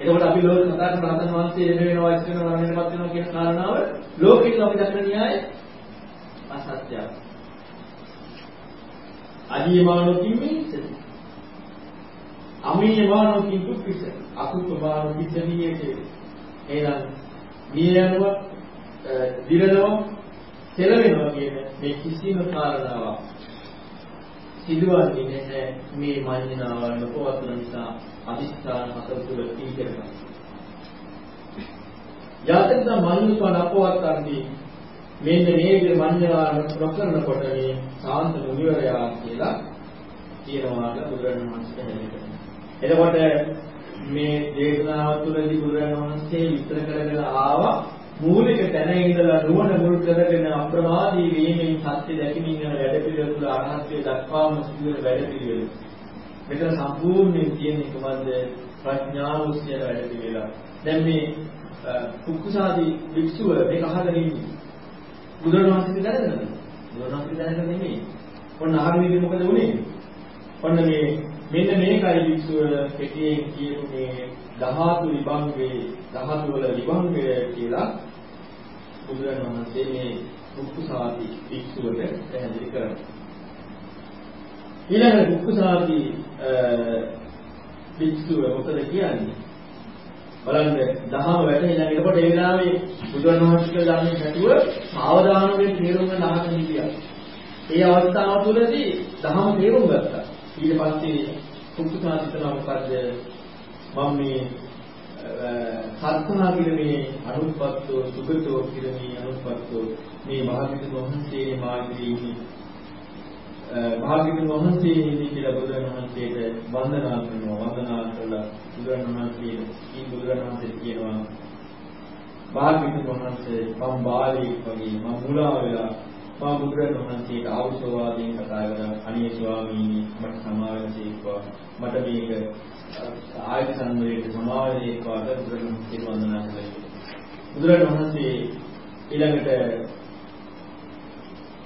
එතකොට අපි ලෝක කතා කරන රහතන් වහන්සේ එන වෙනවා ඉස් වෙනවා මරණයටපත් වෙනවා කියන කාරණාව ලෝකෙින් අපි දක්වන න්‍යාය අසත්‍යයි. අදීමානෝ කිංචිත අමීයමානෝ කිංකුප්පිස අකුප්පමානෝ කිච්චනීයේ එහෙනම් මිය යනවා දිරනවා සෙලවෙනවා කියන මේ කිසිම කාරණාවක් සිදුවන්නේ නැහැ මේ මඤ්ඤණාවල් නොපවත්වන නිසා අදිස්ථාන හතර තුල පිළිගන්නවා. යතෙන්ද මඤ්ඤුකන අපවත්තන්දී මෙන්න මේ විදිහ මඤ්ඤණා නොකරනකොට මේ සාන්ත මුනිවරයා කියලා කියනවාද බුදුරජාණන් වහන්සේ හැදෙන්නේ. එතකොට මේ දේශනාව තුළදී බුදුරජාණන් වහන්සේ විස්තර කරගෙන ආවා මූලික තැන ඉඳලා නුවණ මුල් කරගෙන අප්‍රමාදී වීමෙන් සත්‍ය දැකීමෙන් යන වැඩ පිළිවෙල තුළ අරහත්ත්වයට දක්වාම සිදුවෙන වැඩ පිළිවෙල. මෙතන සම්පූර්ණයෙන් තියෙන්නේ කොහොමද ප්‍රඥාව උස්සියන වැඩ පිළිවෙල. දැන් මේ කුක්කුසාදී වික්ෂුව මේක අහගෙන ඉන්නේ. බුදුරණවහන්සේ දැනගෙනද? බුදුරණවහන්සේ දැනගෙන නෙමෙයි. ඔන්න අහගෙන ඉන්නේ මොකද උනේ? ඔන්න මේ මෙන්න මේකයි වික්ෂුව කෙටියෙන් කියපු මේ ධාතු විභංගේ ධාතු වල විභංගය කියලා බුදුරජාණන් වහන්සේ මේ කුක්කුසාති වික්ෂුවට පැහැදිලි කරනවා. ඊළඟ කුක්කුසාති වික්ෂුව මොකද කියන්නේ? බලන්න දහම වැටෙලා එනකොට ඒ වෙලාවේ බුදුරජාණන් වහන්සේ කියලා දන්නේ නැතුව සාවධානයෙන් තේරුම් ගන්න අහගෙන හිටියා. ඒ අවස්ථාව තුළදී දහම තේරුම් ගත්තා. ඊට පස්සේ කුක්කුසාතිතන මොකද්ද මම මේ කල්පනා කිරීමේ අනුපත්තෝ සුගතෝ කිරීමේ අනුපත්තෝ මේ භාග්‍යතුන් වහන්සේ මාර්ගයේ ඉන්නේ. භාග්‍යතුන් වහන්සේ ඉන්නේ කියලා බුදුරජාණන් වහන්සේට වන්දනා කරනවා වන්දනා කරලා බුදුරජාණන් වහන්සේ ඊ බුදුරජාණන් වහන්සේ කියනවා භාග්‍යතුන් වහන්සේ මම බාලී වගේ මම මුලා වෙලා මම බුදුරජාණන් වහන්සේට ආවුසෝවාදයෙන් කතා කරලා අනේ ස්වාමීනි මට සමාවෙන්න දීපුවා මට මේක ආයත සංවරයට සමාවෙන්න දීපුවා බුදුරජාණන් වහන්සේ වන්දනා කළා බුදුරජාණන් වහන්සේ ඊළඟට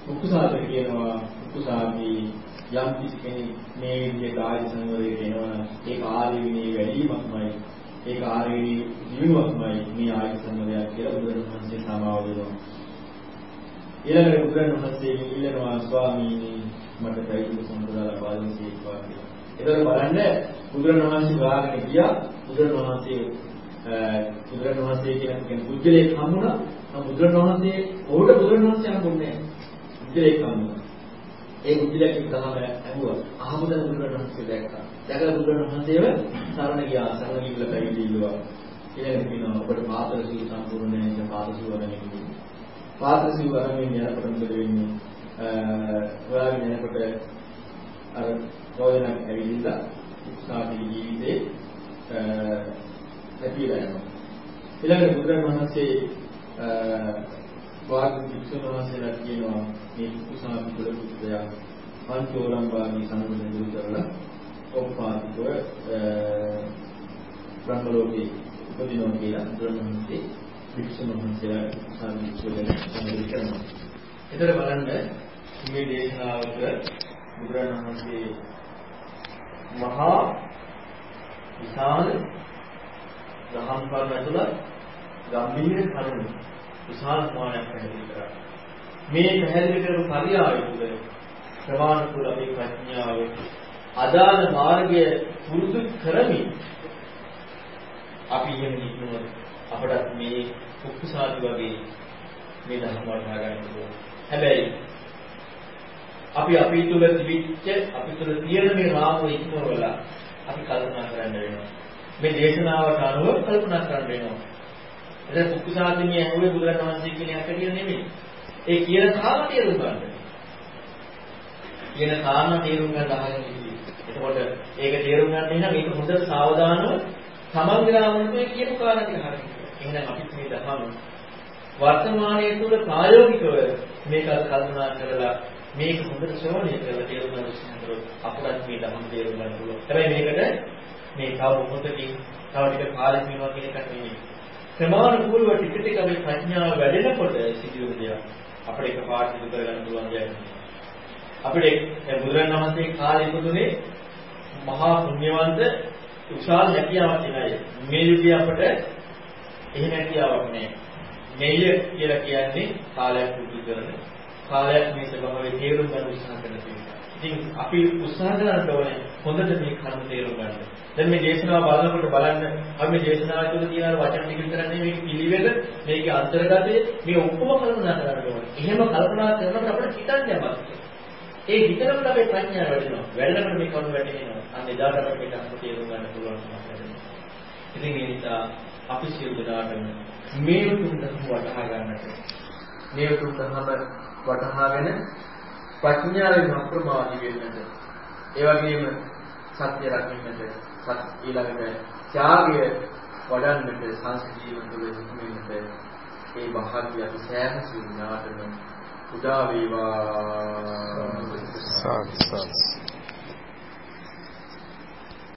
කුකුසාද කියනවා කුකුසාදී යම් කිසි කෙනෙක් මේ විදිහට ආයත සංවරයට එනවනම් ඒක ආර්යවිනී වැඩිවීමක්මයි ඒක ආර්යවිනී ජීවුවක්මයි මේ ආයත සංවරය කියලා බුදුරජාණන් වහන්සේ සමාව දෙනවා ඊළඟට බුදුරජාණන් වහන්සේ ඉල්ලනවා ස්වාමීනි මට පැවිදි සම්ප්‍රදාය ලබා දෙන්න සීක්වා කියලා. ඒතර බලන්න බුදුරජාණන් වහන්සේ ගාගෙන ගියා බුදුරජාණන් වහන්සේ බුදුරජාණන් වහන්සේ කියන කෙනෙක් බුද්ධලේ හම්බුණා. නම් බුදුරජාණන් වහන්සේ ඔහුට බුදුරජාණන් වහන්සේ හම්බුන්නේ නැහැ. බුද්ධලේ හම්බුණා. ඒ බුද්ධලේ කිව්වහම ඇහුවා. අහමුදන බුදුරජාණන් වහන්සේ දැක්කා. දැකලා බුදුරජාණන් වහන්සේව සරණ ගියා. සරණ ගිහිල්ලා පැවිදි ඉල්ලුවා. ඊළඟට කියනවා ඔබට පාතර සීල සම්පූර්ණ නැහැ. පාතර සීල වරණේ පාත්‍ර සිව් අරගෙන යනකොට මොකද වෙන්නේ? හොයාගෙන යනකොට අර රෝදනක් ඇවිදිලා උත්සාහී ජීවිතේ නැතිලා යනවා. ඊළඟට බුදුරජාණන් වාග් වික්ෂුන් වහන්සේලා කියනවා මේ උත්සාහී කුල පුත්‍රයා පංචෝරම් වාගී සම්බුදු දුරු කරලා ඕපාතිකව බ්‍රහ්ම ලෝකේ උපදිනවා කියලා බුදුරජාණන් වහන්සේ වික්ෂුන් වහන්සේලා සාමිච්චුවෙන් සම්බන්ධ කරනවා. ඒතර බලන්න මේ දේශනාවක බුදුරජාණන් වහන්සේ මහා විශාල දහම් කරුණ ඇතුළත් ගම්භීර කරුණු විශාල ප්‍රමාණයක් පැහැදිලි කරා. මේ පැහැදිලි කරපු පරියාය තුළ ප්‍රමාණිකුල අපේ ප්‍රඥාව අදාළ මාර්ගය පුරුදු කරමින් අපි ඉගෙන ගන්නොත් අපට මේ කුක්කුසාදු වගේ මේ ධර්ම වටහා ගන්න පුළුවන්. හැබැයි අපි අපි තුල තිබිච්ච අපි තුල තියෙන මේ රාමුව ඉක්මවලා අපි කල්පනා කරන්න වෙනවා. මේ දේශනාවට අනුව කල්පනා කරන්න වෙනවා. එතන කුක්කුසාදිනිය ඇහුවේ බුදුරජාණන් වහන්සේ කියන හැටිය නෙමෙයි. ඒ කියන කාරණා තේරුම් ගන්න. කියන කාරණා තේරුම් ගන්න අහගෙන ඉන්නේ. එතකොට ඒක තේරුම් ගන්න නම් මේක හොඳට සාවධානව තමන්ගේ රාමුවේ කියපු කාරණා ටික හරියට එහෙනම් අපිත් මේ දහම වර්තමානයේ තුල ප්‍රායෝගිකව මේක කල්පනා කරලා මේක හොඳට ශ්‍රවණය කරලා තේරුම් ගන්න උත්සාහ කරොත් අපරත් මේ දහම තේරුම් ගන්න පුළුවන්. හැබැයි මේකට මේ තව මොහොතකින් තව ටික කාලෙක වෙනවා කියන එකක් නෙමෙයි. ප්‍රමාණිකූලව ටික ටික මේ ප්‍රඥාව වැඩෙනකොට සිදුවෙන දේවල් අපිට එකපාරට සිදු කරගන්න පුළුවන් දෙයක් නෙමෙයි. අපිට බුදුරජාණන් වහන්සේ කාලේ ඉපදුනේ මහා පුණ්‍යවන්ත විශාල හැකියාවක් තියෙන අය. මේ යුගයේ අපිට එහෙම හැකියාවක් නැහැ. මෙය කියලා කියන්නේ කාලයක් පුරුදු කරන කාලයක් මේ ස්වභාවයේ තේරුම් ගන්න උත්සාහ කරන කෙනෙක්. ඉතින් අපි උත්සාහ කරන්න ඕනේ හොඳට මේ කර්ම තේරුම් ගන්න. දැන් මේ දේශනාව බලනකොට බලන්න අපි මේ දේශනාව තුළ තියෙන වචන ටික විතරනේ මේක පිළිවෙල මේකේ අන්තර්ගතය මේ ඔක්කොම කල්පනා කරන්න ඕනේ. එහෙම කල්පනා කරනකොට අපිට හිතන්න යමක්. ඒ හිතනකොට අපේ ප්‍රඥාව වැඩෙනවා. වැඩනකොට මේ කරුණ වැටෙනවා. අන්න එදාට අපිට මේක අන්ත තේරුම් ගන්න පුළුවන්. ඉතින් ඒ නිසා අපි සියලු දෙනාටම මේ උතුම් ධර්ම වටහා ගන්නට මේ උතුම් ධර්ම වටහාගෙන ප්‍රඥාවෙන් අප්‍රමාදී වෙන්නට ඒ වගේම සත්‍ය රකින්නට සත් ඊළඟට ත්‍යාගය වඩන්නට සංස්කෘතිය තුළ හිතෙන්නට ඒ භාග්‍ය අපි සෑම සිනාටම උදා වේවා. සාදු සාදු.